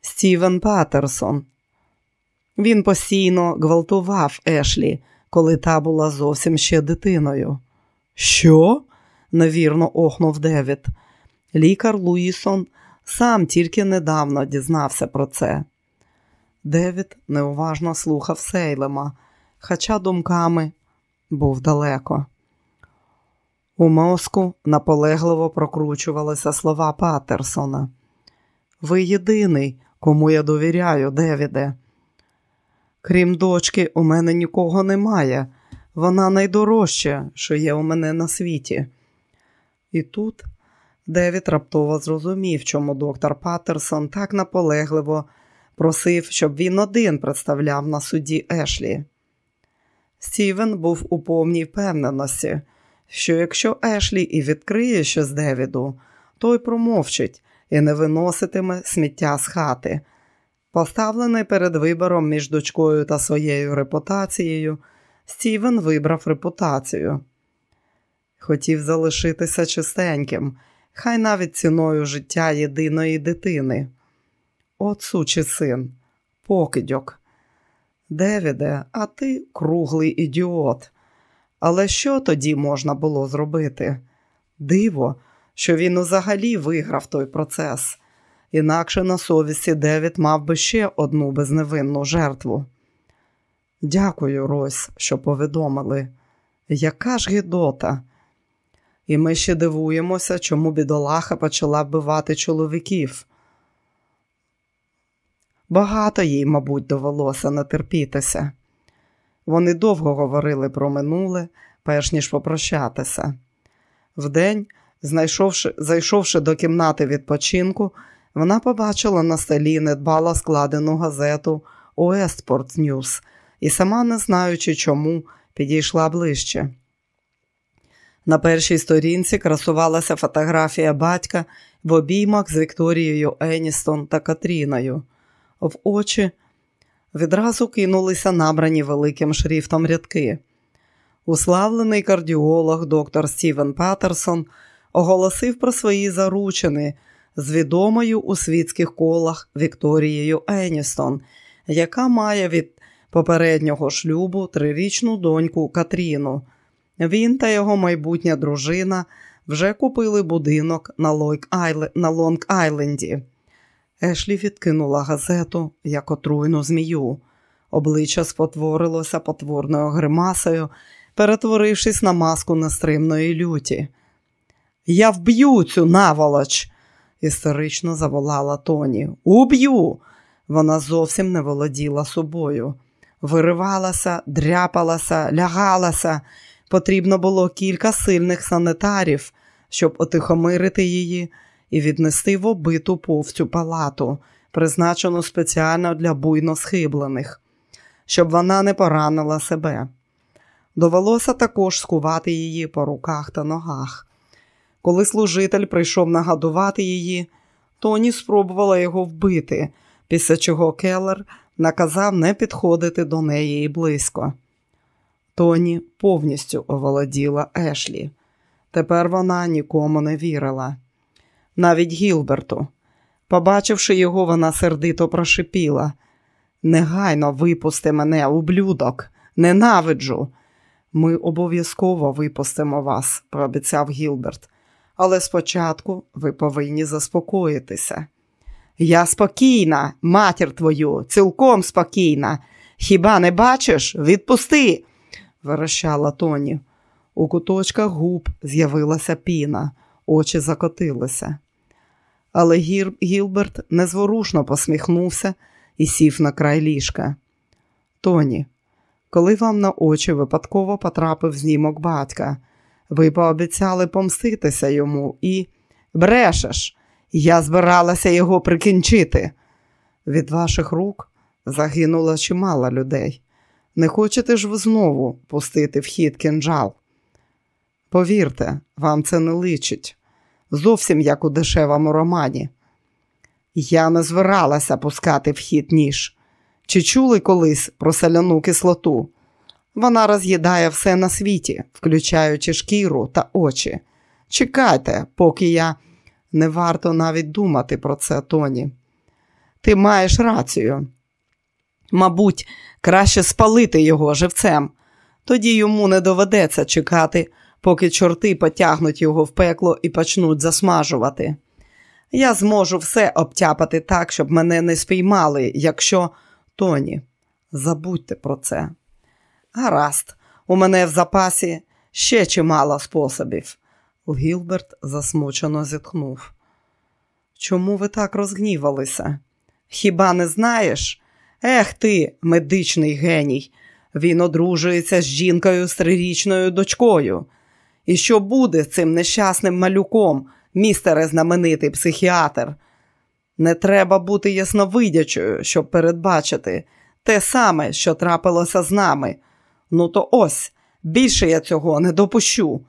Стівен Паттерсон. Він постійно гвалтував Ешлі, коли та була зовсім ще дитиною. Що? невірно охнув Девід. Лікар Луїсон сам тільки недавно дізнався про це. Девід неуважно слухав Сейлема, хоча думками був далеко. У мозку наполегливо прокручувалися слова Паттерсона. Ви єдиний, кому я довіряю, Девіде. Крім дочки, у мене нікого немає. Вона найдорожча, що є у мене на світі. І тут Девід раптово зрозумів, чому доктор Паттерсон так наполегливо просив, щоб він один представляв на суді Ешлі. Стівен був у повній впевненості, що якщо Ешлі і відкриє щось Девіду, той промовчить і не виноситиме сміття з хати. Поставлений перед вибором між дочкою та своєю репутацією, Стівен вибрав репутацію. Хотів залишитися чистеньким, хай навіть ціною життя єдиної дитини. От сучий син, покидьок. Девіде, а ти круглий ідіот. Але що тоді можна було зробити? Диво, що він взагалі виграв той процес, інакше на совісті Девід мав би ще одну безневинну жертву. Дякую, Рось, що повідомили. Яка ж гідота? І ми ще дивуємося, чому бідолаха почала вбивати чоловіків. Багато їй, мабуть, довелося натерпітися. Вони довго говорили про минуле, перш ніж попрощатися. Вдень, зайшовши до кімнати відпочинку, вона побачила на столі недбало складену газету Уестпорт Ньюс і, сама не знаючи чому, підійшла ближче. На першій сторінці красувалася фотографія батька в обіймах з Вікторією Еністон та Катріною. В очі відразу кинулися набрані великим шрифтом рядки. Уславлений кардіолог доктор Стівен Паттерсон оголосив про свої заручини з відомою у світських колах Вікторією Еністон, яка має від попереднього шлюбу трирічну доньку Катріну. Він та його майбутня дружина вже купили будинок на Лонг-Айленді. Ешлі відкинула газету як отруйну змію. Обличчя спотворилося потворною гримасою, перетворившись на маску нестримної люті. Я вб'ю цю наволоч, істерично заволала Тоні. Уб'ю! Вона зовсім не володіла собою. Виривалася, дряпалася, лягалася. Потрібно було кілька сильних санитарів, щоб отихомирити її і віднести в обиту повцю палату, призначену спеціально для буйно схиблених, щоб вона не поранила себе. Довелося також скувати її по руках та ногах. Коли служитель прийшов нагадувати її, Тоні спробувала його вбити, після чого Келлер наказав не підходити до неї і близько. Тоні повністю оволоділа Ешлі. Тепер вона нікому не вірила. Навіть Гілберту. Побачивши його, вона сердито прошипіла. Негайно випусти мене, ублюдок, ненавиджу. Ми обов'язково випустимо вас, пообіцяв Гілберт. Але спочатку ви повинні заспокоїтися. Я спокійна, матір твою, цілком спокійна. Хіба не бачиш? Відпусти, верещала Тоні. У куточках губ з'явилася піна, очі закотилися. Але Гір... Гілберт незворушно посміхнувся і сів на край ліжка. Тоні, коли вам на очі випадково потрапив знімок батька, ви пообіцяли помститися йому і брешеш, я збиралася його прикінчити. Від ваших рук загинуло чимало людей. Не хочете ж ви знову пустити в хід кінжал? Повірте, вам це не личить. Зовсім як у дешевому романі. Я не збиралася пускати в хід ніж. Чи чули колись про соляну кислоту? Вона роз'їдає все на світі, включаючи шкіру та очі. Чекайте, поки я не варто навіть думати про це, Тоні. Ти маєш рацію. Мабуть, краще спалити його живцем, тоді йому не доведеться чекати, поки чорти потягнуть його в пекло і почнуть засмажувати. Я зможу все обтяпати так, щоб мене не спіймали, якщо Тоні, забудьте про це. Гаразд, у мене в запасі ще чимало способів. Гілберт засмучено зітхнув. Чому ви так розгнівалися? Хіба не знаєш? Ех ти, медичний геній. Він одружується з жінкою з трирічною дочкою. І що буде з цим нещасним малюком, містере знаменитий психіатр? Не треба бути ясновидячою, щоб передбачити те саме, що трапилося з нами. Ну, то ось більше я цього не допущу.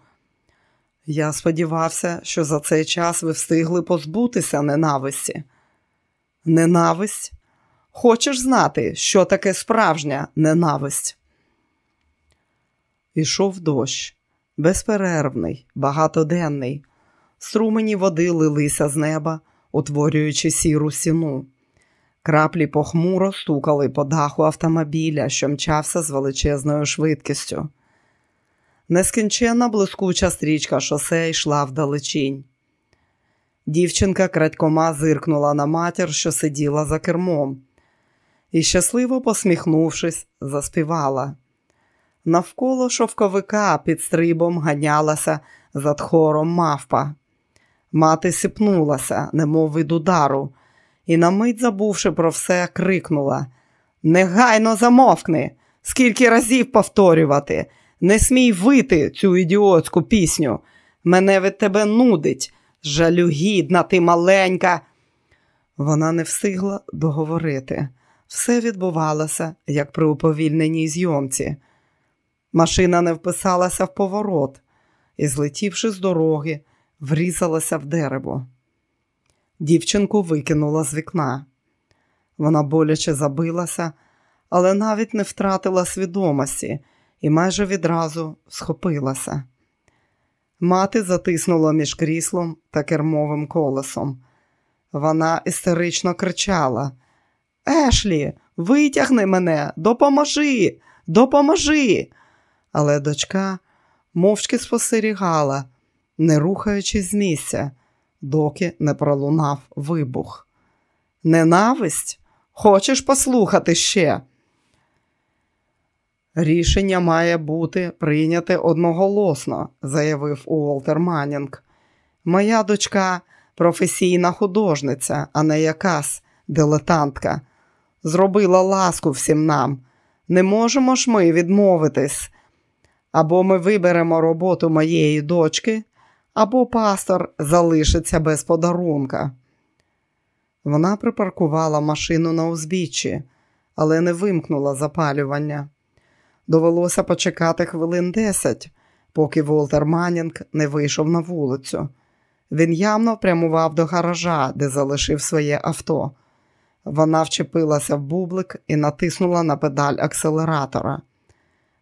Я сподівався, що за цей час ви встигли позбутися ненависті. Ненависть? Хочеш знати, що таке справжня ненависть? Ішов дощ, безперервний, багатоденний. Струмені води лилися з неба, утворюючи сіру сіну. Краплі похмуро стукали по даху автомобіля, що мчався з величезною швидкістю. Нескінченна блискуча стрічка шосе йшла вдалечінь. Дівчинка крадькома зиркнула на матір, що сиділа за кермом, і, щасливо посміхнувшись, заспівала. Навколо шовковика під стрибом ганялася за тхором мавпа. Мати сипнулася, немов від удару, і на мить, забувши про все, крикнула Негайно замовкни! Скільки разів повторювати! Не смій вити цю ідіотську пісню. Мене від тебе нудить. Жалюгідна, ти маленька. Вона не встигла договорити. Все відбувалося, як при уповільненій зйомці. Машина не вписалася в поворот і, злетівши з дороги, врізалася в дерево. Дівчинку викинула з вікна. Вона боляче забилася, але навіть не втратила свідомості і майже відразу схопилася. Мати затиснула між кріслом та кермовим колесом. Вона істерично кричала: Ешлі, витягни мене, допоможи, допоможи. Але дочка мовчки спостерігала, не рухаючись з місця, доки не пролунав вибух. Ненависть? Хочеш послухати ще? Рішення має бути прийняте одноголосно, заявив Уолтер Манінг. Моя дочка професійна художниця, а не якась дилетантка. Зробила ласку всім нам. Не можемо ж ми відмовитись. Або ми виберемо роботу моєї дочки, або пастор залишиться без подарунка. Вона припаркувала машину на узбіччі, але не вимкнула запалювання. Довелося почекати хвилин десять, поки Волтер Манінг не вийшов на вулицю. Він явно прямував до гаража, де залишив своє авто. Вона вчепилася в бублик і натиснула на педаль акселератора.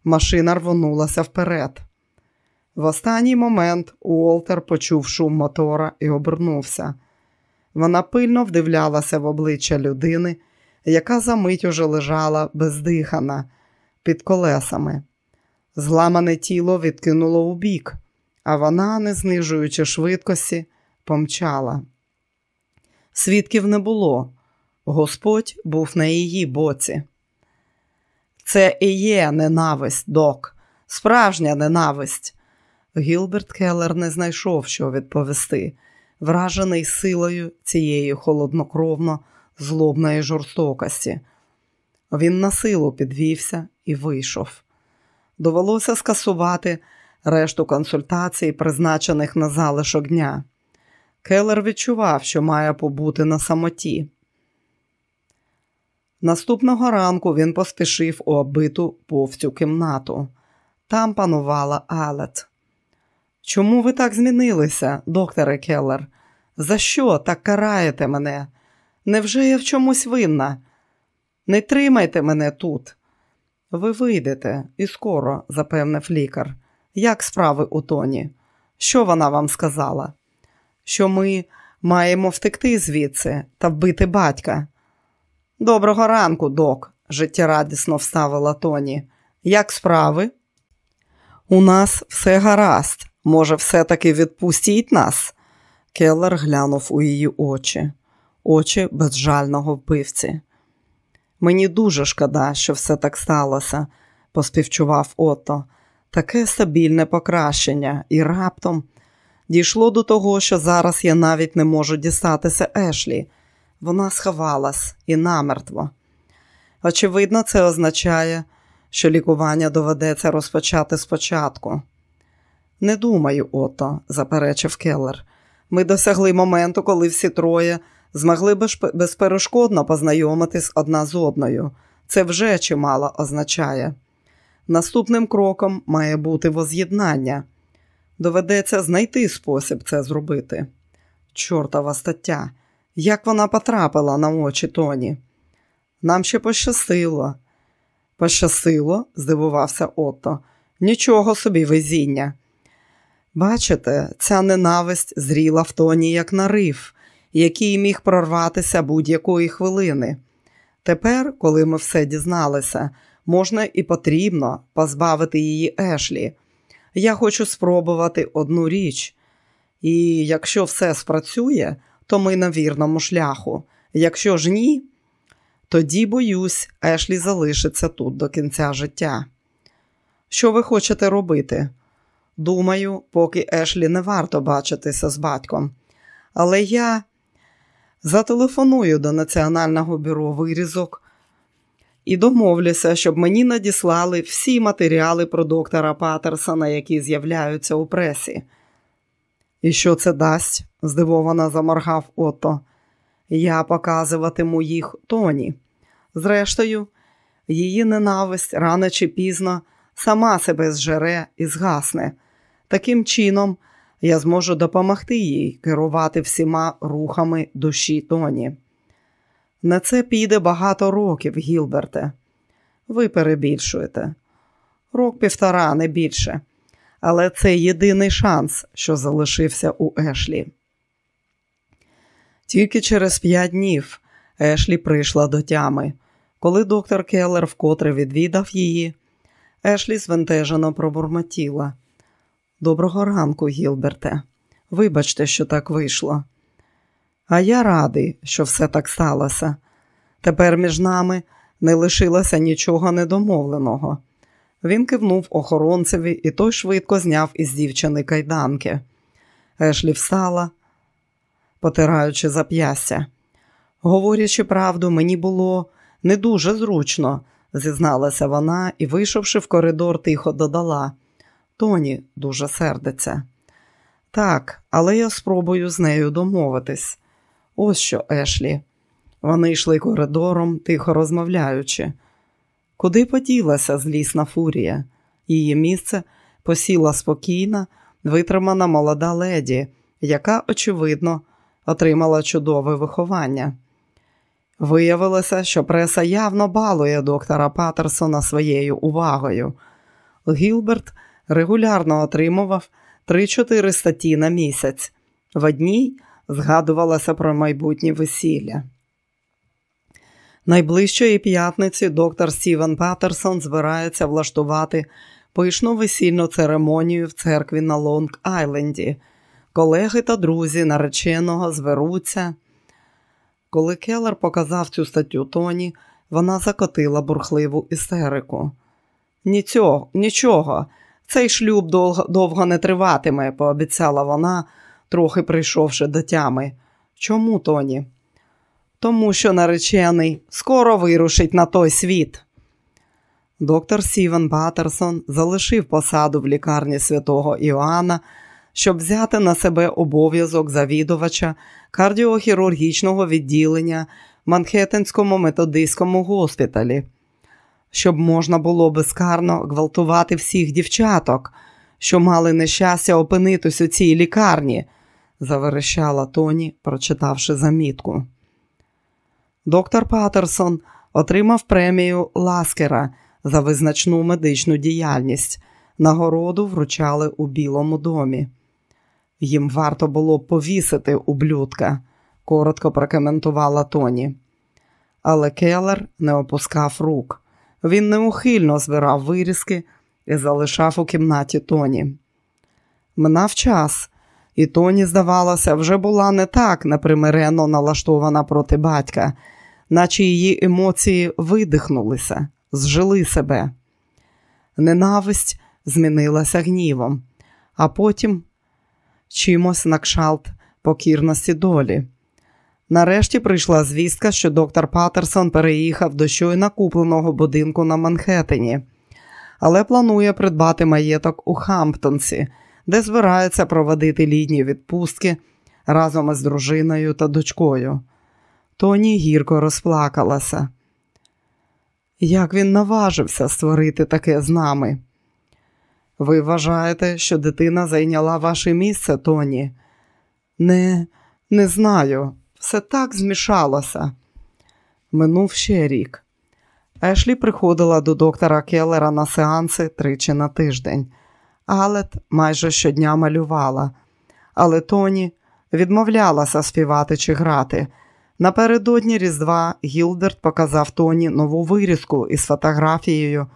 Машина рвонулася вперед. В останній момент Уолтер почув шум мотора і обернувся. Вона пильно вдивлялася в обличчя людини, яка за мить уже лежала бездихана під колесами. Зламане тіло відкинуло у бік, а вона, не знижуючи швидкості, помчала. Свідків не було. Господь був на її боці. Це і є ненависть, док, справжня ненависть. Гілберт Келлер не знайшов, що відповісти, вражений силою цієї холоднокровно злобної жорстокості. Він на силу підвівся і вийшов. Довелося скасувати решту консультацій, призначених на залишок дня. Келлер відчував, що має побути на самоті. Наступного ранку він поспішив у оббиту повцю кімнату. Там панувала Алет. Чому ви так змінилися, докторе Келлер? За що так караєте мене? Невже я в чомусь винна? Не тримайте мене тут. Ви вийдете і скоро, запевнив лікар. Як справи у тоні? Що вона вам сказала? Що ми маємо втекти звідси та вбити батька. Доброго ранку, док, життєрадісно вставила Тоні. Як справи? У нас все гаразд. Може, все-таки відпустіть нас? Келлер глянув у її очі, очі безжального вбивці. Мені дуже шкода, що все так сталося, поспівчував Отто. Таке стабільне покращення, і раптом дійшло до того, що зараз я навіть не можу дістатися Ешлі. Вона сховалась і намертво. Очевидно, це означає, що лікування доведеться розпочати спочатку. Не думаю, Отто, заперечив Келлер. Ми досягли моменту, коли всі троє змогли безперешкодно познайомитись одна з одною. Це вже чимало означає. Наступним кроком має бути воз'єднання. Доведеться знайти спосіб це зробити. Чортова стаття, як вона потрапила на очі Тоні. Нам ще пощастило. Пощастило, здивувався Отто. Нічого собі везіння. Бачите, ця ненависть зріла в тоні, як нарив, який міг прорватися будь-якої хвилини. Тепер, коли ми все дізналися, можна і потрібно позбавити її Ешлі. Я хочу спробувати одну річ, і якщо все спрацює, то ми на вірному шляху. Якщо ж ні, тоді, боюсь, Ешлі залишиться тут до кінця життя. Що ви хочете робити? Думаю, поки Ешлі не варто бачитися з батьком. Але я зателефоную до Національного бюро вирізок і домовлюся, щоб мені надіслали всі матеріали про доктора Патерсона, які з'являються у пресі. І що це дасть? Здивовано заморгав Отто. Я показуватиму їх тоні. Зрештою, її ненависть рано чи пізно сама себе зжере і згасне. Таким чином, я зможу допомогти їй керувати всіма рухами душі Тоні. На це піде багато років, Гілберте. Ви перебільшуєте. Рок півтора, не більше. Але це єдиний шанс, що залишився у Ешлі. Тільки через п'ять днів Ешлі прийшла до тями. Коли доктор Келлер вкотре відвідав її, Ешлі звентежено пробурмотіла. Доброго ранку, Гілберте. Вибачте, що так вийшло. А я радий, що все так сталося. Тепер між нами не лишилося нічого недомовленого. Він кивнув охоронцеві і той швидко зняв із дівчини кайданки. Ешлі встала, потираючи зап'ястя. Говорячи правду, мені було не дуже зручно, зізналася вона і, вийшовши в коридор, тихо додала. Тоні дуже сердиться. Так, але я спробую з нею домовитись. Ось що, Ешлі. Вони йшли коридором, тихо розмовляючи. Куди поділася злісна фурія? Її місце посіла спокійна, витримана молода леді, яка, очевидно, отримала чудове виховання. Виявилося, що преса явно балує доктора Патерсона своєю увагою. Гілберт регулярно отримував 3-4 статті на місяць. В одній згадувалося про майбутнє весілля. Найближчої п'ятниці доктор Стівен Паттерсон збирається влаштувати пишну весільну церемонію в церкві на Лонг Айленді. Колеги та друзі нареченого зберуться. Коли Келлер показав цю статтю Тоні, вона закотила бурхливу істерику. Нічого, нічого, цей шлюб довго, довго не триватиме, пообіцяла вона, трохи прийшовши до тями. Чому, Тоні? Тому що наречений скоро вирушить на той світ. Доктор Сівен Паттерсон залишив посаду в лікарні святого Іоанна, щоб взяти на себе обов'язок завідувача кардіохірургічного відділення в Манхеттенському методистському госпіталі, щоб можна було безкарно гвалтувати всіх дівчаток, що мали нещастя опинитись у цій лікарні, заверещала Тоні, прочитавши замітку. Доктор Паттерсон отримав премію Ласкера за визначну медичну діяльність. Нагороду вручали у Білому домі. Їм варто було повісити ублюдка, коротко прокоментувала Тоні. Але Келлер не опускав рук. Він неухильно збирав вирізки і залишав у кімнаті Тоні. Минав час, і Тоні, здавалося, вже була не так непримирено налаштована проти батька, наче її емоції видихнулися, зжили себе. Ненависть змінилася гнівом, а потім чимось на кшалт покірності долі. Нарешті прийшла звістка, що доктор Паттерсон переїхав до щойно купленого будинку на Манхеттені, але планує придбати маєток у Хамптонсі, де збирається проводити літні відпустки разом із дружиною та дочкою. Тоні гірко розплакалася. Як він наважився створити таке з нами? Ви вважаєте, що дитина зайняла ваше місце, Тоні? Не, не знаю. Все так змішалося. Минув ще рік. Ешлі приходила до доктора Келлера на сеанси тричі на тиждень. Алет майже щодня малювала, але Тоні відмовлялася співати чи грати. Напередодні Різдва Гілберт показав Тоні нову вирізку із фотографією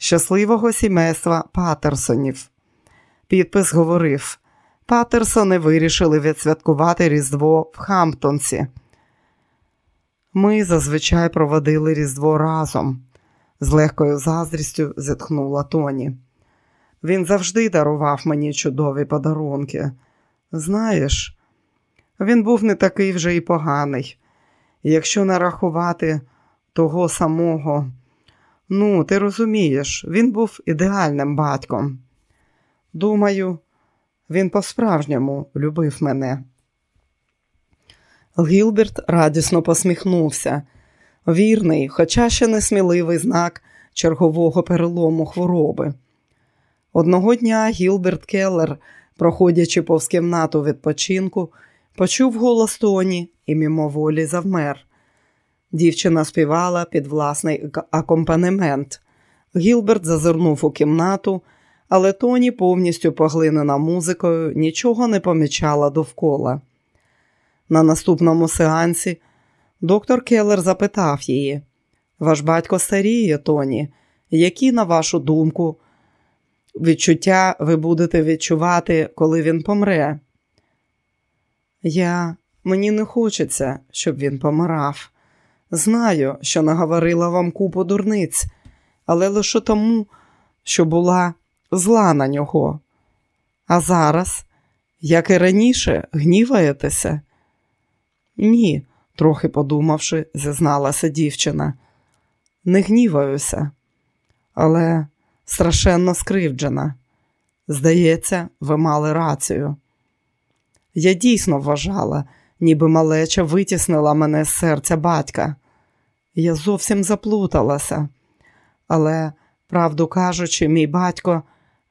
щасливого сімейства Патерсонів. Підпис говорив: Патерсони вирішили відсвяткувати Різдво в Хамптонсі. Ми зазвичай проводили Різдво разом, з легкою заздрістю зітхнула Тоні. Він завжди дарував мені чудові подарунки. Знаєш, він був не такий вже й поганий. Якщо не рахувати того самого, ну, ти розумієш, він був ідеальним батьком. Думаю, він по-справжньому любив мене. Гілберт радісно посміхнувся. Вірний, хоча ще несміливий знак чергового перелому хвороби. Одного дня Гілберт Келлер, проходячи повз кімнату відпочинку, почув голос Тоні і мимоволі завмер. Дівчина співала під власний акомпанемент. Гілберт зазирнув у кімнату, але Тоні, повністю поглинена музикою, нічого не помічала довкола. На наступному сеансі доктор Келлер запитав її: Ваш батько старіє, Тоні, які, на вашу думку, відчуття ви будете відчувати, коли він помре? Я мені не хочеться, щоб він помирав. Знаю, що наговорила вам купу дурниць, але лише тому, що була зла на нього. А зараз, як і раніше, гніваєтеся? Ні, трохи подумавши, зізналася дівчина. Не гніваюся, але страшенно скривджена. Здається, ви мали рацію. Я дійсно вважала, ніби малеча витіснила мене з серця батька. Я зовсім заплуталася, але, правду кажучи, мій батько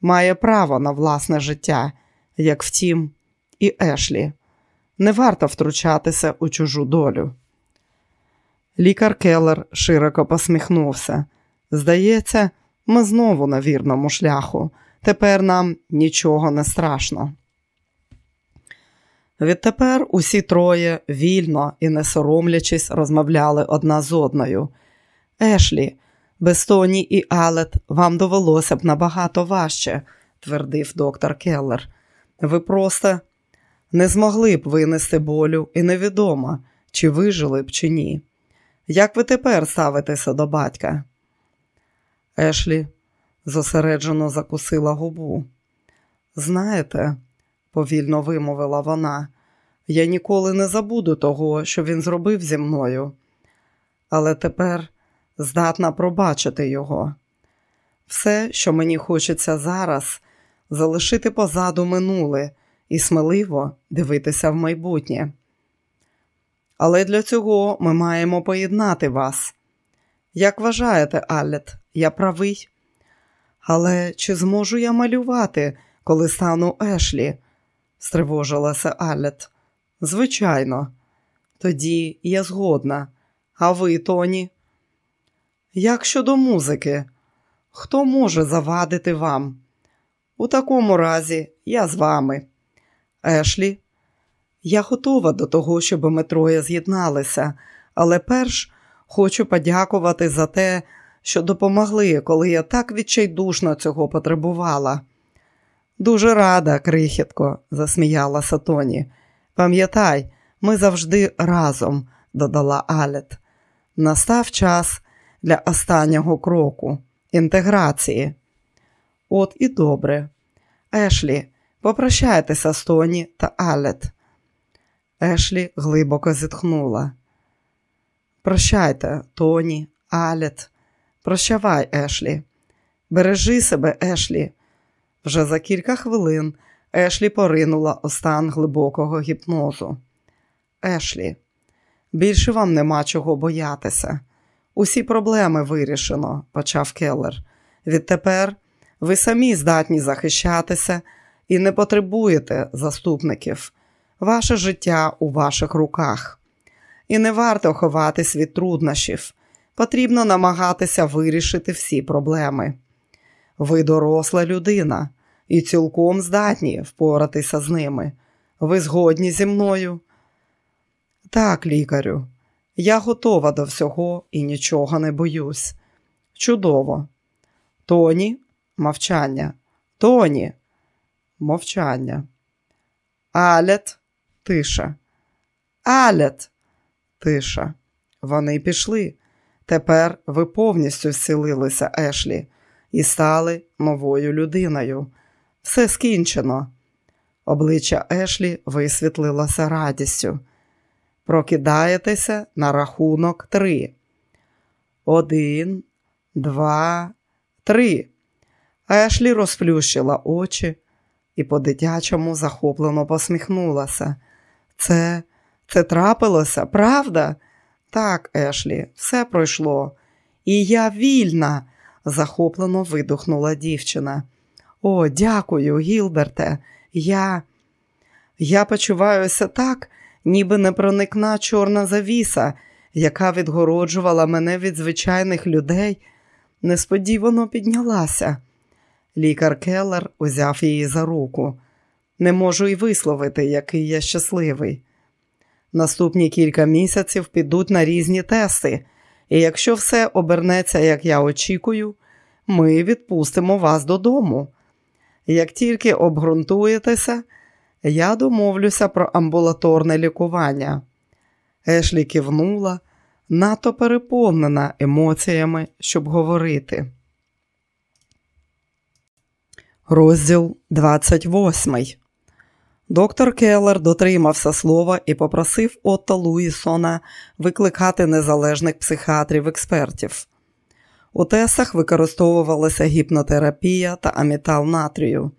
має право на власне життя, як втім, і Ешлі. Не варто втручатися у чужу долю. Лікар Келлер широко посміхнувся. Здається, ми знову на вірному шляху. Тепер нам нічого не страшно. Відтепер усі троє вільно і не соромлячись розмовляли одна з одною. Ешлі, без Тоні і Алет вам довелося б набагато важче, твердив доктор Келлер. Ви просто не змогли б винести болю, і невідомо, чи вижили б, чи ні. Як ви тепер ставитеся до батька? Ешлі зосереджено закусила губу. Знаєте, повільно вимовила вона, я ніколи не забуду того, що він зробив зі мною, але тепер здатна пробачити його. Все, що мені хочеться зараз, залишити позаду минуле і сміливо дивитися в майбутнє. Але для цього ми маємо поєднати вас. Як вважаєте, Аллет, я правий? Але чи зможу я малювати, коли стану Ешлі? Стривожилася Аллет. Звичайно, тоді я згодна. А ви, Тоні? Як щодо музики, хто може завадити вам? У такому разі я з вами. Ешлі, я готова до того, щоб ми троє з'єдналися, але перш хочу подякувати за те, що допомогли, коли я так відчайдушно цього потребувала. Дуже рада, крихітко, засміялася Тоні. Пам'ятай, ми завжди разом, додала Алет. Настав час для останнього кроку інтеграції. От і добре. Ешлі, попрощайтеся з Тоні та Алет. Ешлі глибоко зітхнула. Прощайте, Тоні, Алет. Прощавай, Ешлі. Бережи себе, Ешлі. Вже за кілька хвилин Ешлі поринула у стан глибокого гіпнозу. Ешлі, більше вам нема чого боятися. Усі проблеми вирішено, почав Келлер. Відтепер ви самі здатні захищатися і не потребуєте заступників. Ваше життя у ваших руках. І не варто ховатись від труднощів. Потрібно намагатися вирішити всі проблеми. Ви доросла людина і цілком здатні впоратися з ними. Ви згодні зі мною? Так, лікарю, я готова до всього і нічого не боюсь. Чудово. Тоні, мовчання. Тоні, мовчання. Алет, тиша. Алет, тиша. Вони пішли. Тепер ви повністю зцілилися, Ешлі, і стали новою людиною. Все скінчено. Обличчя Ешлі висвітлилося радістю. Прокидаєтеся на рахунок три. Один, два, три. Ешлі розплющила очі і по-дитячому захоплено посміхнулася. Це, це трапилося, правда? Так, Ешлі, все пройшло. І я вільна, захоплено видухнула дівчина. О, дякую, Гілберте. Я Я почуваюся так, ніби не проникна чорна завіса, яка відгороджувала мене від звичайних людей, несподівано піднялася. Лікар Келлер узяв її за руку. Не можу й висловити, який я щасливий. Наступні кілька місяців підуть на різні тести, і якщо все обернеться, як я очікую, ми відпустимо вас додому. Як тільки обґрунтуєтеся, я домовлюся про амбулаторне лікування. Ешлі кивнула, надто переповнена емоціями, щоб говорити. Розділ 28 Доктор Келлер дотримався слова і попросив Отто Луїсона викликати незалежних психіатрів-експертів. У тесах використовувалася гіпнотерапія та амітал натрію.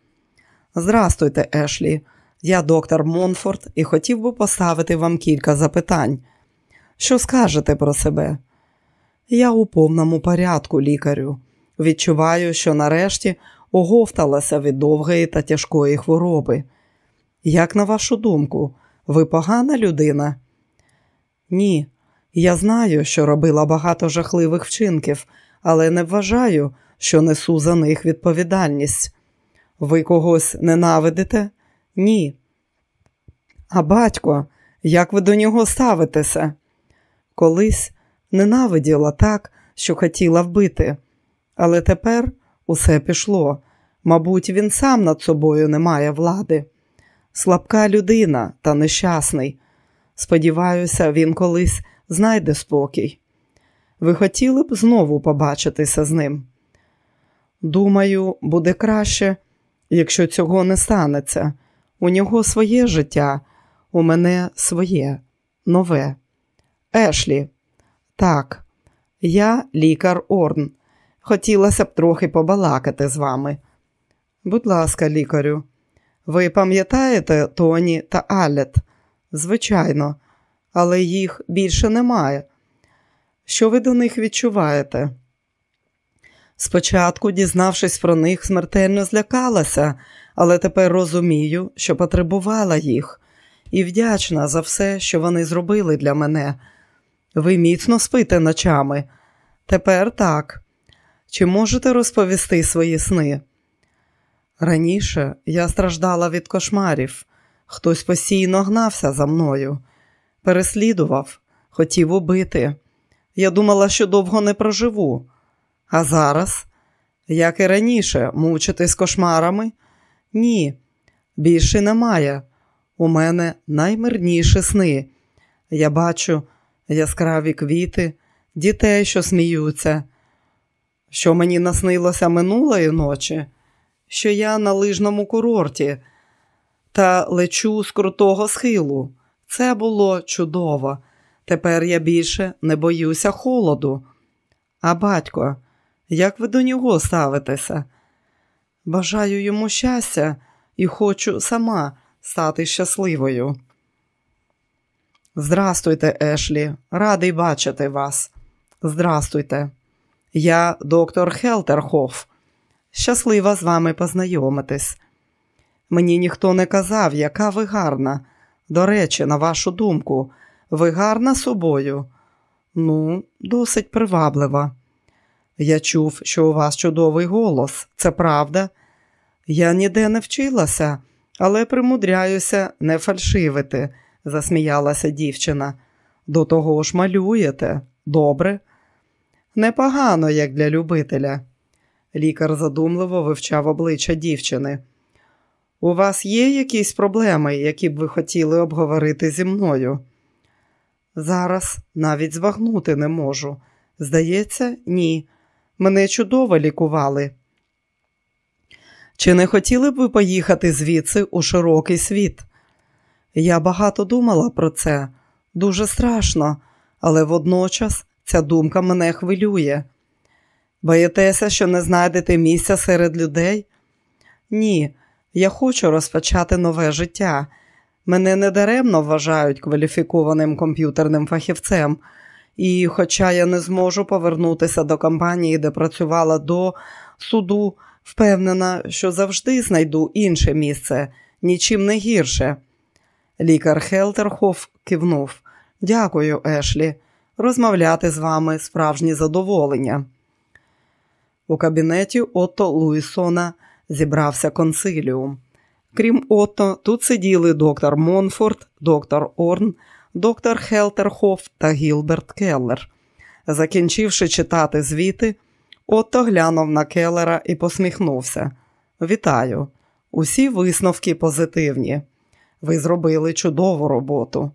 Здрастуйте, Ешлі, я доктор Монфорд і хотів би поставити вам кілька запитань. Що скажете про себе? Я у повному порядку, лікарю. Відчуваю, що нарешті оговталася від довгої та тяжкої хвороби. Як на вашу думку, ви погана людина? Ні, я знаю, що робила багато жахливих вчинків, але не вважаю, що несу за них відповідальність. Ви когось ненавидите? Ні. А батько, як ви до нього ставитеся? Колись ненавиділа так, що хотіла вбити, але тепер усе пішло. Мабуть, він сам над собою не має влади. Слабка людина та нещасний. Сподіваюся, він колись знайде спокій. Ви хотіли б знову побачитися з ним? Думаю, буде краще, якщо цього не станеться. У нього своє життя, у мене своє, нове. Ешлі, так, я лікар Орн. Хотілося б трохи побалакати з вами. Будь ласка, лікарю, ви пам'ятаєте Тоні та Алет? Звичайно, але їх більше немає. Що ви до них відчуваєте? Спочатку, дізнавшись про них, смертельно злякалася, але тепер розумію, що потребувала їх, і вдячна за все, що вони зробили для мене. Ви міцно спите ночами? Тепер так. Чи можете розповісти свої сни? Раніше я страждала від кошмарів. Хтось постійно гнався за мною, переслідував, хотів убити. Я думала, що довго не проживу. А зараз, як і раніше, мучитись кошмарами? Ні, більше немає. У мене наймирніші сни. Я бачу яскраві квіти, дітей, що сміються. Що мені наснилося минулої ночі, що я на лижному курорті та лечу з крутого схилу. Це було чудово. Тепер я більше не боюся холоду. А батько, як ви до нього ставитеся? Бажаю йому щастя і хочу сама стати щасливою. Здрастуйте, Ешлі, радий бачити вас. Здрастуйте. Я доктор Хелтерхоф. Щаслива з вами познайомитись. Мені ніхто не казав, яка ви гарна. До речі, на вашу думку, ви гарна собою? Ну, досить приваблива. Я чув, що у вас чудовий голос, це правда. Я ніде не вчилася, але примудряюся не фальшивити, засміялася дівчина. До того ж малюєте. Добре? Непогано, як для любителя. Лікар задумливо вивчав обличчя дівчини. У вас є якісь проблеми, які б ви хотіли обговорити зі мною? Зараз навіть збагнути не можу. Здається, ні. Мене чудово лікували. Чи не хотіли б ви поїхати звідси у широкий світ? Я багато думала про це, дуже страшно, але водночас ця думка мене хвилює. Боїтеся, що не знайдете місця серед людей? Ні, я хочу розпочати нове життя. Мене недаремно вважають кваліфікованим комп'ютерним фахівцем, і, хоча я не зможу повернутися до компанії, де працювала до суду, впевнена, що завжди знайду інше місце, нічим не гірше. Лікар Хелтерхоф кивнув. Дякую, Ешлі. розмовляти з вами справжнє задоволення. У кабінеті Отто Луїсона зібрався консиліум. Крім Отто, тут сиділи доктор Монфорд, доктор Орн, доктор Хелтерхоф та Гілберт Келлер. Закінчивши читати звіти, Отто глянув на Келлера і посміхнувся. Вітаю! Усі висновки позитивні. Ви зробили чудову роботу.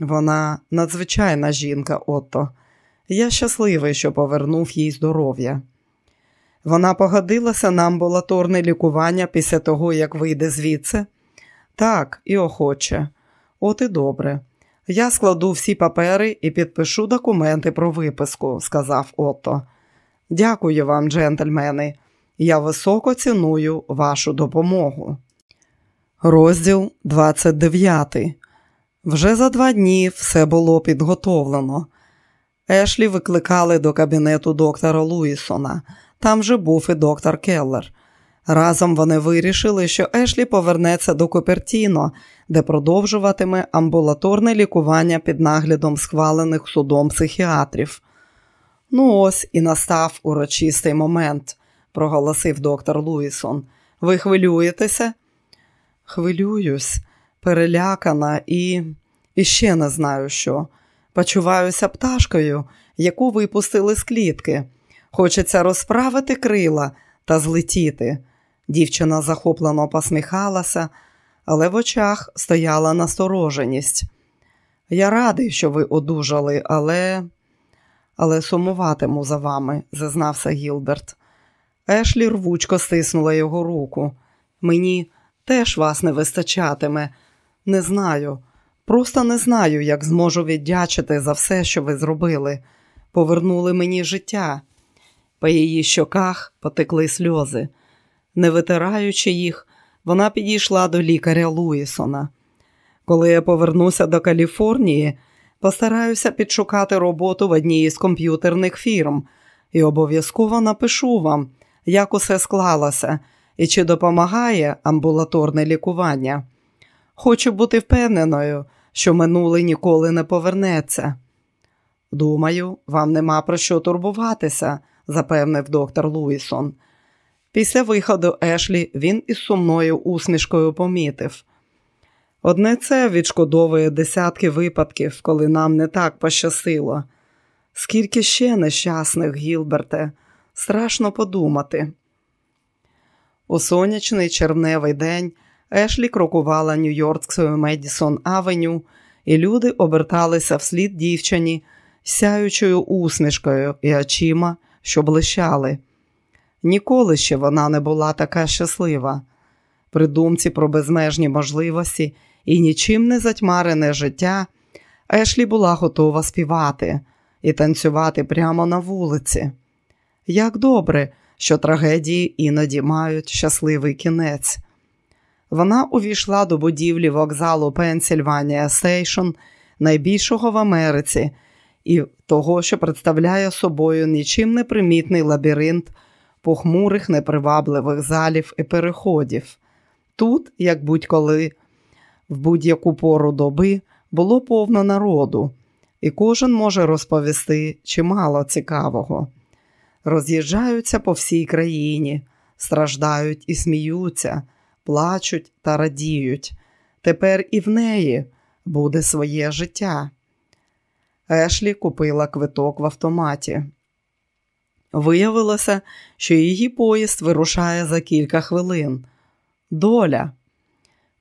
Вона надзвичайна жінка, Отто. Я щасливий, що повернув їй здоров'я. Вона погодилася на амбулаторне лікування після того, як вийде звідси? Так, і охоче. От і добре. Я складу всі папери і підпишу документи про виписку, сказав Отто. Дякую вам, джентльмени. Я високо ціную вашу допомогу. Розділ 29. Вже за два дні все було підготовлено. Ешлі викликали до кабінету доктора Луїсона. Там же був і доктор Келлер. Разом вони вирішили, що Ешлі повернеться до Копертіно, де продовжуватиме амбулаторне лікування під наглядом схвалених судом психіатрів. Ну, ось і настав урочистий момент, проголосив доктор Луїсон. Ви хвилюєтеся? Хвилююсь, перелякана і і ще не знаю що. Почуваюся пташкою, яку випустили з клітки. Хочеться розправити крила та злетіти. Дівчина захоплено посміхалася, але в очах стояла настороженість. Я радий, що ви одужали, але але сумуватиму за вами, зазнався Гілберт. Ешлі рвучко стиснула його руку. Мені теж вас не вистачатиме. Не знаю, просто не знаю, як зможу віддячити за все, що ви зробили. Повернули мені життя. По її щоках потекли сльози. Не витираючи їх, вона підійшла до лікаря Луїсона. Коли я повернуся до Каліфорнії, постараюся підшукати роботу в одній із комп'ютерних фірм і обов'язково напишу вам, як усе склалося і чи допомагає амбулаторне лікування. Хочу бути впевненою, що минуле ніколи не повернеться. Думаю, вам нема про що турбуватися, запевнив доктор Луїсон. Після виходу Ешлі він із сумною усмішкою помітив. Одне це відшкодовує десятки випадків, коли нам не так пощастило. Скільки ще нещасних, Гілберте, страшно подумати. У сонячний червневий день Ешлі крокувала Нью-Йоркською Медісон Авеню, і люди оберталися вслід дівчині, сяючою усмішкою і очима, що блищали. Ніколи ще вона не була така щаслива. При думці про безмежні можливості і нічим не затьмарене життя, Ешлі була готова співати і танцювати прямо на вулиці. Як добре, що трагедії іноді мають щасливий кінець. Вона увійшла до будівлі вокзалу Пенсільванія Стейшн, найбільшого в Америці, і того, що представляє собою нічим не примітний лабіринт похмурих, непривабливих залів і переходів. Тут, як будь-коли, в будь-яку пору доби було повно народу, і кожен може розповісти чимало цікавого. Роз'їжджаються по всій країні, страждають і сміються, плачуть та радіють. Тепер і в неї буде своє життя. Ешлі купила квиток в автоматі. Виявилося, що її поїзд вирушає за кілька хвилин. Доля.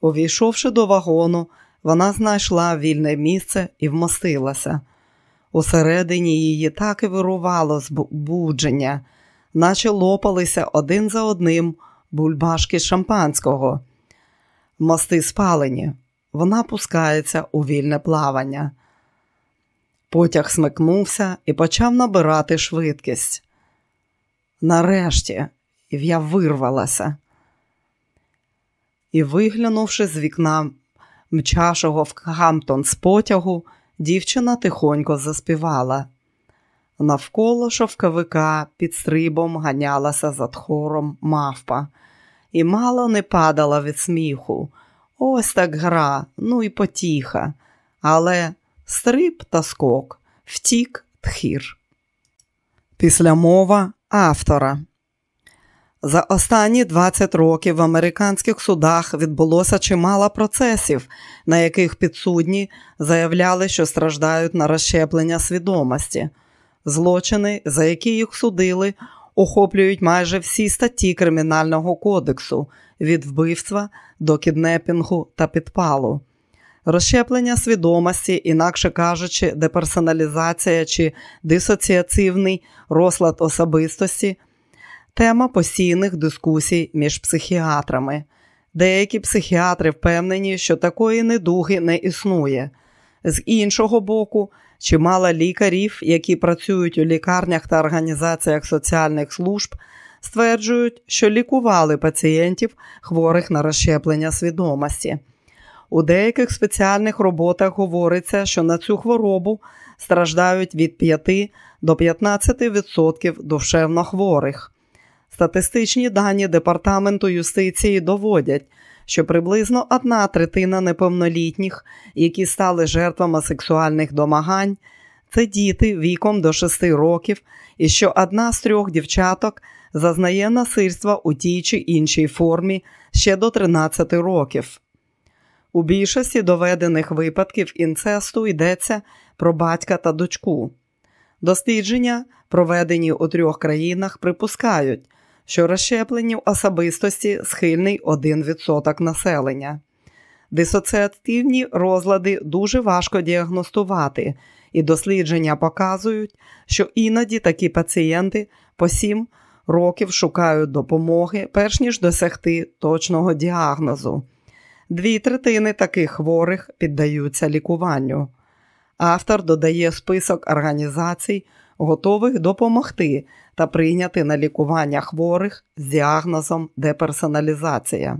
Увійшовши до вагону, вона знайшла вільне місце і вмостилася. Усередині її так і вирувало збудження, наче лопалися один за одним бульбашки шампанського. Мости спалені, вона пускається у вільне плавання. Потяг смикнувся і почав набирати швидкість. Нарешті я вирвалася. І, виглянувши з вікна мчашого в Хамптон з потягу, дівчина тихонько заспівала. Навколо шовковика під стрибом ганялася за тхором мавпа, і мало не падала від сміху. Ось так гра, ну і потіха. Але стриб та скок Втік тхір. Післямова автора. За останні 20 років в американських судах відбулося чимало процесів, на яких підсудні заявляли, що страждають на розщеплення свідомості. Злочини, за які їх судили, охоплюють майже всі статті Кримінального кодексу від вбивства до кіднепінгу та підпалу. Розщеплення свідомості, інакше кажучи, деперсоналізація чи дисоціацивний розлад особистості тема постійних дискусій між психіатрами. Деякі психіатри впевнені, що такої недуги не існує. З іншого боку, чимало лікарів, які працюють у лікарнях та організаціях соціальних служб, стверджують, що лікували пацієнтів, хворих на розщеплення свідомості. У деяких спеціальних роботах говориться, що на цю хворобу страждають від 5 до 15% душевно хворих. Статистичні дані Департаменту юстиції доводять, що приблизно одна третина неповнолітніх, які стали жертвами сексуальних домагань, це діти віком до 6 років, і що одна з трьох дівчаток зазнає насильства у тій чи іншій формі ще до 13 років. У більшості доведених випадків інцесту йдеться про батька та дочку. Дослідження, проведені у трьох країнах, припускають, що розщепленню особистості схильний 1% населення. Дисоціативні розлади дуже важко діагностувати, і дослідження показують, що іноді такі пацієнти по 7 років шукають допомоги, перш ніж досягти точного діагнозу. Дві третини таких хворих піддаються лікуванню. Автор додає список організацій, готових допомогти та прийняти на лікування хворих з діагнозом деперсоналізація.